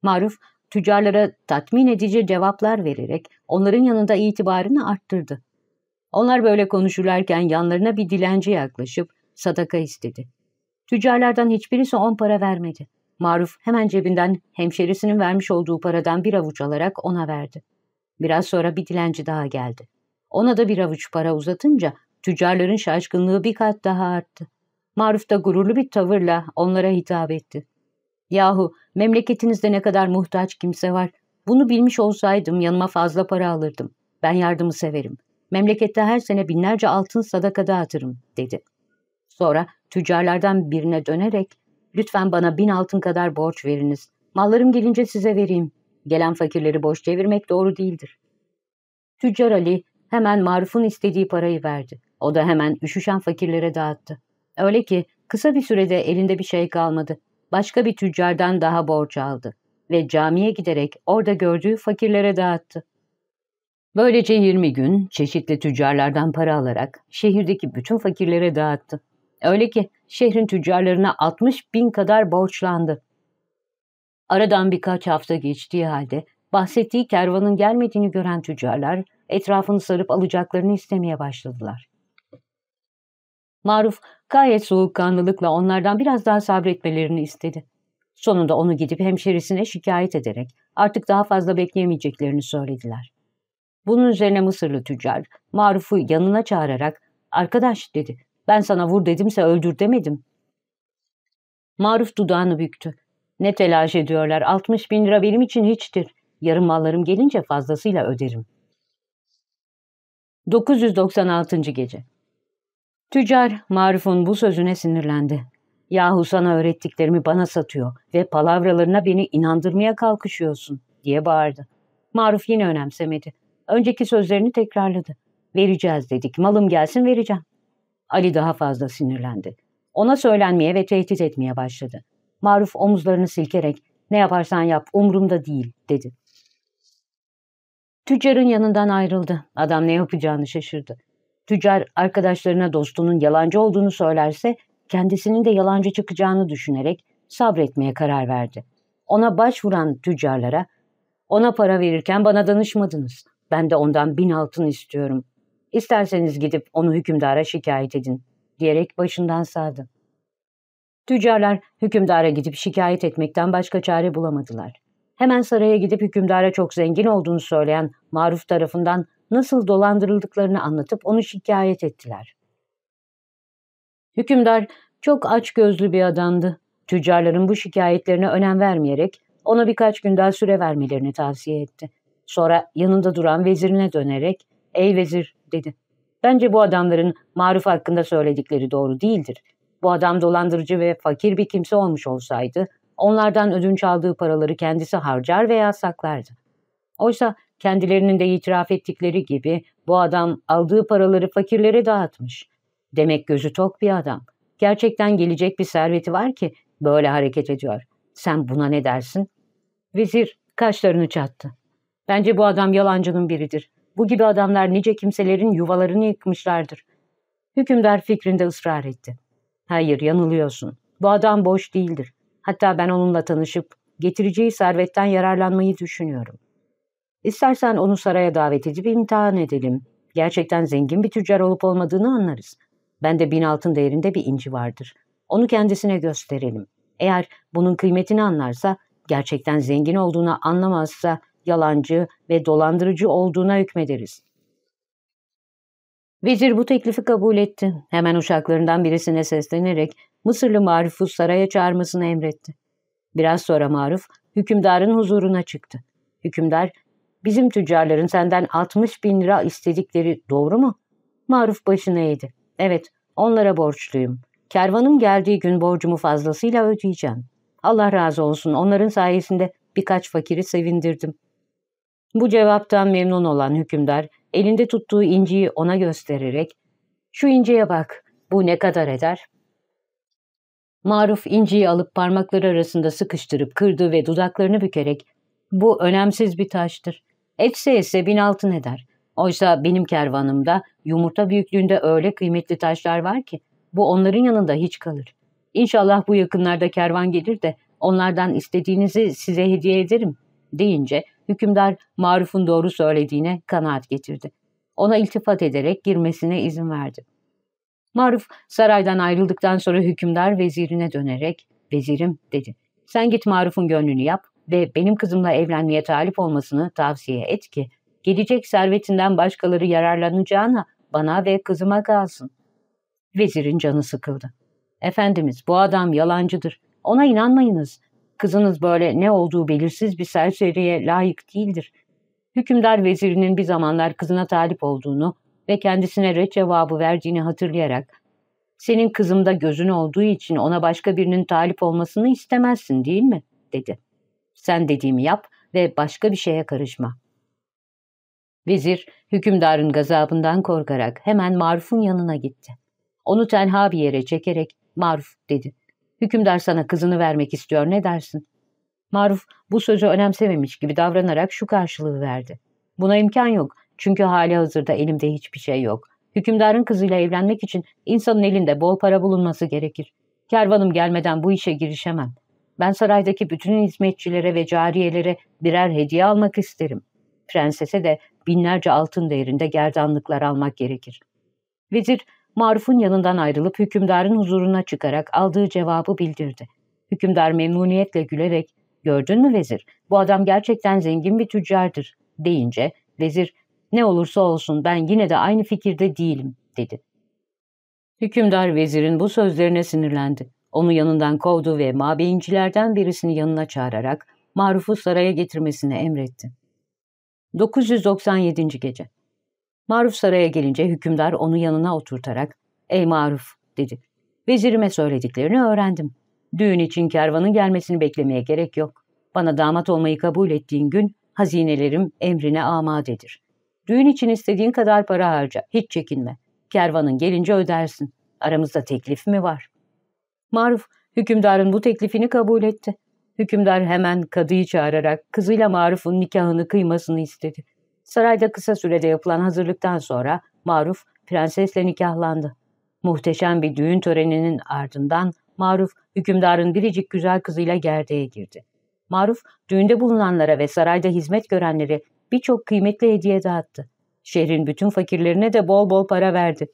Maruf tüccarlara tatmin edici cevaplar vererek onların yanında itibarını arttırdı. Onlar böyle konuşurlarken yanlarına bir dilenci yaklaşıp sadaka istedi. Tüccarlardan hiçbirisi on para vermedi. Maruf hemen cebinden hemşerisinin vermiş olduğu paradan bir avuç alarak ona verdi. Biraz sonra bir dilenci daha geldi. Ona da bir avuç para uzatınca tüccarların şaşkınlığı bir kat daha arttı. Maruf da gururlu bir tavırla onlara hitap etti. Yahu memleketinizde ne kadar muhtaç kimse var. Bunu bilmiş olsaydım yanıma fazla para alırdım. Ben yardımı severim. Memlekette her sene binlerce altın sadaka dağıtırım dedi. Sonra tüccarlardan birine dönerek lütfen bana bin altın kadar borç veriniz. Mallarım gelince size vereyim. Gelen fakirleri boş çevirmek doğru değildir. Tüccar Ali hemen Maruf'un istediği parayı verdi. O da hemen üşüşen fakirlere dağıttı. Öyle ki kısa bir sürede elinde bir şey kalmadı. Başka bir tüccardan daha borç aldı ve camiye giderek orada gördüğü fakirlere dağıttı. Böylece 20 gün çeşitli tüccarlardan para alarak şehirdeki bütün fakirlere dağıttı. Öyle ki şehrin tüccarlarına 60 bin kadar borçlandı. Aradan birkaç hafta geçtiği halde bahsettiği kervanın gelmediğini gören tüccarlar etrafını sarıp alacaklarını istemeye başladılar. Maruf gayet soğukkanlılıkla onlardan biraz daha sabretmelerini istedi. Sonunda onu gidip hemşerisine şikayet ederek artık daha fazla bekleyemeyeceklerini söylediler. Bunun üzerine Mısırlı tüccar Maruf'u yanına çağırarak ''Arkadaş'' dedi. ''Ben sana vur dedimse öldür demedim.'' Maruf dudağını büktü. ''Ne telaş ediyorlar? 60 bin lira benim için hiçtir. Yarım mallarım gelince fazlasıyla öderim.'' 996. Gece Tüccar Maruf'un bu sözüne sinirlendi. Yahu sana öğrettiklerimi bana satıyor ve palavralarına beni inandırmaya kalkışıyorsun diye bağırdı. Maruf yine önemsemedi. Önceki sözlerini tekrarladı. Vereceğiz dedik, malım gelsin vereceğim. Ali daha fazla sinirlendi. Ona söylenmeye ve tehdit etmeye başladı. Maruf omuzlarını silkerek ne yaparsan yap umurumda değil dedi. Tüccarın yanından ayrıldı. Adam ne yapacağını şaşırdı. Tüccar arkadaşlarına dostunun yalancı olduğunu söylerse kendisinin de yalancı çıkacağını düşünerek sabretmeye karar verdi. Ona başvuran tüccarlara ona para verirken bana danışmadınız. Ben de ondan bin altın istiyorum. İsterseniz gidip onu hükümdara şikayet edin diyerek başından sağdı. Tüccarlar hükümdara gidip şikayet etmekten başka çare bulamadılar. Hemen saraya gidip hükümdara çok zengin olduğunu söyleyen Maruf tarafından nasıl dolandırıldıklarını anlatıp onu şikayet ettiler. Hükümdar çok aç gözlü bir adamdı. Tüccarların bu şikayetlerine önem vermeyerek ona birkaç gün daha süre vermelerini tavsiye etti. Sonra yanında duran vezirine dönerek ''Ey vezir'' dedi. ''Bence bu adamların maruf hakkında söyledikleri doğru değildir. Bu adam dolandırıcı ve fakir bir kimse olmuş olsaydı onlardan ödünç aldığı paraları kendisi harcar veya saklardı. Oysa kendilerinin de itiraf ettikleri gibi bu adam aldığı paraları fakirlere dağıtmış. Demek gözü tok bir adam. Gerçekten gelecek bir serveti var ki böyle hareket ediyor. Sen buna ne dersin? Vezir kaşlarını çattı. Bence bu adam yalancının biridir. Bu gibi adamlar nice kimselerin yuvalarını yıkmışlardır. Hükümdar fikrinde ısrar etti. Hayır yanılıyorsun. Bu adam boş değildir. Hatta ben onunla tanışıp getireceği servetten yararlanmayı düşünüyorum. İstersen onu saraya davet edip imtihan edelim. Gerçekten zengin bir tüccar olup olmadığını anlarız. Ben de bin altın değerinde bir inci vardır. Onu kendisine gösterelim. Eğer bunun kıymetini anlarsa, gerçekten zengin olduğunu anlamazsa yalancı ve dolandırıcı olduğuna hükmederiz. Vezir bu teklifi kabul etti. Hemen uşaklarından birisine seslenerek Mısırlı Maruf'u saraya çağırmasını emretti. Biraz sonra Maruf, hükümdarın huzuruna çıktı. Hükümdar, bizim tüccarların senden 60 bin lira istedikleri doğru mu? Maruf başını eğdi. Evet, onlara borçluyum. Kervanım geldiği gün borcumu fazlasıyla ödeyeceğim. Allah razı olsun, onların sayesinde birkaç fakiri sevindirdim. Bu cevaptan memnun olan hükümdar elinde tuttuğu inciyi ona göstererek ''Şu inciye bak, bu ne kadar eder?'' Maruf inciyi alıp parmakları arasında sıkıştırıp kırdı ve dudaklarını bükerek ''Bu önemsiz bir taştır. Etse etse bin altın eder. Oysa benim kervanımda yumurta büyüklüğünde öyle kıymetli taşlar var ki bu onların yanında hiç kalır. İnşallah bu yakınlarda kervan gelir de onlardan istediğinizi size hediye ederim deyince hükümdar Maruf'un doğru söylediğine kanaat getirdi. Ona iltifat ederek girmesine izin verdi. Maruf saraydan ayrıldıktan sonra hükümdar vezirine dönerek ''Vezirim'' dedi. ''Sen git Maruf'un gönlünü yap ve benim kızımla evlenmeye talip olmasını tavsiye et ki gelecek servetinden başkaları yararlanacağına bana ve kızıma kalsın.'' Vezirin canı sıkıldı. ''Efendimiz bu adam yalancıdır. Ona inanmayınız. Kızınız böyle ne olduğu belirsiz bir serseriye layık değildir. Hükümdar vezirinin bir zamanlar kızına talip olduğunu ve kendisine red cevabı verdiğini hatırlayarak ''Senin kızımda gözün olduğu için ona başka birinin talip olmasını istemezsin değil mi?'' dedi. ''Sen dediğimi yap ve başka bir şeye karışma.'' Vezir, hükümdarın gazabından korkarak hemen Maruf'un yanına gitti. Onu tenha bir yere çekerek Maruf dedi. Hükümdar sana kızını vermek istiyor ne dersin? Maruf bu sözü önemsememiş gibi davranarak şu karşılığı verdi. Buna imkan yok çünkü hali hazırda elimde hiçbir şey yok. Hükümdarın kızıyla evlenmek için insanın elinde bol para bulunması gerekir. Kervanım gelmeden bu işe girişemem. Ben saraydaki bütün hizmetçilere ve cariyelere birer hediye almak isterim. Prensese de binlerce altın değerinde gerdanlıklar almak gerekir. Vezir Maruf'un yanından ayrılıp hükümdarın huzuruna çıkarak aldığı cevabı bildirdi. Hükümdar memnuniyetle gülerek, ''Gördün mü vezir, bu adam gerçekten zengin bir tüccardır.'' deyince vezir, ''Ne olursa olsun ben yine de aynı fikirde değilim.'' dedi. Hükümdar vezirin bu sözlerine sinirlendi. Onu yanından kovdu ve mabeyincilerden birisini yanına çağırarak Maruf'u saraya getirmesini emretti. 997. Gece Maruf saraya gelince hükümdar onu yanına oturtarak ''Ey Maruf'' dedi. ''Vezirime söylediklerini öğrendim. Düğün için kervanın gelmesini beklemeye gerek yok. Bana damat olmayı kabul ettiğin gün hazinelerim emrine amadedir. Düğün için istediğin kadar para harca, hiç çekinme. Kervanın gelince ödersin. Aramızda teklif mi var?'' Maruf, hükümdarın bu teklifini kabul etti. Hükümdar hemen kadıyı çağırarak kızıyla Maruf'un nikahını kıymasını istedi. Sarayda kısa sürede yapılan hazırlıktan sonra Maruf prensesle nikahlandı. Muhteşem bir düğün töreninin ardından Maruf hükümdarın biricik güzel kızıyla gerdeğe girdi. Maruf düğünde bulunanlara ve sarayda hizmet görenlere birçok kıymetli hediye dağıttı. Şehrin bütün fakirlerine de bol bol para verdi.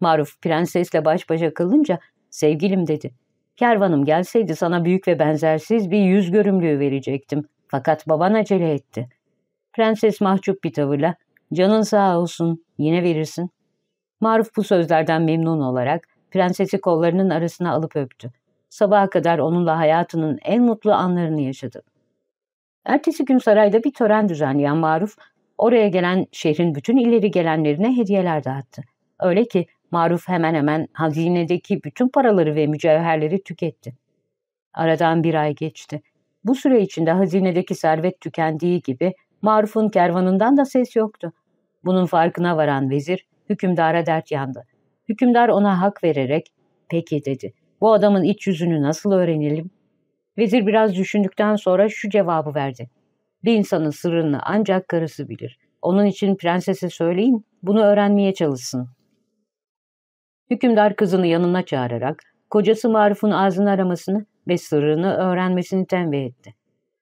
Maruf prensesle baş başa kalınca sevgilim dedi. Kervanım gelseydi sana büyük ve benzersiz bir yüz görümlüğü verecektim. Fakat baban acele etti. Prenses mahcup bir tavırla ''Canın sağ olsun, yine verirsin.'' Maruf bu sözlerden memnun olarak prensesi kollarının arasına alıp öptü. Sabaha kadar onunla hayatının en mutlu anlarını yaşadı. Ertesi gün sarayda bir tören düzenleyen Maruf, oraya gelen şehrin bütün ileri gelenlerine hediyeler dağıttı. Öyle ki Maruf hemen hemen hazinedeki bütün paraları ve mücevherleri tüketti. Aradan bir ay geçti. Bu süre içinde hazinedeki servet tükendiği gibi Maruf'un kervanından da ses yoktu. Bunun farkına varan vezir hükümdara dert yandı. Hükümdar ona hak vererek peki dedi. Bu adamın iç yüzünü nasıl öğrenelim? Vezir biraz düşündükten sonra şu cevabı verdi. Bir insanın sırrını ancak karısı bilir. Onun için prensese söyleyin, bunu öğrenmeye çalışsın. Hükümdar kızını yanına çağırarak, kocası Maruf'un ağzını aramasını ve sırrını öğrenmesini tembih etti.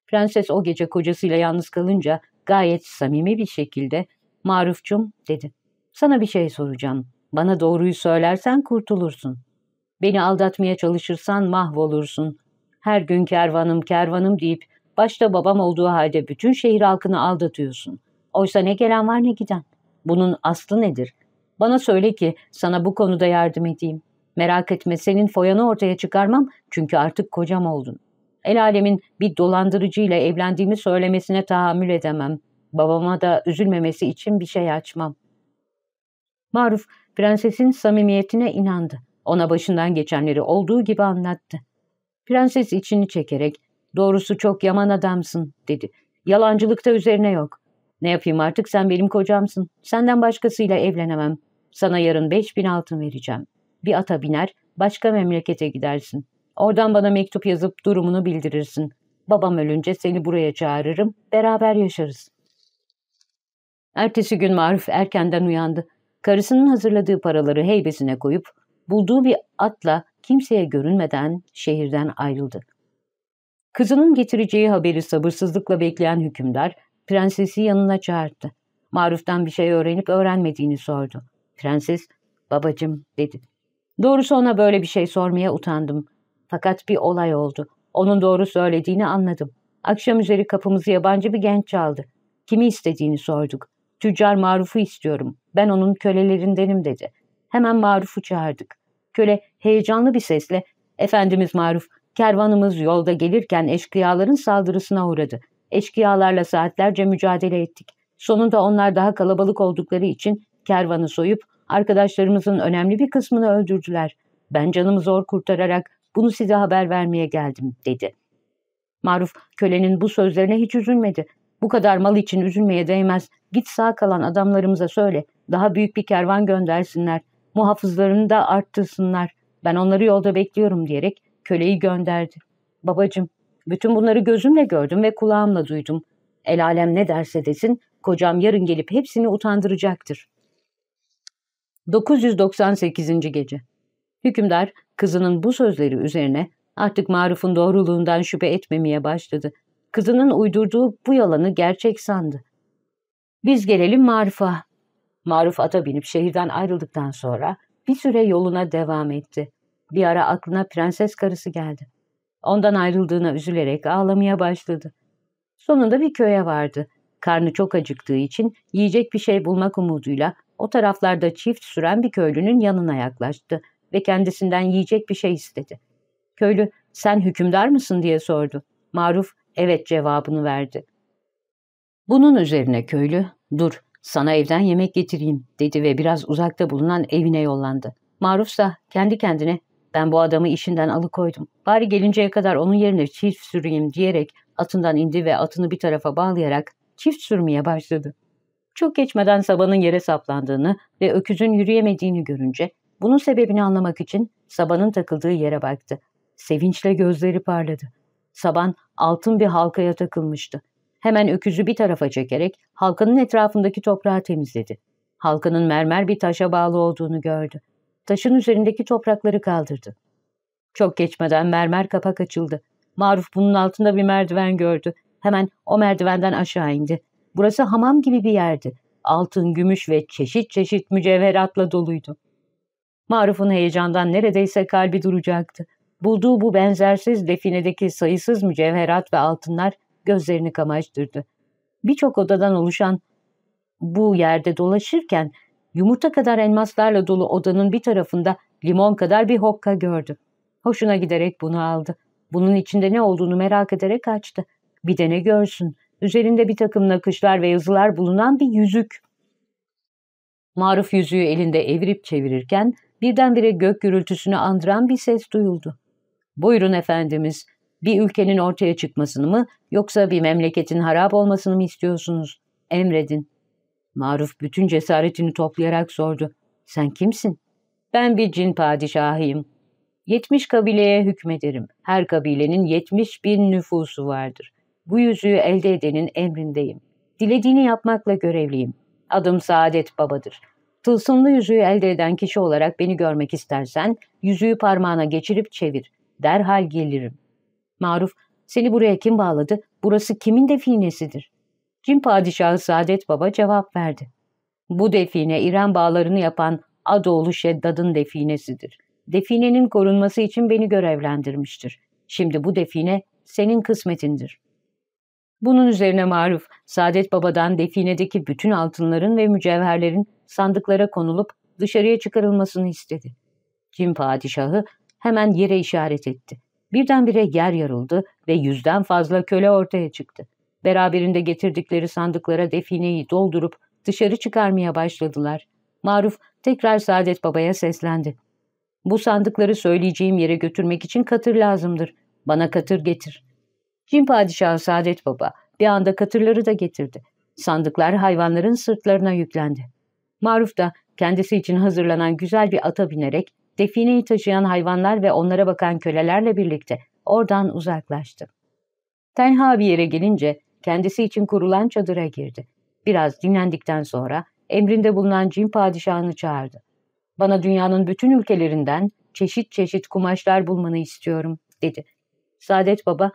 Prenses o gece kocasıyla yalnız kalınca gayet samimi bir şekilde Marufcum dedi. Sana bir şey soracağım. Bana doğruyu söylersen kurtulursun. Beni aldatmaya çalışırsan mahvolursun. Her gün kervanım kervanım deyip başta babam olduğu halde bütün şehir halkını aldatıyorsun. Oysa ne gelen var ne giden. Bunun aslı nedir? Bana söyle ki sana bu konuda yardım edeyim. Merak etme senin foyanı ortaya çıkarmam çünkü artık kocam oldun. El alemin bir dolandırıcıyla evlendiğimi söylemesine tahammül edemem. Babama da üzülmemesi için bir şey açmam. Maruf, prensesin samimiyetine inandı. Ona başından geçenleri olduğu gibi anlattı. Prenses içini çekerek, Doğrusu çok yaman adamsın dedi. Yalancılıkta üzerine yok. Ne yapayım artık sen benim kocamsın. Senden başkasıyla evlenemem. Sana yarın beş bin altın vereceğim. Bir ata biner, başka memlekete gidersin. Oradan bana mektup yazıp durumunu bildirirsin. Babam ölünce seni buraya çağırırım, beraber yaşarız. Ertesi gün Maruf erkenden uyandı. Karısının hazırladığı paraları heybesine koyup, bulduğu bir atla kimseye görünmeden şehirden ayrıldı. Kızının getireceği haberi sabırsızlıkla bekleyen hükümdar, prensesi yanına çağırdı. Maruf'tan bir şey öğrenip öğrenmediğini sordu. Prenses, babacım dedi. Doğrusu ona böyle bir şey sormaya utandım. Fakat bir olay oldu. Onun doğru söylediğini anladım. Akşam üzeri kapımızı yabancı bir genç çaldı. Kimi istediğini sorduk. Tüccar Maruf'u istiyorum. Ben onun kölelerindenim dedi. Hemen Maruf'u çağırdık. Köle heyecanlı bir sesle Efendimiz Maruf, kervanımız yolda gelirken eşkıyaların saldırısına uğradı. Eşkıyalarla saatlerce mücadele ettik. Sonunda onlar daha kalabalık oldukları için kervanı soyup arkadaşlarımızın önemli bir kısmını öldürdüler. Ben canımı zor kurtararak bunu size haber vermeye geldim dedi. Maruf kölenin bu sözlerine hiç üzülmedi. Bu kadar mal için üzülmeye değmez. Git sağ kalan adamlarımıza söyle. Daha büyük bir kervan göndersinler. Muhafızlarını da arttırsınlar. Ben onları yolda bekliyorum diyerek köleyi gönderdi. Babacım, bütün bunları gözümle gördüm ve kulağımla duydum. El alem ne derse desin, kocam yarın gelip hepsini utandıracaktır. 998. Gece Hükümdar, kızının bu sözleri üzerine artık Maruf'un doğruluğundan şüphe etmemeye başladı. Kızının uydurduğu bu yalanı gerçek sandı. Biz gelelim Maruf'a. Maruf ata binip şehirden ayrıldıktan sonra bir süre yoluna devam etti. Bir ara aklına prenses karısı geldi. Ondan ayrıldığına üzülerek ağlamaya başladı. Sonunda bir köye vardı. Karnı çok acıktığı için yiyecek bir şey bulmak umuduyla o taraflarda çift süren bir köylünün yanına yaklaştı ve kendisinden yiyecek bir şey istedi. Köylü, sen hükümdar mısın diye sordu. Maruf, evet cevabını verdi. Bunun üzerine köylü, dur sana evden yemek getireyim dedi ve biraz uzakta bulunan evine yollandı. Maruf ise kendi kendine ben bu adamı işinden alıkoydum. Bari gelinceye kadar onun yerine çift süreyim diyerek atından indi ve atını bir tarafa bağlayarak çift sürmeye başladı. Çok geçmeden sabanın yere saplandığını ve öküzün yürüyemediğini görünce bunun sebebini anlamak için sabanın takıldığı yere baktı. Sevinçle gözleri parladı. Saban altın bir halkaya takılmıştı. Hemen öküzü bir tarafa çekerek halkanın etrafındaki toprağı temizledi. Halkanın mermer bir taşa bağlı olduğunu gördü. Taşın üzerindeki toprakları kaldırdı. Çok geçmeden mermer kapak açıldı. Maruf bunun altında bir merdiven gördü. Hemen o merdivenden aşağı indi. Burası hamam gibi bir yerdi. Altın, gümüş ve çeşit çeşit mücevheratla doluydu. Maruf'un heyecandan neredeyse kalbi duracaktı. Bulduğu bu benzersiz definedeki sayısız mücevherat ve altınlar gözlerini kamaştırdı. Birçok odadan oluşan bu yerde dolaşırken yumurta kadar elmaslarla dolu odanın bir tarafında limon kadar bir hokka gördü. Hoşuna giderek bunu aldı. Bunun içinde ne olduğunu merak ederek açtı. Bir de ne görsün. Üzerinde bir takım nakışlar ve yazılar bulunan bir yüzük. Maruf yüzüğü elinde evirip çevirirken birdenbire gök gürültüsünü andıran bir ses duyuldu. Buyurun efendimiz, bir ülkenin ortaya çıkmasını mı yoksa bir memleketin harap olmasını mı istiyorsunuz? Emredin. Maruf bütün cesaretini toplayarak sordu. Sen kimsin? Ben bir cin padişahıyım. Yetmiş kabileye hükmederim. Her kabilenin yetmiş bin nüfusu vardır. Bu yüzüğü elde edenin emrindeyim. Dilediğini yapmakla görevliyim. Adım Saadet Baba'dır. Tılsımlı yüzüğü elde eden kişi olarak beni görmek istersen yüzüğü parmağına geçirip çevir. Derhal gelirim. Maruf, seni buraya kim bağladı? Burası kimin definesidir? Cin padişahı Saadet Baba cevap verdi. Bu define İran bağlarını yapan Adoğlu Şeddad'ın definesidir. Definenin korunması için beni görevlendirmiştir. Şimdi bu define senin kısmetindir. Bunun üzerine Maruf, Saadet Baba'dan definedeki bütün altınların ve mücevherlerin sandıklara konulup dışarıya çıkarılmasını istedi. Cin padişahı hemen yere işaret etti. Birdenbire yer yarıldı ve yüzden fazla köle ortaya çıktı. Beraberinde getirdikleri sandıklara defineyi doldurup dışarı çıkarmaya başladılar. Maruf tekrar Saadet Baba'ya seslendi. Bu sandıkları söyleyeceğim yere götürmek için katır lazımdır. Bana katır getir. Cin padişahı Saadet Baba bir anda katırları da getirdi. Sandıklar hayvanların sırtlarına yüklendi. Maruf da kendisi için hazırlanan güzel bir ata binerek defineyi taşıyan hayvanlar ve onlara bakan kölelerle birlikte oradan uzaklaştı. Tenha bir yere gelince kendisi için kurulan çadıra girdi. Biraz dinlendikten sonra emrinde bulunan cin padişahını çağırdı. Bana dünyanın bütün ülkelerinden çeşit çeşit kumaşlar bulmanı istiyorum, dedi. Saadet Baba,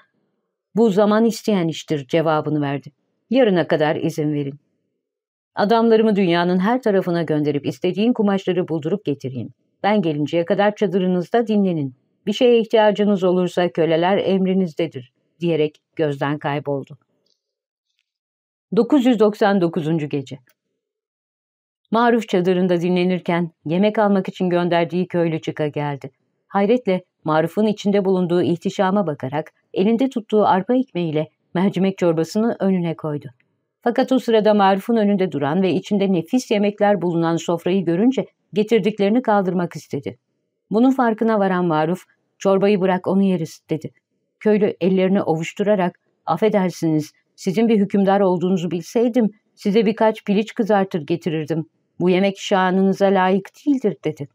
bu zaman isteyen iştir cevabını verdi. Yarına kadar izin verin. Adamlarımı dünyanın her tarafına gönderip istediğin kumaşları buldurup getireyim. Ben gelinceye kadar çadırınızda dinlenin. Bir şeye ihtiyacınız olursa köleler emrinizdedir, diyerek gözden kayboldu. 999. Gece Maruf çadırında dinlenirken yemek almak için gönderdiği köylü çıka geldi. Hayretle Maruf'un içinde bulunduğu ihtişama bakarak elinde tuttuğu arpa ekmeğiyle mercimek çorbasını önüne koydu. Fakat o sırada Maruf'un önünde duran ve içinde nefis yemekler bulunan sofrayı görünce getirdiklerini kaldırmak istedi. Bunun farkına varan Maruf, çorbayı bırak onu yeriz dedi. Köylü ellerini ovuşturarak, affedersiniz sizin bir hükümdar olduğunuzu bilseydim size birkaç piliç kızartır getirirdim. Bu yemek şanınıza layık değildir dedi.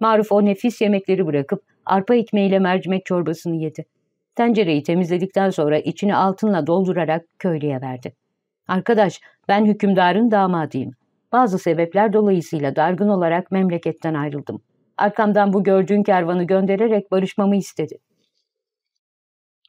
Maruf o nefis yemekleri bırakıp arpa ekmeğiyle mercimek çorbasını yedi. Tencereyi temizledikten sonra içini altınla doldurarak köylüye verdi. Arkadaş ben hükümdarın damadıyım. Bazı sebepler dolayısıyla dargın olarak memleketten ayrıldım. Arkamdan bu gördüğün kervanı göndererek barışmamı istedi.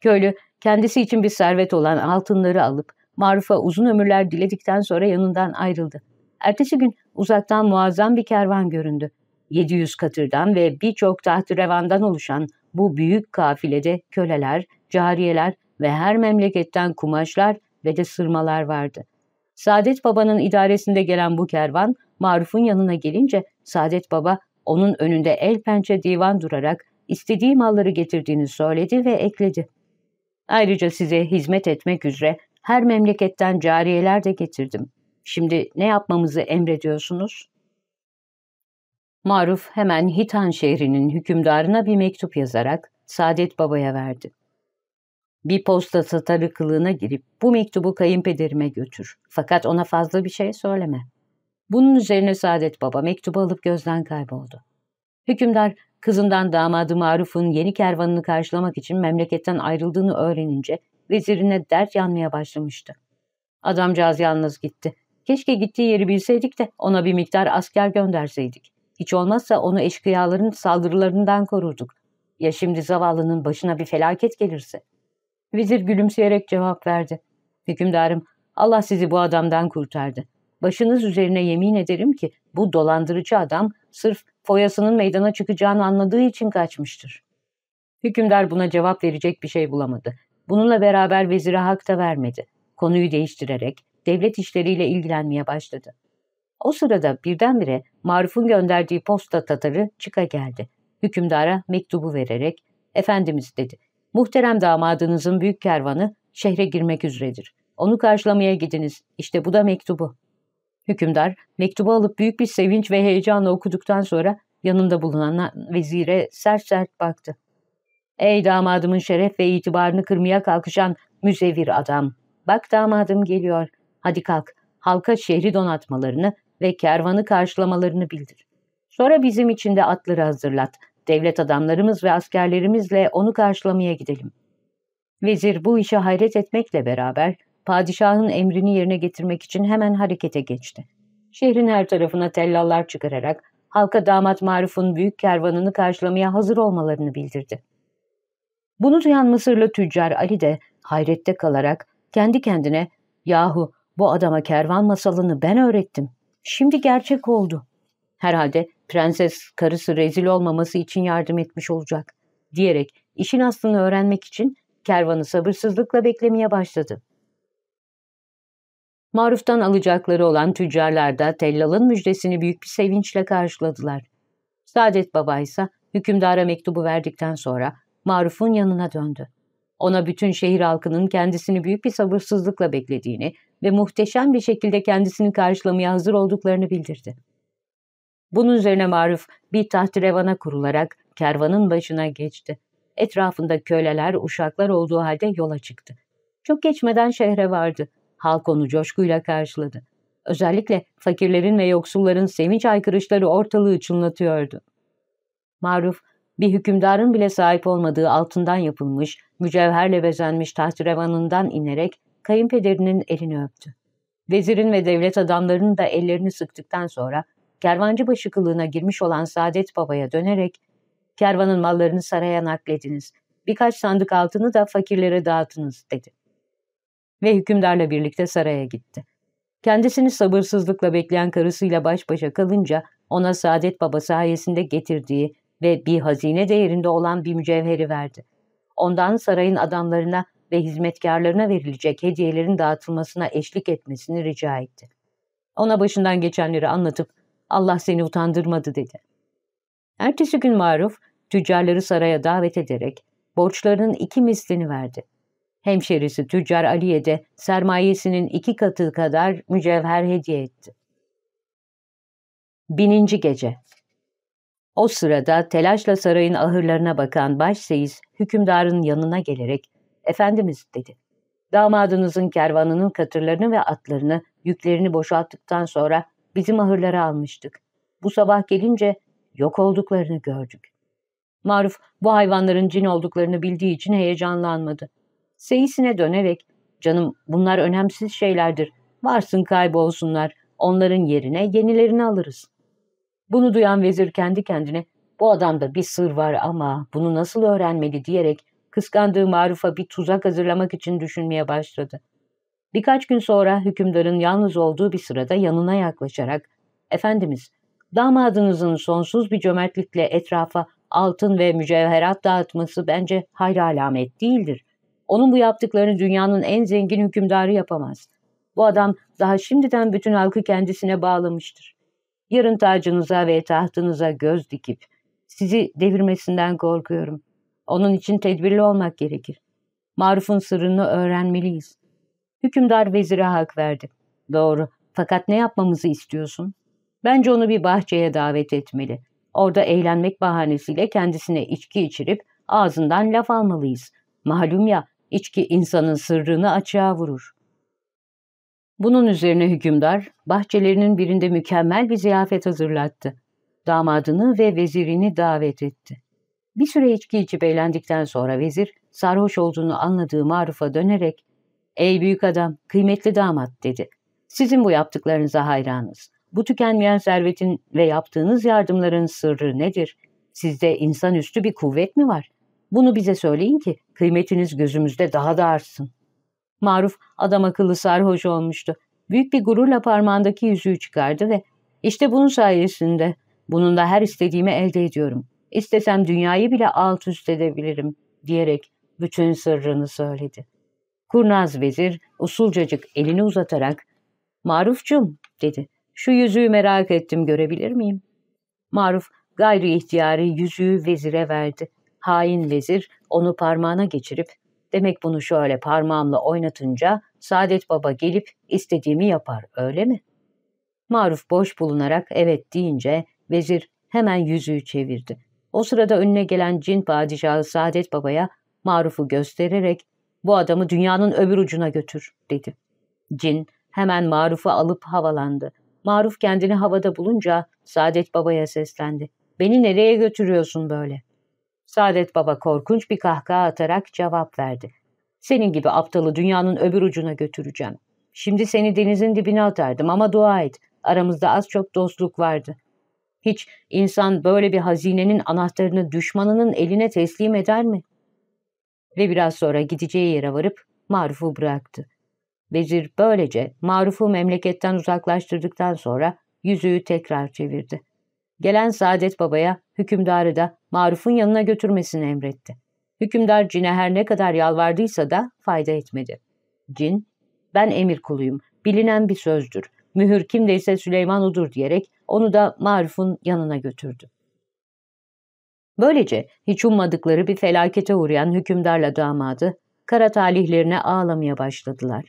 Köylü kendisi için bir servet olan altınları alıp Maruf'a uzun ömürler diledikten sonra yanından ayrıldı. Ertesi gün uzaktan muazzam bir kervan göründü. 700 katırdan ve birçok tahtrevandan oluşan bu büyük kafilede köleler, cariyeler ve her memleketten kumaşlar ve de sırmalar vardı. Saadet Baba'nın idaresinde gelen bu kervan Maruf'un yanına gelince Saadet Baba onun önünde el pençe divan durarak istediği malları getirdiğini söyledi ve ekledi. Ayrıca size hizmet etmek üzere her memleketten cariyeler de getirdim. Şimdi ne yapmamızı emrediyorsunuz? Maruf hemen Hitan şehrinin hükümdarına bir mektup yazarak Saadet Baba'ya verdi. Bir posta satarı kılığına girip bu mektubu kayınpederime götür. Fakat ona fazla bir şey söyleme. Bunun üzerine Saadet Baba mektubu alıp gözden kayboldu. Hükümdar kızından damadı Maruf'un yeni kervanını karşılamak için memleketten ayrıldığını öğrenince vezirine dert yanmaya başlamıştı. Adamcağız yalnız gitti. Keşke gittiği yeri bilseydik de ona bir miktar asker gönderseydik. Hiç olmazsa onu eşkıyaların saldırılarından korurduk. Ya şimdi zavallının başına bir felaket gelirse? Vezir gülümseyerek cevap verdi. Hükümdarım, Allah sizi bu adamdan kurtardı. Başınız üzerine yemin ederim ki bu dolandırıcı adam sırf foyasının meydana çıkacağını anladığı için kaçmıştır. Hükümdar buna cevap verecek bir şey bulamadı. Bununla beraber vezire hak da vermedi. Konuyu değiştirerek devlet işleriyle ilgilenmeye başladı. O sırada birdenbire Maruf'un gönderdiği posta tatarı çıka geldi. Hükümdara mektubu vererek, Efendimiz dedi, muhterem damadınızın büyük kervanı şehre girmek üzeredir. Onu karşılamaya gidiniz. İşte bu da mektubu. Hükümdar mektubu alıp büyük bir sevinç ve heyecanla okuduktan sonra yanında bulunan vezire sert sert baktı. Ey damadımın şeref ve itibarını kırmaya kalkışan müzevir adam. Bak damadım geliyor. Hadi kalk. Halka şehri donatmalarını ve kervanı karşılamalarını bildir. Sonra bizim için de atları hazırlat. Devlet adamlarımız ve askerlerimizle onu karşılamaya gidelim. Vezir bu işe hayret etmekle beraber padişahın emrini yerine getirmek için hemen harekete geçti. Şehrin her tarafına tellallar çıkararak halka damat Maruf'un büyük kervanını karşılamaya hazır olmalarını bildirdi. Bunu duyan Mısırlı tüccar Ali de hayrette kalarak kendi kendine ''Yahu bu adama kervan masalını ben öğrettim. Şimdi gerçek oldu. Herhalde prenses karısı rezil olmaması için yardım etmiş olacak.'' diyerek işin aslını öğrenmek için kervanı sabırsızlıkla beklemeye başladı. Maruf'tan alacakları olan tüccarlar da tellalın müjdesini büyük bir sevinçle karşıladılar. Saadet Baba ise hükümdara mektubu verdikten sonra Maruf'un yanına döndü. Ona bütün şehir halkının kendisini büyük bir sabırsızlıkla beklediğini ve muhteşem bir şekilde kendisini karşılamaya hazır olduklarını bildirdi. Bunun üzerine Maruf bir tahtirevana kurularak kervanın başına geçti. etrafında köleler, uşaklar olduğu halde yola çıktı. Çok geçmeden şehre vardı. Halk onu coşkuyla karşıladı. Özellikle fakirlerin ve yoksulların sevinç aykırışları ortalığı çınlatıyordu. Maruf, bir hükümdarın bile sahip olmadığı altından yapılmış, mücevherle bezenmiş tahtrevanından inerek kayınpederinin elini öptü. Vezirin ve devlet adamlarının da ellerini sıktıktan sonra kervancıbaşı kılığına girmiş olan Saadet Baba'ya dönerek kervanın mallarını saraya naklediniz, birkaç sandık altını da fakirlere dağıtınız dedi. Ve hükümdarla birlikte saraya gitti. Kendisini sabırsızlıkla bekleyen karısıyla baş başa kalınca ona Saadet Baba sayesinde getirdiği ve bir hazine değerinde olan bir mücevheri verdi. Ondan sarayın adamlarına ve hizmetkarlarına verilecek hediyelerin dağıtılmasına eşlik etmesini rica etti. Ona başından geçenleri anlatıp Allah seni utandırmadı dedi. Ertesi gün Maruf tüccarları saraya davet ederek borçlarının iki mislini verdi. Hemşerisi tüccar Ali'ye de sermayesinin iki katı kadar mücevher hediye etti. Bininci Gece O sırada telaşla sarayın ahırlarına bakan başseyis hükümdarın yanına gelerek ''Efendimiz'' dedi. ''Damadınızın kervanının katırlarını ve atlarını, yüklerini boşalttıktan sonra bizim ahırlara almıştık. Bu sabah gelince yok olduklarını gördük.'' Maruf bu hayvanların cin olduklarını bildiği için heyecanlanmadı. Seyisine dönerek, canım bunlar önemsiz şeylerdir, varsın kaybolsunlar, onların yerine yenilerini alırız. Bunu duyan vezir kendi kendine, bu adamda bir sır var ama bunu nasıl öğrenmeli diyerek kıskandığı Maruf'a bir tuzak hazırlamak için düşünmeye başladı. Birkaç gün sonra hükümdarın yalnız olduğu bir sırada yanına yaklaşarak, ''Efendimiz, damadınızın sonsuz bir cömertlikle etrafa altın ve mücevherat dağıtması bence hayır alamet değildir. Onun bu yaptıklarını dünyanın en zengin hükümdarı yapamaz. Bu adam daha şimdiden bütün halkı kendisine bağlamıştır. Yarın tacınıza ve tahtınıza göz dikip sizi devirmesinden korkuyorum. Onun için tedbirli olmak gerekir. Maruf'un sırrını öğrenmeliyiz. Hükümdar vezire hak verdi. Doğru. Fakat ne yapmamızı istiyorsun? Bence onu bir bahçeye davet etmeli. Orada eğlenmek bahanesiyle kendisine içki içirip ağzından laf almalıyız. Malum ya, içki insanın sırrını açığa vurur. Bunun üzerine hükümdar, bahçelerinin birinde mükemmel bir ziyafet hazırlattı. Damadını ve vezirini davet etti. Bir süre içki içip eğlendikten sonra vezir, sarhoş olduğunu anladığı Maruf'a dönerek, ''Ey büyük adam, kıymetli damat'' dedi. ''Sizin bu yaptıklarınıza hayranız. Bu tükenmeyen servetin ve yaptığınız yardımların sırrı nedir? Sizde insanüstü bir kuvvet mi var? Bunu bize söyleyin ki kıymetiniz gözümüzde daha da artsın. Maruf adam akıllı sarhoş olmuştu. Büyük bir gururla parmağındaki yüzüğü çıkardı ve işte bunun sayesinde bununla her istediğimi elde ediyorum. İstesem dünyayı bile alt üst edebilirim diyerek bütün sırrını söyledi. Kurnaz vezir usulcacık elini uzatarak Marufcum dedi. Şu yüzüğü merak ettim görebilir miyim? Maruf gayri ihtiyari yüzüğü vezire verdi. Hain vezir onu parmağına geçirip demek bunu şöyle parmağımla oynatınca Saadet Baba gelip istediğimi yapar öyle mi? Maruf boş bulunarak evet deyince vezir hemen yüzüğü çevirdi. O sırada önüne gelen cin padişahı Saadet Baba'ya Maruf'u göstererek bu adamı dünyanın öbür ucuna götür dedi. Cin hemen Maruf'u alıp havalandı. Maruf kendini havada bulunca Saadet Baba'ya seslendi. Beni nereye götürüyorsun böyle? Saadet Baba korkunç bir kahkaha atarak cevap verdi. Senin gibi aptalı dünyanın öbür ucuna götüreceğim. Şimdi seni denizin dibine atardım ama dua et. Aramızda az çok dostluk vardı. Hiç insan böyle bir hazinenin anahtarını düşmanının eline teslim eder mi? Ve biraz sonra gideceği yere varıp Maruf'u bıraktı. Vezir böylece Maruf'u memleketten uzaklaştırdıktan sonra yüzüğü tekrar çevirdi. Gelen Saadet Baba'ya hükümdarı da Maruf'un yanına götürmesini emretti. Hükümdar Cin'e her ne kadar yalvardıysa da fayda etmedi. Cin, ben emir kuluyum, bilinen bir sözdür, mühür kimdeyse Süleyman odur diyerek onu da Maruf'un yanına götürdü. Böylece hiç ummadıkları bir felakete uğrayan hükümdarla damadı, kara talihlerine ağlamaya başladılar.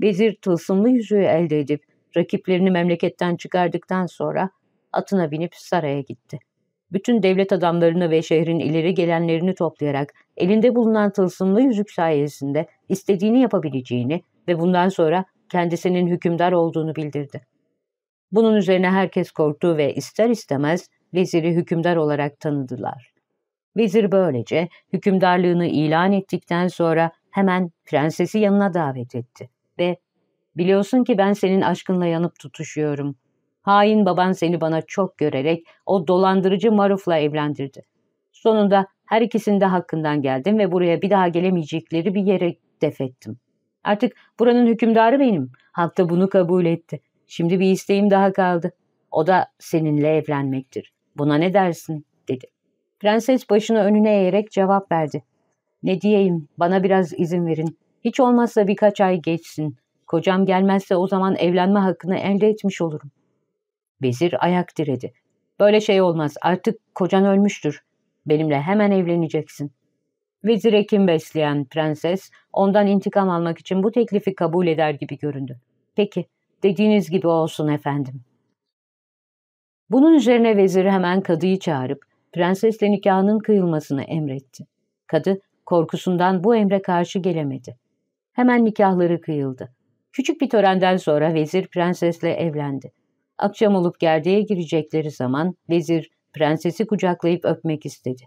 Vezir tılsımlı yüzüğü elde edip rakiplerini memleketten çıkardıktan sonra atına binip saraya gitti. bütün devlet adamlarını ve şehrin ileri gelenlerini toplayarak elinde bulunan tılsımlı yüzük sayesinde istediğini yapabileceğini ve bundan sonra kendisinin hükümdar olduğunu bildirdi. Bunun üzerine herkes korktu ve ister istemez veziri hükümdar olarak tanıdılar. Vezir böylece hükümdarlığını ilan ettikten sonra hemen prensesi yanına davet etti ve ''Biliyorsun ki ben senin aşkınla yanıp tutuşuyorum. Hain baban seni bana çok görerek o dolandırıcı Maruf'la evlendirdi. Sonunda her ikisinde hakkından geldim ve buraya bir daha gelemeyecekleri bir yere defettim. Artık buranın hükümdarı benim. Halk da bunu kabul etti. Şimdi bir isteğim daha kaldı. O da seninle evlenmektir. Buna ne dersin? dedi. Prenses başını önüne eğerek cevap verdi. Ne diyeyim, bana biraz izin verin. Hiç olmazsa birkaç ay geçsin. Kocam gelmezse o zaman evlenme hakkını elde etmiş olurum. Vezir ayak diredi. Böyle şey olmaz, artık kocan ölmüştür. Benimle hemen evleneceksin. Vezire kim besleyen prenses, ondan intikam almak için bu teklifi kabul eder gibi göründü. Peki, dediğiniz gibi olsun efendim. Bunun üzerine vezir hemen kadıyı çağırıp prensesle nikahının kıyılmasını emretti. Kadı korkusundan bu emre karşı gelemedi. Hemen nikahları kıyıldı. Küçük bir törenden sonra vezir prensesle evlendi. Akşam olup gerdeğe girecekleri zaman vezir prensesi kucaklayıp öpmek istedi.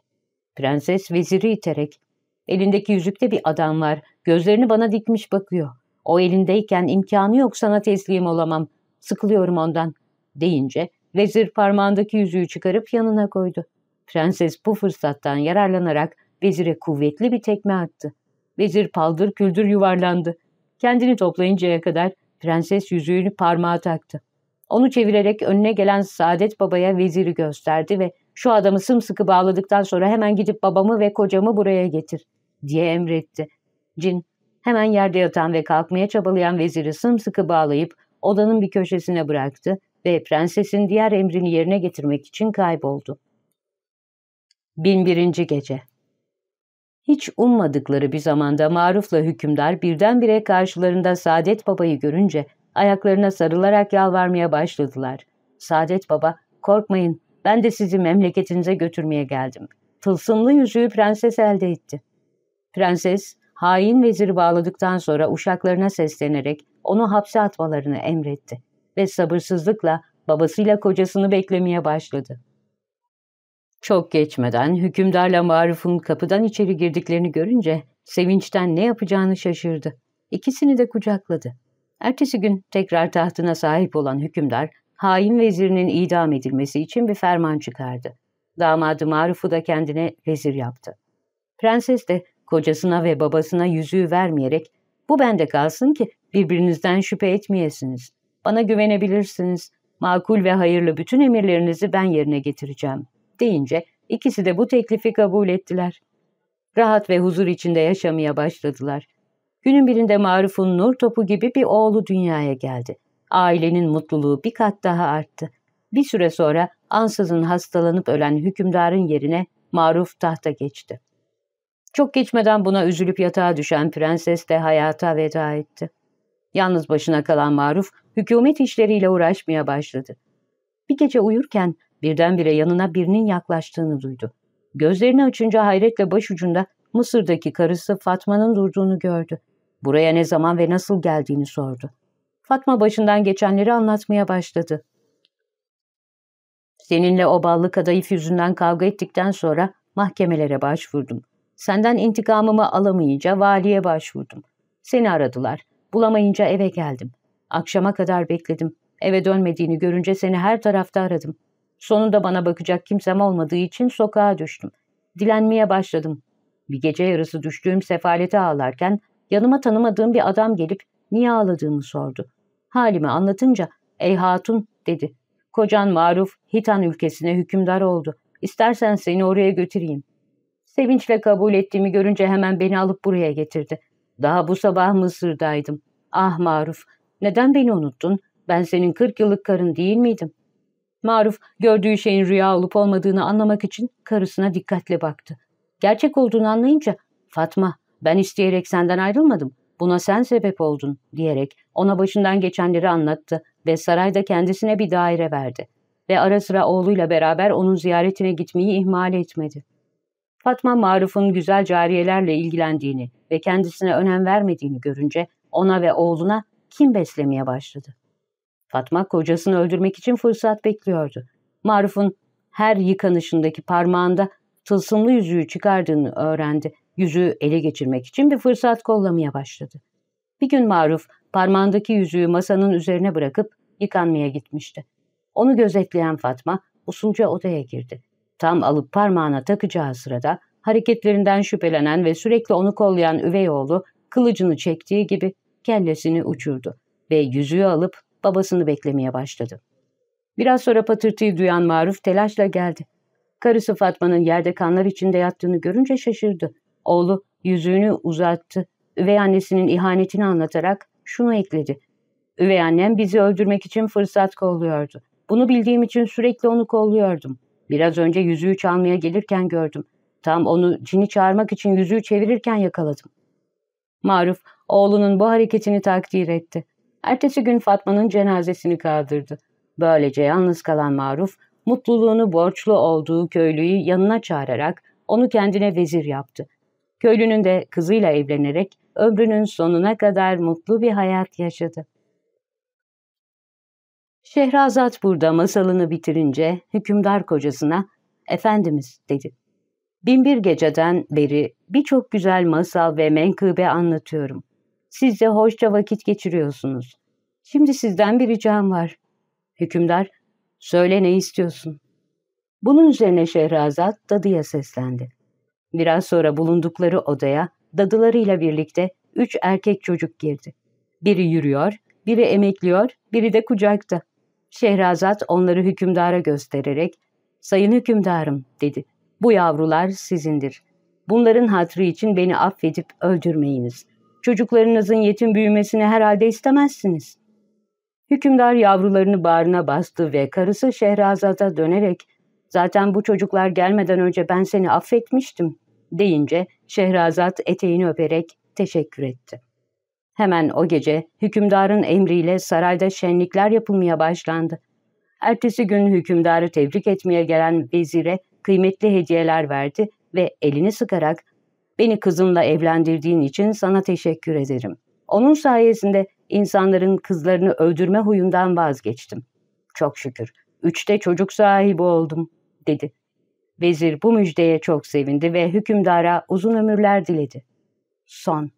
Prenses veziri iterek elindeki yüzükte bir adam var gözlerini bana dikmiş bakıyor. O elindeyken imkanı yok sana teslim olamam sıkılıyorum ondan deyince vezir parmağındaki yüzüğü çıkarıp yanına koydu. Prenses bu fırsattan yararlanarak vezire kuvvetli bir tekme attı. Vezir paldır küldür yuvarlandı. Kendini toplayıncaya kadar prenses yüzüğünü parmağa taktı. Onu çevirerek önüne gelen Saadet Baba'ya veziri gösterdi ve şu adamı sımsıkı bağladıktan sonra hemen gidip babamı ve kocamı buraya getir diye emretti. Cin hemen yerde yatan ve kalkmaya çabalayan veziri sımsıkı bağlayıp odanın bir köşesine bıraktı ve prensesin diğer emrini yerine getirmek için kayboldu. Binbirinci Gece Hiç ummadıkları bir zamanda Maruf'la hükümdar birdenbire karşılarında Saadet Baba'yı görünce ayaklarına sarılarak yalvarmaya başladılar. Saadet Baba, korkmayın ben de sizi memleketinize götürmeye geldim. Tılsımlı yüzüğü prenses elde etti. Prenses, hain veziri bağladıktan sonra uşaklarına seslenerek onu hapse atmalarını emretti ve sabırsızlıkla babasıyla kocasını beklemeye başladı. Çok geçmeden hükümdarla Maruf'un kapıdan içeri girdiklerini görünce sevinçten ne yapacağını şaşırdı. İkisini de kucakladı. Ertesi gün tekrar tahtına sahip olan hükümdar, hain vezirinin idam edilmesi için bir ferman çıkardı. Damadı Maruf'u da kendine vezir yaptı. Prenses de kocasına ve babasına yüzüğü vermeyerek, bu bende kalsın ki birbirinizden şüphe etmeyesiniz. Bana güvenebilirsiniz. Makul ve hayırlı bütün emirlerinizi ben yerine getireceğim. Deyince ikisi de bu teklifi kabul ettiler. Rahat ve huzur içinde yaşamaya başladılar. Günün birinde Maruf'un nur topu gibi bir oğlu dünyaya geldi. Ailenin mutluluğu bir kat daha arttı. Bir süre sonra ansızın hastalanıp ölen hükümdarın yerine Maruf tahta geçti. Çok geçmeden buna üzülüp yatağa düşen prenses de hayata veda etti. Yalnız başına kalan Maruf, hükümet işleriyle uğraşmaya başladı. Bir gece uyurken birdenbire yanına birinin yaklaştığını duydu. Gözlerini açınca hayretle başucunda Mısır'daki karısı Fatma'nın durduğunu gördü. Buraya ne zaman ve nasıl geldiğini sordu. Fatma başından geçenleri anlatmaya başladı. Seninle o ballı kadayıf yüzünden kavga ettikten sonra mahkemelere başvurdum. Senden intikamımı alamayınca valiye başvurdum. Seni aradılar. Bulamayınca eve geldim. Akşama kadar bekledim. Eve dönmediğini görünce seni her tarafta aradım. Sonunda bana bakacak kimsem olmadığı için sokağa düştüm. Dilenmeye başladım. Bir gece yarısı düştüğüm sefalete ağlarken yanıma tanımadığım bir adam gelip niye ağladığımı sordu. Halimi anlatınca ''Ey hatun'' dedi. ''Kocan Maruf Hitan ülkesine hükümdar oldu. İstersen seni oraya götüreyim.'' Sevinçle kabul ettiğimi görünce hemen beni alıp buraya getirdi. Daha bu sabah Mısır'daydım. Ah Maruf, neden beni unuttun? Ben senin kırk yıllık karın değil miydim? Maruf, gördüğü şeyin rüya olup olmadığını anlamak için karısına dikkatle baktı. Gerçek olduğunu anlayınca, Fatma, ben isteyerek senden ayrılmadım. Buna sen sebep oldun, diyerek ona başından geçenleri anlattı ve sarayda kendisine bir daire verdi. ve ara sıra oğluyla beraber onun ziyaretine gitmeyi ihmal etmedi. Fatma Maruf'un güzel cariyelerle ilgilendiğini ve kendisine önem vermediğini görünce ona ve oğluna kim beslemeye başladı. Fatma kocasını öldürmek için fırsat bekliyordu. Maruf'un her yıkanışındaki parmağında tılsımlı yüzüğü çıkardığını öğrendi. Yüzüğü ele geçirmek için bir fırsat kollamaya başladı. Bir gün Maruf parmağındaki yüzüğü masanın üzerine bırakıp yıkanmaya gitmişti. Onu gözetleyen Fatma usulca odaya girdi. Tam alıp parmağına takacağı sırada hareketlerinden şüphelenen ve sürekli onu kollayan üvey oğlu kılıcını çektiği gibi kellesini uçurdu ve yüzüğü alıp babasını beklemeye başladı. Biraz sonra patırtıyı duyan Maruf telaşla geldi. Karısı Fatma'nın yerde kanlar içinde yattığını görünce şaşırdı. Oğlu yüzüğünü uzattı. Üvey annesinin ihanetini anlatarak şunu ekledi. Üvey annem bizi öldürmek için fırsat kolluyordu. Bunu bildiğim için sürekli onu kolluyordum. Biraz önce yüzüğü çalmaya gelirken gördüm. Tam onu cini çağırmak için yüzüğü çevirirken yakaladım. Maruf oğlunun bu hareketini takdir etti. Ertesi gün Fatma'nın cenazesini kaldırdı. Böylece yalnız kalan Maruf, mutluluğunu borçlu olduğu köylüyü yanına çağırarak onu kendine vezir yaptı. Köylünün de kızıyla evlenerek ömrünün sonuna kadar mutlu bir hayat yaşadı. Şehrazat burada masalını bitirince hükümdar kocasına ''Efendimiz'' dedi. Binbir geceden beri birçok güzel masal ve menkıbe anlatıyorum. Siz de hoşça vakit geçiriyorsunuz. Şimdi sizden bir ricam var. Hükümdar, söyle ne istiyorsun? Bunun üzerine Şehrazat dadıya seslendi. Biraz sonra bulundukları odaya dadılarıyla birlikte üç erkek çocuk girdi. Biri yürüyor, biri emekliyor, biri de kucakta. Şehrazat onları hükümdara göstererek, ''Sayın hükümdarım'' dedi. ''Bu yavrular sizindir. Bunların hatrı için beni affedip öldürmeyiniz. Çocuklarınızın yetim büyümesini herhalde istemezsiniz.'' Hükümdar yavrularını bağrına bastı ve karısı Şehrazat'a dönerek ''Zaten bu çocuklar gelmeden önce ben seni affetmiştim.'' deyince Şehrazat eteğini öperek teşekkür etti. Hemen o gece hükümdarın emriyle sarayda şenlikler yapılmaya başlandı. Ertesi gün hükümdarı tebrik etmeye gelen vezire kıymetli hediyeler verdi ve elini sıkarak ''Beni kızımla evlendirdiğin için sana teşekkür ederim. Onun sayesinde insanların kızlarını öldürme huyundan vazgeçtim. Çok şükür. Üçte çocuk sahibi oldum, dedi. Vezir bu müjdeye çok sevindi ve hükümdara uzun ömürler diledi. Son